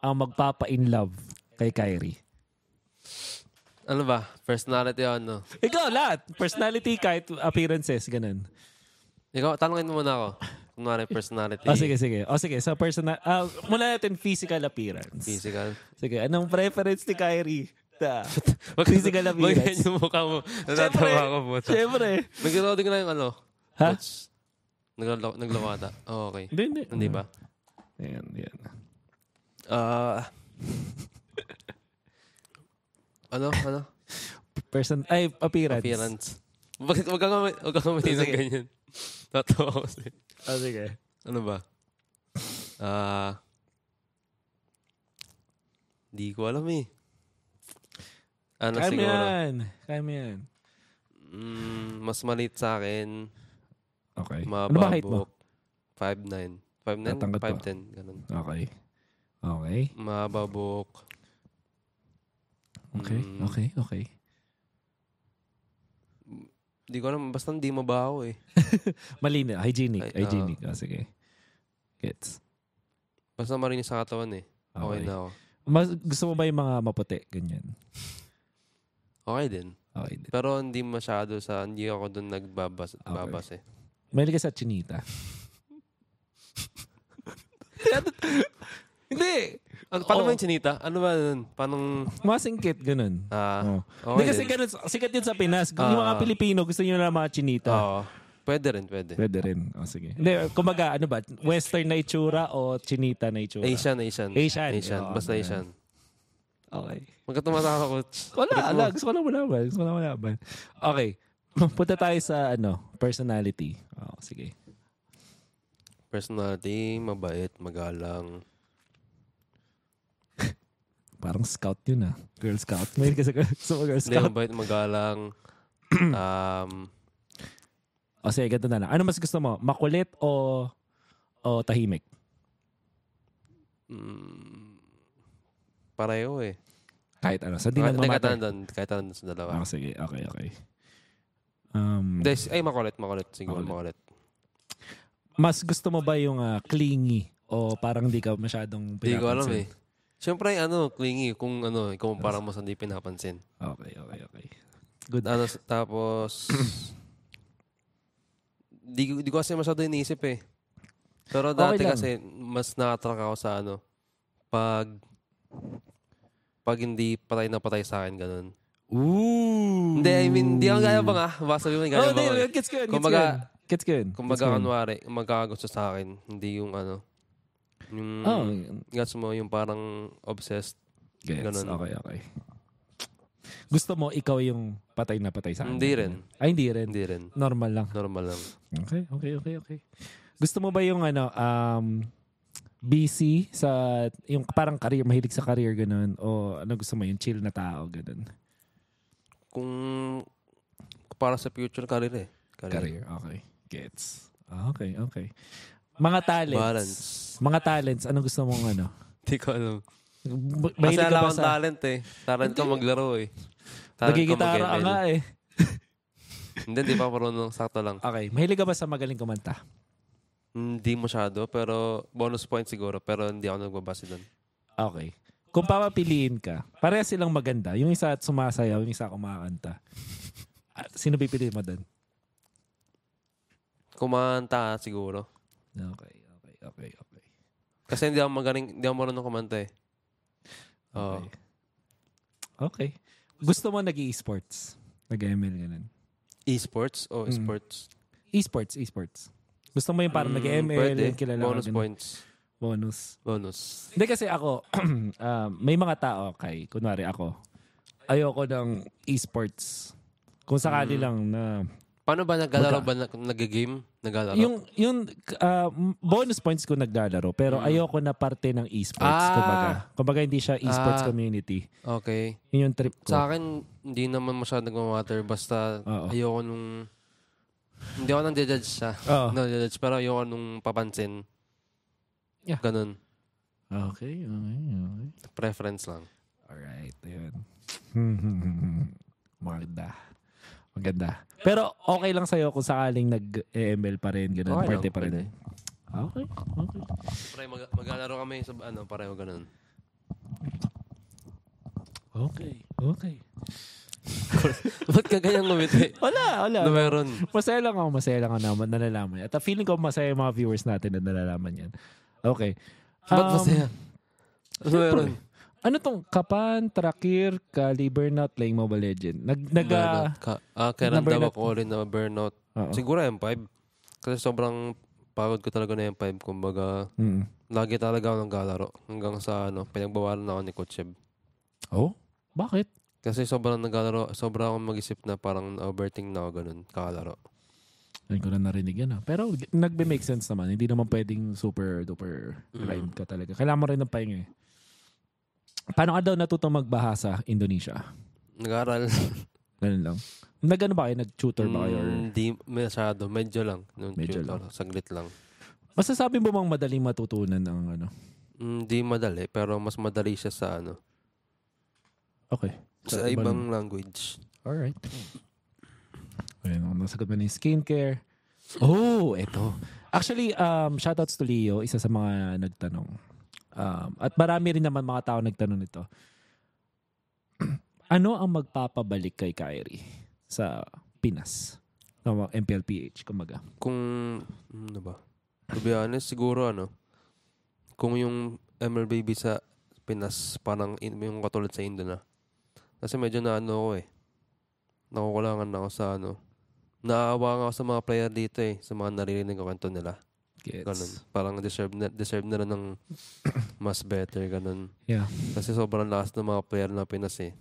ang magpapa-in love kay Kyrie? Ano ba? Personality o ano? Ikaw, lahat. Personality, kahit appearances, ganun. Ikaw, tanongin mo muna ako. Kunwari personality. O, sige, sige. O, sige. Sa personal... ah, mula natin physical appearance. Physical. Sige, anong preference ni Kyrie? Ta. (laughs) Physical appearance. yan yung mukha mo. Natatawa ako po. Siyempre. Nag-loading na yung ano. Ha? Coach. Naglalo- Nagloko ata. Oh, okay. Hindi, hindi. Hindi ba? Ayan, ayan. Ah... (laughs) ano? Ano? Person... Ay, appearance. Appearance. Bakit wag kang wag kang ng Sige. ganyan? Tatawa ako sa'yo. O, sige. Ano ba? Ah... Di ko alam eh. Ano Kaya siguro? yan. Kaya mo yan. Mm, mas maliit sa akin. Okay. Mababok. Ano ba height mo? 5'9". 5'9", Tatanggat pa. 5'10", ganun. Okay. Okay. Mababok. Okay. Mm. Okay. Okay. Di ko alam, basta hindi mabaho eh. (laughs) Malina. Hygienic. Ay, Hygienic. Ah, sige. Gets. Basta marinis sa katawan eh. Okay. Okay, na ako. Mas, gusto mo ba yung mga maputi? Ganyan. Okay din. Okay. din. Pero hindi masyado sa, hindi ako doon nagbabas, Okay. babas eh. Mahilig ka sa chinita. (laughs) Hindi. Ano, paano Oo. ba yung chinita? Ano ba yun? Paano, Masingkit, ganun. ah, Oh. okay Hindi kasi ganun, sikat yun sa Pinas. Kung yung mga Ah. Pilipino, gusto nyo na mga chinita. Oo. Pwede rin, pwede. Pwede rin. O, sige. Hindi, kumbaga, ano ba? Western na itsura o chinita na itsura? Asian, Asian. Asian. Asian. Oo, Basta ganun. Asian. Okay. Magkatumata ka, coach. Wala, wala. Gusto ko lang malaman. Gusto ko lang malaman. Okay. Punta tayo sa, ano, personality. Oh, sige. Personality, mabait, magalang. Parang scout yun ah. Girl scout. May kasi sa (laughs) mga girl Hindi, scout. mabait, magalang. (clears throat) um, O sige, ganito na lang. Ano mas gusto mo? Makulit o o tahimik? mm, pareho eh. Kahit ano. Sa di Kahit, lang kahit mamatter. ano doon, kahit ano doon sa dalawa. Ah, sige. Okay, okay. Um, Hindi, ay, makulit, makulit. Siguro Makulit. makulit. mas gusto mo ba yung ah, clingy o parang di ka masyadong Hindi ko alam pinapansin? Siyempre, ano, clingy. Kung ano, ikumpara mo sa hindi pinapansin. Okay, okay, okay. Good. Ano, tapos, (clears throat) di, ko- di ko kasi masyado iniisip eh. Pero dati lang. kasi, mas nakatrack ako sa ano, pag, pag hindi patay na patay sa akin, ganun. Ooh! Hindi, I mean, di ako gaya ba nga? Baka sabihin mo, Oh, gaya ba eh. Gets ko yun. Gets ko Kumbaga-. Gets ko yun. Kung baga, Gets ko yun. kunwari, magkakagusto sa akin, hindi yung ano, yung, Oh, gets mo, yung parang obsessed. gets. Ganun. Okay, okay. Gusto mo ikaw yung patay na patay sa akin? Hindi rin. Ay, hindi rin. Hindi rin. Normal lang. Normal lang. Okay, okay, okay, okay. Gusto mo ba yung ano, um, busy sa, yung parang career, mahilig sa career, ganun? O ano gusto mo, yung chill na tao, ganun? Kung, para sa future career eh. Career, okay. Gets. Ah, Okay, okay. Mga talents. Balance. Mga talents, ano gusto mong ano? Hindi ko alam. B- Kasi ba akong sa... talent eh. Talent ko maglaro eh. Talent Nagigitara ka nga eh. Hindi, di pa marunong. Sakto lang. Okay, mahilig ka ba sa magaling kumanta? Hindi masyado, pero bonus point siguro. Pero hindi ako nagbabase doon. Okay. Kung papapiliin ka, pareha silang maganda. Yung isa at sumasayaw, yung isa kumakanta. Sino pipiliin mo doon? Kumanta siguro. Okay, okay, okay, okay. Kasi hindi ako magaling, hindi ako marunong kumanta eh. Oo. Okay. Okay. Gusto mo nag-e-sports? Nag-ML ganun. E-sports o Mm. sports? E-sports, e-sports. Gusto mo yung parang Mm, nag-ML, pwede. yung kilala ka, Bonus ganun. points. Bonus. Bonus. Hindi kasi ako, ah, (clears throat) may mga tao kay, kunwari ako, ayoko ng e-sports. Kung sakali Mm. lang na Paano ba naglalaro ba? Nag- Nag-game? Naglalaro? Yung yung m- bonus points ko naglalaro pero Mm. ayoko na parte ng esports Ah. kumbaga. Kumbaga hindi siya esports Ah. community. Okay. Yun yung trip ko. Sa akin, hindi naman masyado nag-matter. Basta Oo. ayoko nung... Hindi ako nang judge siya. Oo. No, judge, pero ayoko nung papansin. Yeah. Ganun. Okay, okay, okay. Preference lang. Alright, ayun. (laughs) Maganda. Maganda. Pero okay lang sa'yo kung sakaling nag-ML pa rin, ganun, Okay party pa rin. pwede. Okay, okay. Pre, mag- maglalaro kami sa ano, pareho ganun. Okay, okay. (laughs) Ba't ka ganyang ngumiti? Wala, wala. na meron. Masaya lang ako, masaya lang ako na nalalaman. yan. At feeling ko masaya yung mga viewers natin na nalalaman yan. Okay. Ba't Um, masaya? Ano meron? Ano tong Kapan, Trakir, Caliber not playing Mobile Legend? Nag, nag, ah, Burnout ka. Ah, kailan daw na-burnout. ako rin na burnout? oo. Siguro M5. Kasi sobrang pagod ko talaga na M5. Kumbaga, Mm. lagi talaga ako naglalaro. Hanggang sa ano, pinagbawalan ako ni Coach Eb. Oh? Bakit? Kasi sobrang naglalaro, sobrang akong mag-isip na parang overthink na ako ganun, kakalaro. Hindi ko na narinig yan. Ha? Pero g- nagbe-make sense naman. Hindi naman pwedeng super duper Mm. grind ka talaga. Kailangan mo rin ng pahinga eh. Paano ka daw natuto magbaha sa Indonesia? Nag-aaral. (laughs) Ganun lang. Nag-ano ba kayo? Nag-tutor ba kayo? Hindi masyado. Medyo lang. Nung Medyo tutor, Saglit lang. Masasabi mo bang madaling matutunan ang ano? Hindi madali, pero mas madali siya sa ano, Okay. sa Sa iba ibang language. Alright. Ayun, nasagot mo na yung skincare. Oh, eto. Actually, um, shoutouts to Leo, isa sa mga nagtanong. Um, at marami rin naman mga tao nagtanong nito. (clears throat) ano ang magpapabalik kay Kyrie sa Pinas? No, MPLPH, kumaga. Kung, ano ba? To be honest, siguro ano, kung yung MLBB sa Pinas, parang in, yung katulad sa Indo na. Kasi medyo na ano ako eh. Nakukulangan ako sa ano. Naawa ako sa mga player dito eh. Sa mga naririnig ko kwento nila. Gets. Ganun. Parang deserve na, deserve na rin ng (coughs) mas better. Ganun. Yeah. Kasi sobrang lakas ng mga player na Pinas eh.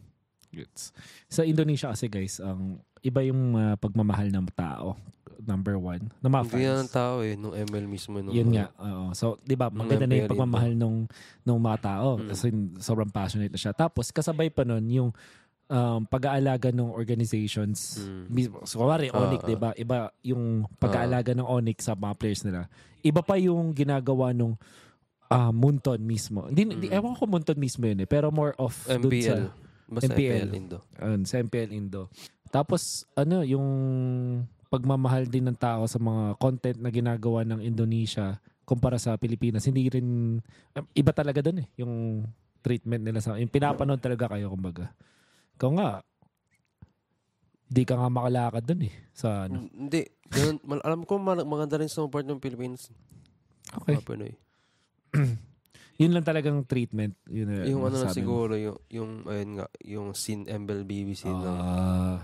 Gets. Sa Indonesia kasi guys, ang iba yung uh, pagmamahal ng tao. Number one. Na mga Hindi ng tao eh. Nung ML mismo. Nung, Yun nga. oo. So, di ba, maganda na yung pagmamahal nung, nung mga tao. Mm. Kasi sobrang passionate na siya. Tapos, kasabay pa nun, yung um, pag-aalaga ng organizations. Mm. So, kumari, Ah, Onyx, di ba? Iba yung pag-aalaga ng Onyx sa mga players nila. Iba pa yung ginagawa nung ah, Munton mismo. Hindi, Mm. ewan ko kung Munton mismo yun eh. Pero more of dun sa... MPL. Basta MPL. MPL Indo. Ayun, sa MPL Indo. Tapos, ano, yung pagmamahal din ng tao sa mga content na ginagawa ng Indonesia kumpara sa Pilipinas, hindi rin, iba talaga doon eh, yung treatment nila sa, yung pinapanood talaga kayo, kumbaga. Ikaw nga, di ka nga makalakad doon eh, sa ano. Hindi. Ganun, mal- alam ko mal- maganda rin sa part ng Philippines. Okay. Mga Pinoy. (clears throat) Yun lang talagang treatment. Yun, na- Yung ano na masasabi mo. siguro, yung, yung, ayun nga, yung scene MBL BBC na. Ah,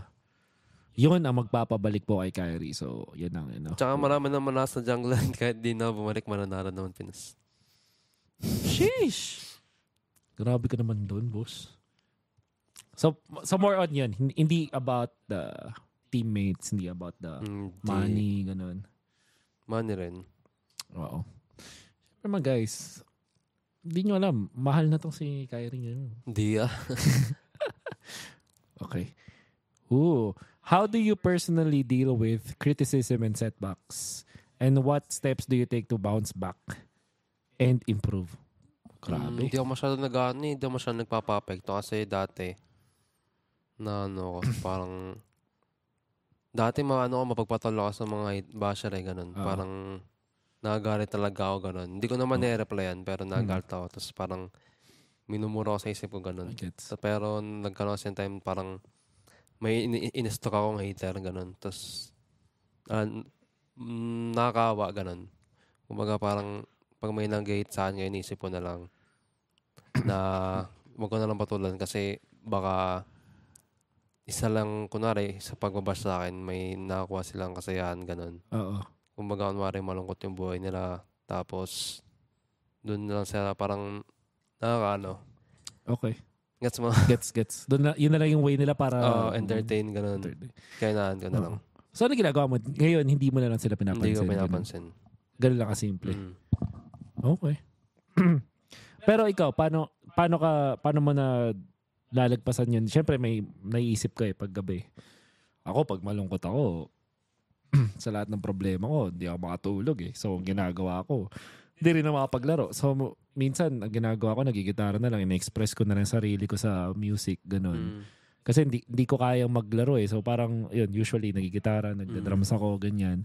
yun ang magpapabalik po kay Kyrie. So, yun ang, ano. Tsaka marami naman nasa jungle (laughs) kahit di na bumalik, mananalo naman Pinas. Sheesh! Grabe ka naman doon, boss. So, so more on yun. Hin- Hindi about the teammates, hindi about the Hindi. money, ganun. Money rin. Oo. Siyempre mga guys, hindi nyo alam, mahal na tong si Kyrie ngayon. Hindi ah. (laughs) Okay. Ooh. How do you personally deal with criticism and setbacks? And what steps do you take to bounce back and improve? Mm, Grabe. Hindi ako masyado nag ano, eh, hindi ako masyado nagpapapekto kasi dati na ano ko, (clears throat) parang dati mga ano ko, mapagpatalo ako sa mga basher eh, ganun. Oo. Parang nagagalit talaga ako, ganun. Hindi ko naman Oo. nire-replyan, pero nagagalit ako. Tapos parang minumura ako sa isip ko, ganun. So, pero nagkaroon ng time parang may in- in-stock akong hater, ganun. Tapos, ah, mm, nakakawa, ganun. Kumbaga parang pag may nag-hate sa akin, inisip ko na lang na (clears throat) wag ko na lang patulan kasi baka isa lang, kunwari, sa pagbabash sa akin, may nakakuha silang kasayahan, ganun. Oo. Kumbaga, kunwari, malungkot yung buhay nila. Tapos, doon na lang sila parang, nakakaano. Okay. Gets mo? (laughs) Gets, gets. Doon na, yun na lang yung way nila para Oo, entertain, ganun. Entertain. Kaya naan ko na lang. So ano ginagawa mo? Ngayon, hindi mo na lang sila pinapansin. Hindi ko Ganun. pinapansin. Ganun lang kasimple. Mm. Okay. (clears throat) Pero ikaw, paano paano ka paano mo na lalagpasan yun? Siyempre may naiisip ka eh pag gabi. Ako pag malungkot ako (clears throat) sa lahat ng problema ko, hindi ako makatulog eh. So ang ginagawa ko, hindi rin ako makapaglaro. So minsan ang ginagawa ko, nagigitara na lang, ina-express ko na lang sarili ko sa music, ganun. Mm. Kasi hindi, hindi ko kayang maglaro eh. So parang, yun, usually nagigitara, nagda-drums ako, ganyan.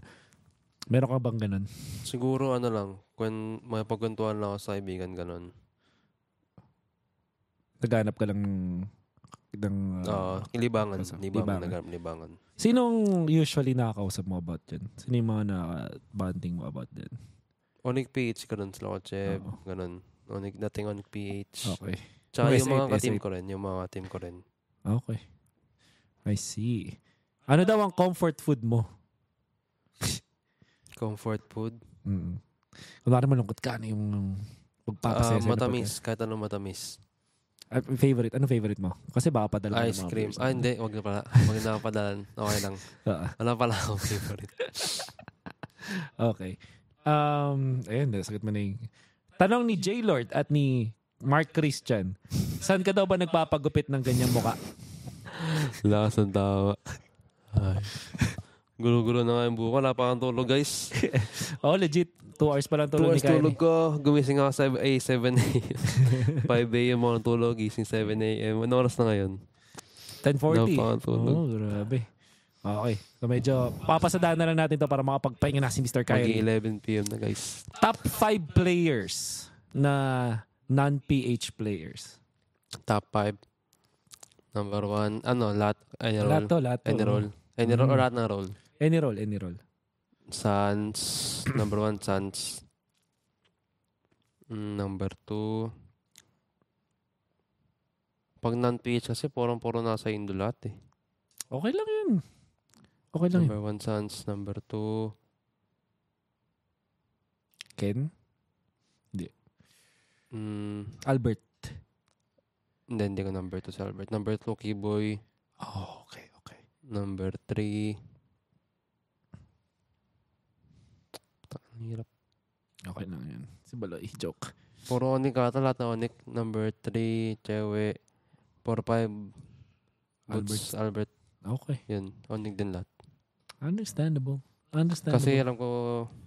Meron ka bang ganun? Siguro ano lang, kung may pagkwentuhan lang ako sa kaibigan, ganun. Naghanap ka lang ng... Oo, uh, libangan. Libangan. Libangan. Libangan. libangan. sinong usually nakakausap mo about yan? Sino yung mga na-bonding mo about din? Onyx PH, ganun sila ko, Cheb, Oo. ganun. Onyx, dating Onyx PH. Okay. Tsaka Yung yung mga S8, ka-team S8. ko rin, yung mga team ko rin. Okay. I see. Ano daw ang comfort food mo? (laughs) Comfort food. Mm. Kunwari malungkot ka, ano yung magpapasaya Ah, sa'yo na matamis, kahit ano matamis. Ah, favorite? Ano favorite mo? Kasi baka padala Ice mga cream. Ah, hindi. Wag na pala. Wag na padalan. Okay lang. Ah, Wala pala akong favorite. (laughs) okay. Um, ayun, sakit mo na yung... Tanong ni J. Lord at ni Mark Christian, saan ka daw ba nagpapagupit ng ganyang muka? Lakas ng tawa. Ay. Gulo-gulo na nga yung buko. Wala pa kang tulog, guys. (laughs) Oh, legit. Two hours pa lang Two tulog ni hours Kyrie. tulog ko. Gumising ako 7, ay, 7 a.m. 5 a.m. ako tulog. Gising 7 a.m. Ano oras na ngayon? 10.40. Wala pa kang tulog. Oh, grabe. Okay. So medyo papasadaan na lang natin to para makapagpahinga na si Mr. Kyrie. Mag 11 p.m. na, guys. Top 5 players na non-PH players. Top 5. Number 1. Ano, lahat. Any Lahat roll. to, lahat to. Any roll. Any roll Mm. or lahat ng roll. Any roll, any roll. Suns. number 1, Suns. Mm, number 2. Pag non-PH kasi, porong-poro nasa Indo lahat eh. Okay lang yun. Okay lang yun. Number 1, Suns. Number 2. Ken? Mm, Albert. hindi, hindi ko number 2 si Albert. Number 2, Keyboy. Oh, okay, okay. Number 3. Ang hirap. Okay lang yun. Si Baloy, (laughs) joke. Puro Onik ata lahat na Onik. Number 3, Chewe. 4, 5, Boots, Albert. Okay. Yun, Onik din lahat. Understandable. Understandable. Kasi alam ko,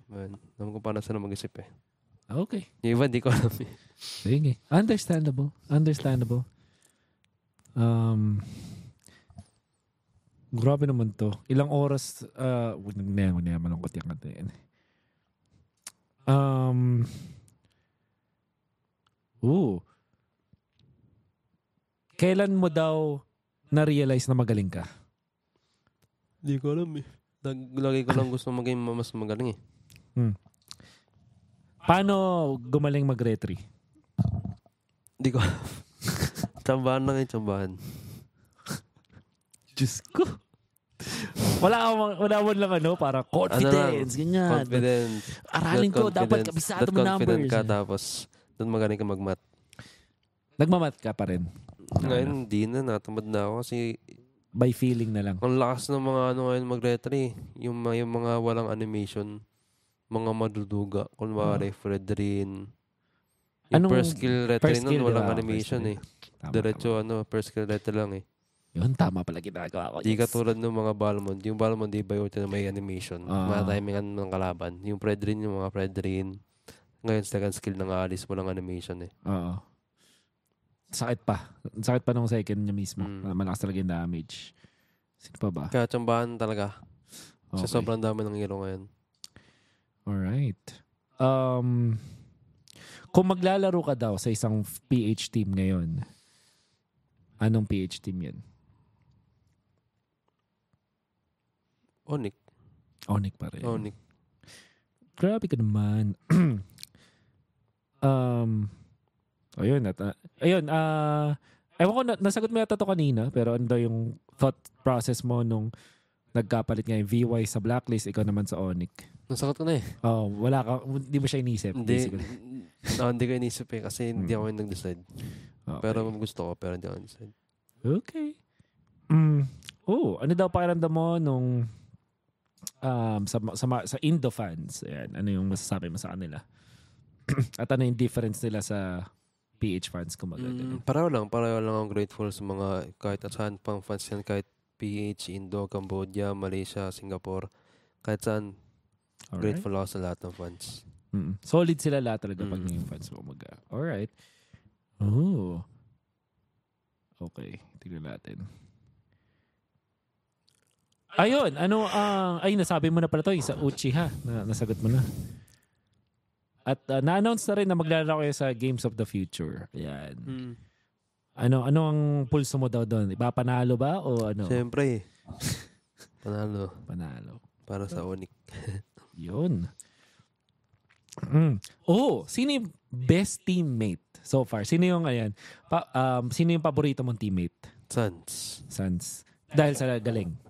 man, alam ko paano sila mag-isip eh. Okay. Yung iba, di ko alam eh. Sige. Understandable. Understandable. Um, grabe naman to. Ilang oras, uh, wag na yan, wag na yan, malungkot yung kanta yan. Um, ooh. Kailan mo daw na-realize na magaling ka? Di ko alam eh. Lag- Lagi ko lang gusto maging mas magaling eh. Paano gumaling mag-retry? Di ko alam. (laughs) tsambahan lang yung tsambahan. Diyos ko. Wala ka wala mo lang ano, para confidence, ganyan. Confident. Aralin ko, dapat kabisado mo confident numbers. ka tapos doon magaling ka magmat. Nagmamat ka pa rin. Ngayon, hindi na. Natamad na ako kasi By feeling na lang. ang lakas ng mga ano ngayon mag-retry. Yung, yung mga walang animation. Mga maduduga. Kunwari, Fredrin. Yung Anong- per skill retry nun, walang di ba? animation eh. Tama, Diretso ano, per skill retry lang eh. Yun, tama pala ginagawa ko. Di Yes. katulad ng mga Balmond. Yung Balmond, di ba yun na may animation? Ah. Mga timingan ng kalaban. Yung Fredrin, yung mga Fredrin. Ngayon, second skill na nga alis, walang animation eh. Oo. Sakit pa. Sakit pa nung second niya mismo. Mm. Malakas talaga yung damage. Sino pa ba? Kaya tsambahan talaga. Okay. Sa sobrang dami ng hero ngayon. Alright. Um, kung maglalaro ka daw sa isang PH team ngayon, anong PH team yan? Onik. Onyx pa rin. Onik. Grabe ka naman. (clears throat) um, ayun. At, uh, ayun, ah, ewan ko, na, nasagot mo yata to kanina, pero ano daw yung thought process mo nung nagkapalit nga yung VY sa Blacklist, ikaw naman sa Onyx. Nasagot ko na eh. Oh, wala ka, hindi mo siya inisip. Hindi. basically. no, hindi ko inisip eh. Kasi hindi Mm. ako yung nag-decide. Okay. Pero gusto ko, pero hindi ako nag-decide. Okay. Mm. Oh, ano daw pakiramdam mo nung um, sa, sa, sa Indo fans? Ayan, ano yung masasabi mo sa kanila? (clears throat) At ano yung difference nila sa PH fans kung Mm, pareho lang. Pareho lang akong grateful sa mga kahit saan pang fans yan. Kahit PH, Indo, Cambodia, Malaysia, Singapore. Kahit saan, grateful ako sa lahat ng fans. Mm. Solid sila lahat talaga pag Mm. yung fans mo mag Alright. Oh. Okay. Tignan natin. Ayun, ano ang ay nasabi mo na pala to sa Uchiha na nasagot mo na. At uh, na-announce na rin na maglalaro kayo sa Games of the Future. Ayan. Mm. Ano ano ang pulso mo daw doon? Ipapanalo ba o ano? Siyempre eh. (laughs) Panalo. Panalo. Para sa Onik. (laughs) Yun. Mm. Oh, sino yung best teammate so far? Sino yung ayan? Pa, um, sino yung paborito mong teammate? Suns. Sans. Dahil sa galing.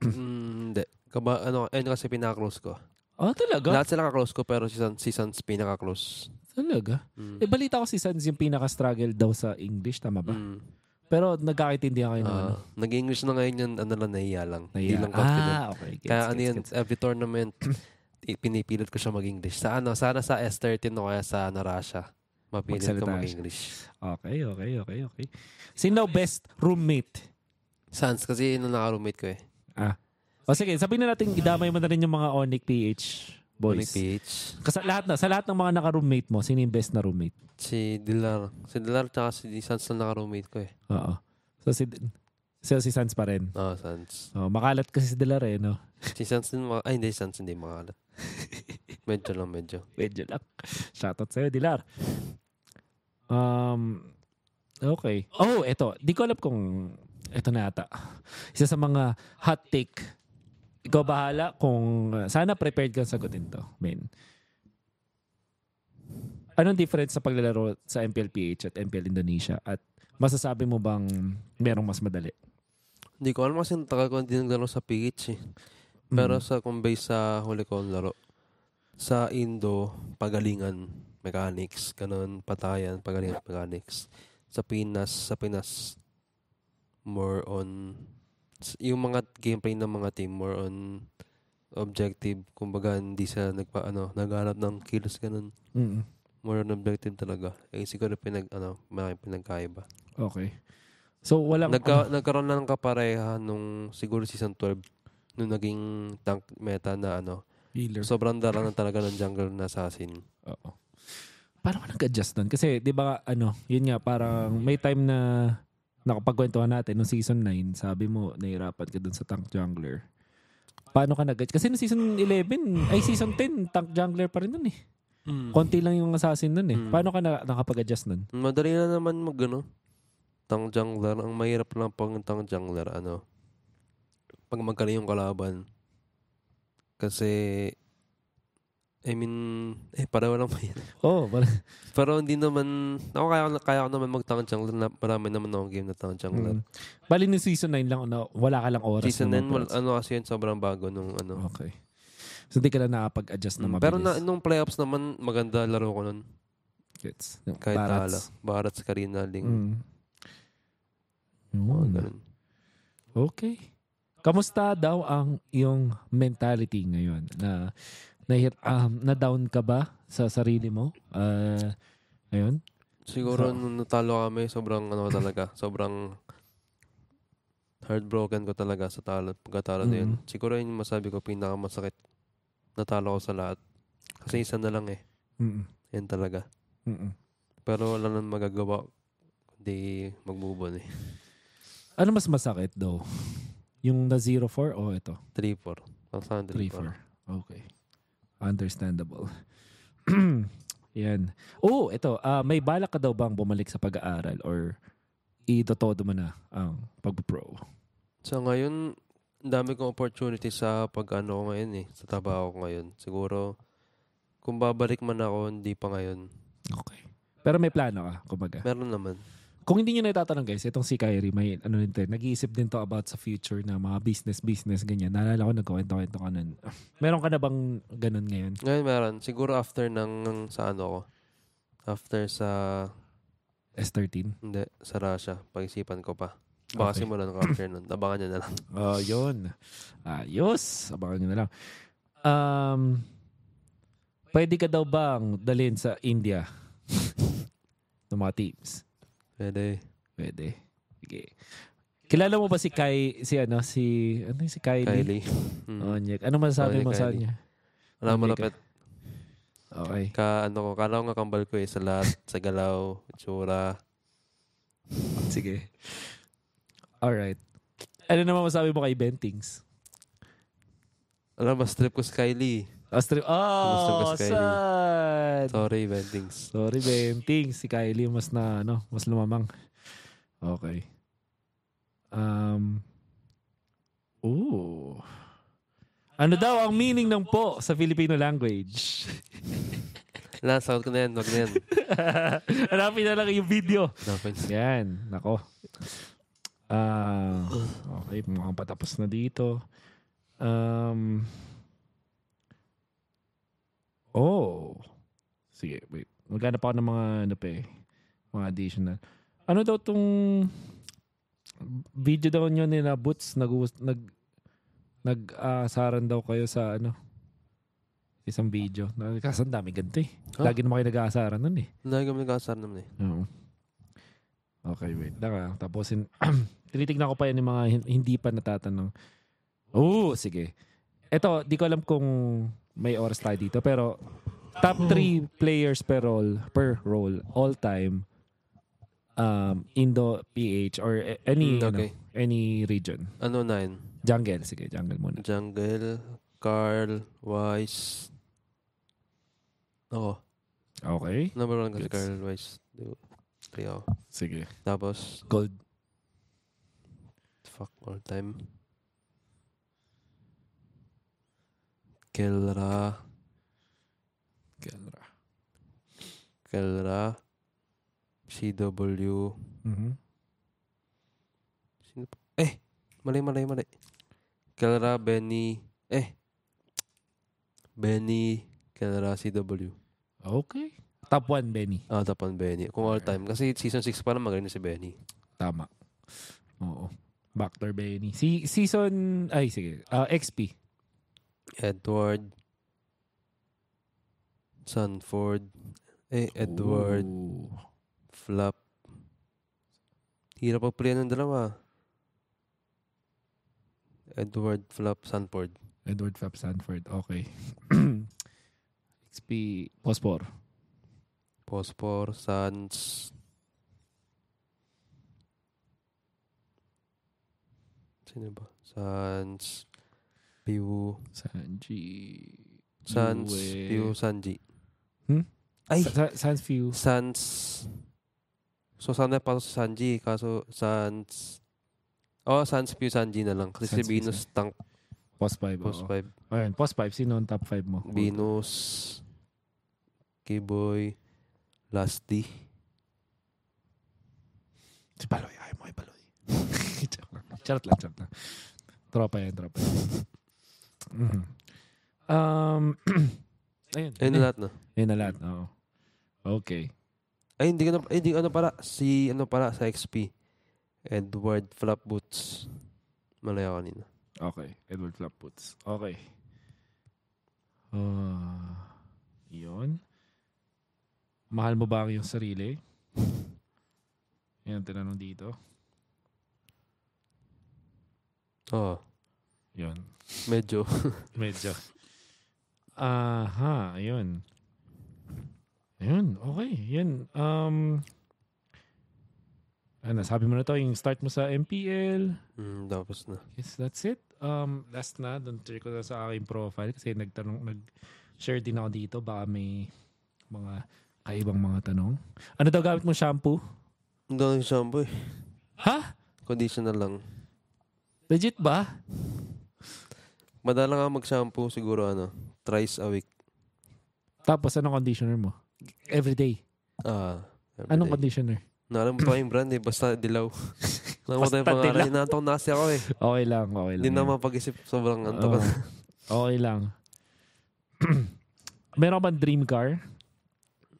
Mm, Hindi. Kaba, ano, ayun kasi pinaka-close ko. Oh, talaga? Lahat sila ka-close ko pero si Suns, si Suns pinaka-close. Talaga? Mm. Eh, balita ko si Sans yung pinaka-struggle daw sa English, tama ba? Mm. Pero nagkakaintindihan kayo ng ano? Ah, nag-English na ngayon yun, ano lang, nahiya lang. Hindi Nahiya. lang confident. Ah, okay. Gets, Kaya gets, ano yun, gets. every tournament, (clears throat) i- pinipilit ko siya mag-English. Sa ano, sana sa S13 o kaya sa ano, Russia. Mapilit ko Magsalita siya. mag-English. Okay, okay, okay, okay. Sino best roommate? Sans, kasi yun ang naka-roommate ko eh. O sige, sabihin na natin, idamay mo na rin yung mga Onyx PH boys. Onik PH. Kasi lahat na, sa lahat ng mga naka-roommate mo, sino yung best na roommate? Si Dilar. Si Dilar tsaka si Sans na naka-roommate ko eh. Oo. So si, so, si Sans pa rin. Ah, Sans. Oh, makalat kasi si Delar eh, no? (laughs) Si Sans din, ay hindi, Sans hindi makalat. medyo lang, medyo. (laughs) Medyo lang. Shoutout sa'yo, Dilar. Um, okay. Oh, eto. Di ko alam kung eto na ata. Isa sa mga hot take. Ikaw bahala kung sana prepared kang sagutin to, men. Anong difference sa paglalaro sa MPLPH at MPL Indonesia? At masasabi mo bang merong mas madali? Hindi ko alam kasi natagal ko hindi naglaro sa PH eh. Pero Mm. sa kung base sa huli ko laro, sa Indo, pagalingan, mechanics, ganun, patayan, pagalingan, mechanics. Sa Pinas, sa Pinas, more on, yung mga gameplay ng mga team, more on objective. Kumbaga, hindi siya nagpa, ano, naghanap ng kills, ganun. Mm. More on objective talaga. Eh, siguro pinag, ano, malaking pinagkaiba. Okay. So, walang... Nagka, nagkaroon na ng kapareha nung siguro season 12 nung naging tank meta na ano. healer. Sobrang dara na talaga ng jungle na assassin. Oo. Paano ka nag-adjust nun? Kasi, di ba, ano, yun nga, parang may time na nakapagkwentuhan natin nung season 9, sabi mo, nahirapan ka dun sa tank jungler. Paano ka nag Kasi nung season 11, ay season 10, tank jungler pa rin nun eh. Konti lang yung assassin nun eh. Mm. Paano ka na, nakapag-adjust nun? Madali na naman mag ano, tank jungler. Ang mahirap lang pag tank jungler, ano, pag magaling yung kalaban. Kasi, I mean, eh, pareho lang ba yan? (laughs) Oo, oh, Pero hindi naman, ako kaya, kaya ko naman mag-tank jungler na marami naman akong game na tank jungler. mm. Bali nung season 9 lang, no, wala ka lang oras. Season na 9, wal- mag-press. ano kasi yun, sobrang bago nung ano. Okay. So, hindi ka na nakapag-adjust na Mm, mabilis. Pero na, nung playoffs naman, maganda laro ko nun. Gets. Kahit Barats. talo. Barats, Karina, Ling. Mm. Yun. ganun. Okay. Kamusta daw ang iyong mentality ngayon? Na na, um, na down ka ba sa sarili mo? Uh, ayun. Siguro So- nung natalo kami, sobrang ano talaga, (laughs) sobrang heartbroken ko talaga sa talo, pagkatalo na yun. Mm. Siguro yun yung masabi ko pinakamasakit. Natalo ko sa lahat. Kasi isa na lang eh. Mm-mm. Yan talaga. Mm-mm. Pero wala nang magagawa. Kundi mag-move on eh. Ano mas masakit daw? Yung na 0-4 o ito? 3-4. Ang saan 3-4. 3-4. Okay. Understandable. (clears throat) Yan. Oh, ito. ah, may balak ka daw bang bumalik sa pag-aaral or itotodo mo na ang pag-pro? So ngayon, dami kong opportunity sa pag-ano ko ngayon eh. Sa trabaho ko ngayon. Siguro, kung babalik man ako, hindi pa ngayon. Okay. Pero may plano ka, kumbaga. Meron naman. Kung hindi nyo na itatanong guys, itong si Kyrie, may ano din nag-iisip din to about sa future na mga business, business, ganyan. Naalala ko, nagkwento-kwento ka nun. (laughs) Meron ka na bang ganun ngayon? Ngayon meron. Siguro after ng, sa ano ko. After sa, S13? hindi, sa Russia. Pag-isipan ko pa. Baka Okay. simulan ko after nun. Abangan nyo na lang. (clears throat) Oh, yun. Ayos. Abangan nyo na lang. Um, pwede ka daw bang dalhin sa India? (laughs) ng mga teams? Pwede. Pwede. Sige. Kilala mo ba si Kai, si ano, si, ano yung si Kylie? Kylie. Mm. Oh. Ano masasabi Oh, mo sa kanya? Wala Kylie malapit. Okay. Ka, ano ko, kala ko nga kambal ko eh. Sa lahat. (laughs) sa galaw. Tsura. Sige. Alright. Ano naman masabi mo kay Bentings? Alam, mas trip ko si Kylie. Astri oh, sad. Sorry, Bentings. Sorry, Bentings. Si Kylie mas na, ano, mas lumamang. Okay. Um, ooh. Ano daw ang meaning ng po sa Filipino language? (laughs) Sagot ko na yan. Wag na yan. (laughs) Hanapin na lang yung video. Dapat. Yan, nako. Ah, okay, mukhang patapos na dito. Um, oh. Sige, wait. Maghanap ako ng mga ano pa eh, mga additional. Ano daw tong video daw nyo nila Boots nag nag nag-asaran daw kayo sa ano isang video. Kasi ang dami ganito eh. Huh? Lagi naman kayo nag-aasaran nun eh. Lagi kami nagkasar naman eh. Oo. Okay, wait. Daka, tapusin. (clears throat) Tinitignan ko pa yan yung mga hin- hindi pa natatanong. Oo, sige. Ito, di ko alam kung may oras tayo dito, pero top 3 players per role, per role, all time, um, Indo, PH, or any, Mm, ano, okay. any region. Ano nine? Jungle, sige, jungle muna. Jungle, Carl, Wise. Ako. Okay. Number one kasi Gets. Carl Wise. Three ako. Sige. Tapos, Gold. fuck, all time. Kelra. Kelra. Kelra. CW. Mhm. Pa? Eh! Mali, mali, mali. Kelra, Benny. Eh! Benny, Kelra, CW. Okay. Top 1, Benny. Ah, tapan Benny. Kung all time. Kasi season 6 pa lang magaling si Benny. Tama. Oo. Backdoor Benny. Si season ay sige. Ah, XP. Edward. Sanford. Eh, Edward. Ooh. Flap. Hirap pag ng dalawa. Edward, Flap, Sanford. Edward Fab Sanford. Okay. (clears throat) XP Pospor. Pospor, Sans. Sino ba? Sans. Pew. Sanji. Sans. Yue. Sanji. Hmm? Ay! Sa, sa, Sans Few. Sans. So, sana pa sa Sanji. Kaso, Sans. Oh, Sans, Pew, Sanji na lang. Kasi si Sans, Venus, Tank, Post 5. Post oo. 5. Ayun, post 5. Sino ang top 5 mo? Venus. K-Boy. Lasty. Si Paloy. Ayaw mo kay lang. (laughs) Charot lang. Charot lang. Tropa yan. Tropa yan. Mhm. Um, (clears throat) ayun. Ayun na lahat na. Ayun na lahat. Oo. Okay. Ay, hindi ko na, ay, hindi ano pala, si, ano pala, sa XP. Edward Flapboots. Malaya kanina. Okay. Edward Flapputs. Okay. Uh, yun. Mahal mo ba ang iyong sarili? Yan, tinanong dito. Oo, Yun. medyo. (laughs) Medyo. Aha, ayun. Ayun, okay. Yan. Um, ano, sabi mo na to, yung start mo sa MPL. mm, tapos na. Yes, that's it. Um, last na, doon share ko na sa aking profile kasi nagtanong, nag-share din ako dito. Baka may mga kaibang mga tanong. Ano daw gamit mo shampoo? Ang daming shampoo eh. Ha? Conditioner lang. Legit ba? Madala nga mag-shampoo siguro ano, thrice a week. Tapos, anong conditioner mo? Every day. Ah, every Anong day. conditioner? Nakalimutan ko yung brand eh, basta dilaw. (laughs) Nakalimutan yung Basta pangalan. dilaw. Inaantok na kasi ako eh. Okay lang, okay lang. Hindi na yan. mapag-isip. Sobrang antok. Oo. okay lang. (clears throat) Meron ka bang dream car?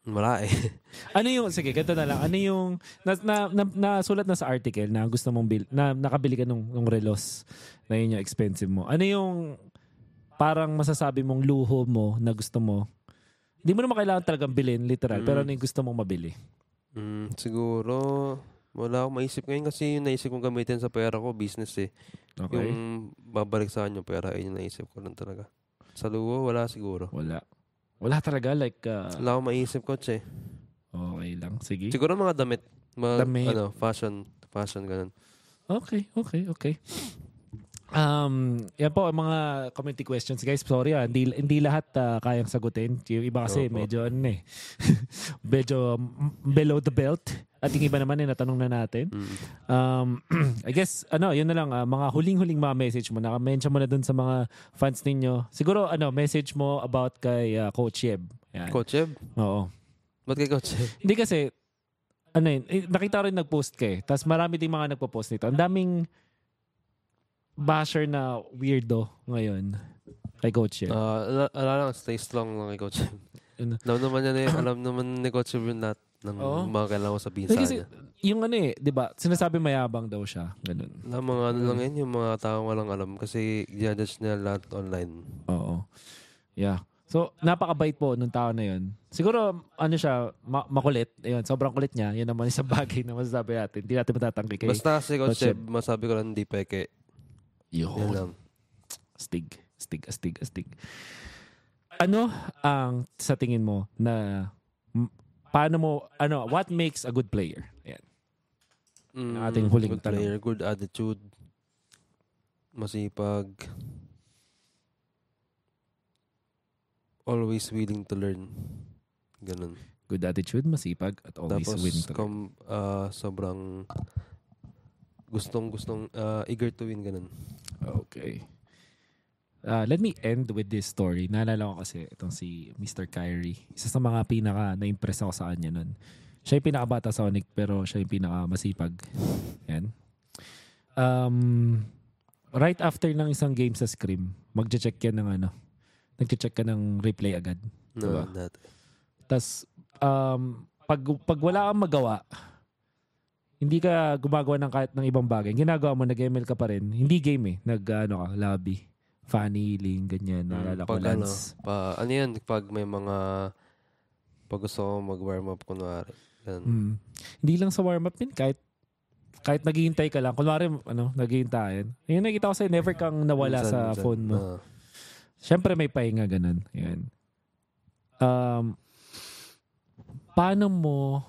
Wala eh. (laughs) Ano yung, sige, ganito na lang. Ano yung, na, na, na, nasulat na sa article na gusto mong bil, na nakabili ka nung, nung relos na yun yung expensive mo. Ano yung parang masasabi mong luho mo na gusto mo? Hindi mo naman kailangan talagang bilhin, literal. Mm. Pero ano yung gusto mong mabili? Mm, siguro, wala akong maisip ngayon kasi yung naisip kong gamitin sa pera ko, business eh. Okay? Yung babalik sa akin yung pera, yun yung naisip ko lang talaga. Sa luwo, wala siguro. Wala. Wala talaga. Like, uh, Wala akong maisip, coach eh. okay lang. Sige. Siguro mga damit. Mga, Damit. Ano, fashion. Fashion, ganun. Okay, okay, okay. Um, yan po mga community questions guys. Sorry ah, hindi, hindi lahat ah, kayang sagutin. Yung iba kasi Opo. medyo ano eh. (laughs) medyo mm, below the belt. At yung iba naman eh, natanong na natin. Mm. Um, (clears throat) I guess, ano, yun na lang, ah, mga huling-huling mga message mo. Naka-mention mo na dun sa mga fans ninyo. Siguro, ano, message mo about kay ah, Coach Yeb. Yan. Coach Eb? Oo. Ba't kay Coach Eb? Hindi kasi, ano yun, eh, nakita rin nag-post ka eh. Tapos marami din mga nagpo-post nito. Ang daming basher na weirdo ngayon kay Coach Yeb. Ah, ala- ala lang, stay strong lang kay Coach Eb. Ano? Alam naman niya alam naman ni Coach Eb yung lahat ng Oo. mga kailangan ko sabihin sa kasi, kanya. yung ano eh, di ba, sinasabi mayabang daw siya. Ganun. Na mga ano lang yun, yung mga tao walang alam kasi i-judge nila lahat online. Oo. Yeah. So, napakabait po nung tao na yun. Siguro, ano siya, ma- makulit. Ayun, sobrang kulit niya. Yun naman isang (laughs) bagay na masasabi natin. Hindi natin matatanggi kay Basta si Coach masabi ko lang hindi peke. Yan Yun. lang. Astig. Astig, astig, astig. Ano ang sa tingin mo na m- paano mo, ano, what makes a good player? Ayan. Mm, ating huling good tanong. player, good attitude, masipag, always willing to learn. Ganun. Good attitude, masipag, at always Tapos, win. talaga. com, ah, sobrang gustong gustong ah, eager to win ganun. Okay. Uh, let me end with this story. Naalala ko kasi itong si Mr. Kyrie. Isa sa mga pinaka na-impress ako sa kanya nun. Siya yung pinakabata sa Onyx pero siya yung pinaka masipag. Yan. Um, right after ng isang game sa Scream, magche-check yan ng ano. Nagche-check ka ng replay agad. No, Diba? that. Tapos, um, pag, pag wala kang magawa, hindi ka gumagawa ng kahit ng ibang bagay. Ginagawa mo, nag-ML ka pa rin. Hindi game eh. Nag, ano ka, lobby. Funny, link, ganyan. Naalala ko, pag ano, pa, ano yan, pag may mga, pag gusto ko mag-warm up, kunwari. Ganun. Mm. Hindi lang sa warm-up din, kahit kahit naghihintay ka lang. Kunwari, ano, naghihintayan. Yung nakita ko sa'yo, never kang nawala Minsan, sa minsan, phone mo. ah. Siyempre may pahinga ganun. Yan. Um, paano mo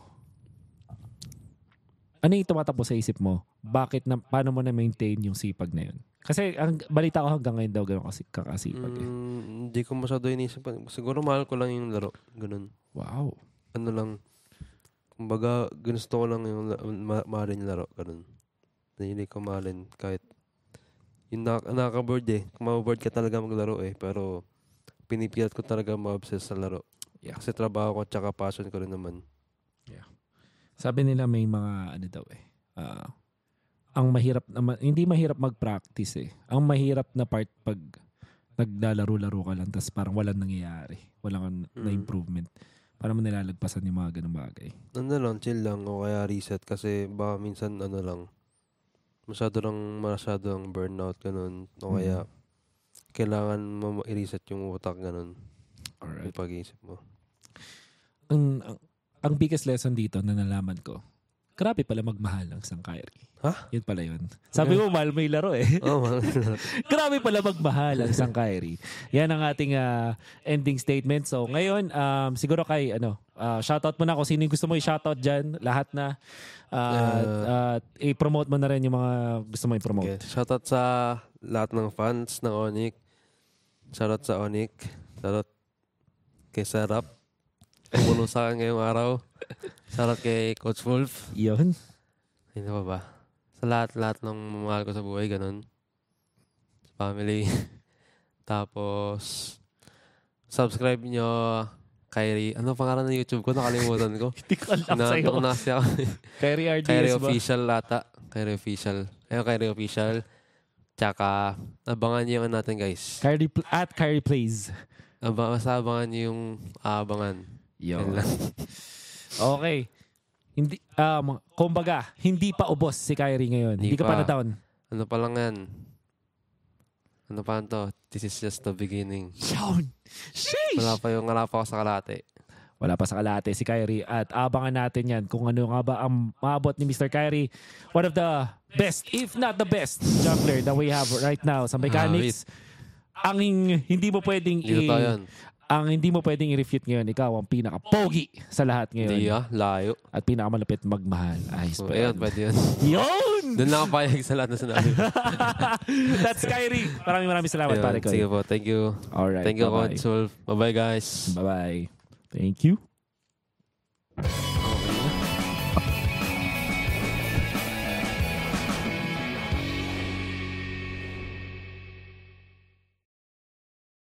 ano yung tumatapos sa isip mo? Bakit na, paano mo na-maintain yung sipag na yun? Kasi ang balita ko hanggang ngayon daw gano'n kasi kakasipag eh. Mm, Hindi ko masyado inisip. Siguro mahal ko lang yung laro. Ganun. Wow. Ano lang. Kumbaga, gusto ko lang yung ma- mahalin yung laro. Ganun. Hindi ko mahalin. Kahit yung na- nakaka-board eh. Kung maboboard ka talaga maglaro eh. Pero pinipilat ko talaga ma-obsess sa laro. Yeah. Kasi trabaho ko tsaka passion ko rin naman. Sabi nila may mga ano daw eh. ah, ang mahirap naman, hindi mahirap mag-practice eh. Ang mahirap na part pag naglalaro-laro ka lang tapos parang walang nangyayari. Walang Mm. na improvement. Parang mo nilalagpasan yung mga ganung bagay. Ano lang, chill lang o kaya reset. Kasi baka minsan ano lang, masyado lang masyado ang burnout ganun. O kaya kailangan mo i-reset yung utak ganun. Alright. Yung pag-iisip mo. Ang, ang, ang biggest lesson dito na nalaman ko, grabe pala magmahal ng isang Kyrie. Ha? Yun pala yun. Sabi mo, mahal mo yung laro eh. Oo, oh, (laughs) Grabe pala magmahal ang isang Kyrie. Yan ang ating ah, ending statement. So ngayon, um, siguro kay, ano, ah, shoutout mo na kung sino yung gusto mo i-shoutout dyan. Lahat na. ah, at i-promote mo na rin yung mga gusto mo i-promote. Okay. Shoutout sa lahat ng fans ng Onyx. Shoutout sa Onyx. Shoutout kay Sarap. Tumulong sa akin ngayong araw. Shoutout kay Coach Wolf. Yun. Ano pa ba? Sa lahat-lahat ng mahal ko sa buhay, ganun. Sa family. (laughs) Tapos, subscribe nyo Kyrie. Ano pangalan ng YouTube ko? Nakalimutan ko. (laughs) Hindi ko alam na, sa'yo. na, siya. Kyrie RDS Kyrie ba? Official ata. Kyrie Official. Ayun, Kyrie Official. Tsaka, abangan nyo yung ano natin, guys. Kyrie, pl- at Kyrie Plays. Aba, basta abangan nyo yung aabangan. Lang. (laughs) Okay. Hindi, um, kumbaga, hindi pa ubos si Kyrie ngayon. Hindi, Hindi ka pa na down. Ano pa lang yan? Ano pa to? This is just the beginning. Yun. Sheesh! Wala pa yung wala pa ako sa kalate. Wala pa sa kalate si Kyrie at abangan natin yan kung ano nga ba ang maabot ni Mr. Kyrie. One of the best, if not the best, jungler that we have right now sa mechanics. ang hin- hindi mo pwedeng i-. ang hindi mo pwedeng i-refute ngayon, ikaw ang pinaka-pogi sa lahat ngayon. Hindi ah, layo. At pinakamalapit magmahal. Ayos So, pa ayun, yan. pwede yun. Yun! Doon lang payag sa lahat na sinabi. (laughs) That's Kyrie. Maraming maraming salamat, Ayun, pare ko. Sige po, thank you. Alright. Thank you, bye-bye. Bye-bye, guys. Bye-bye. Thank you.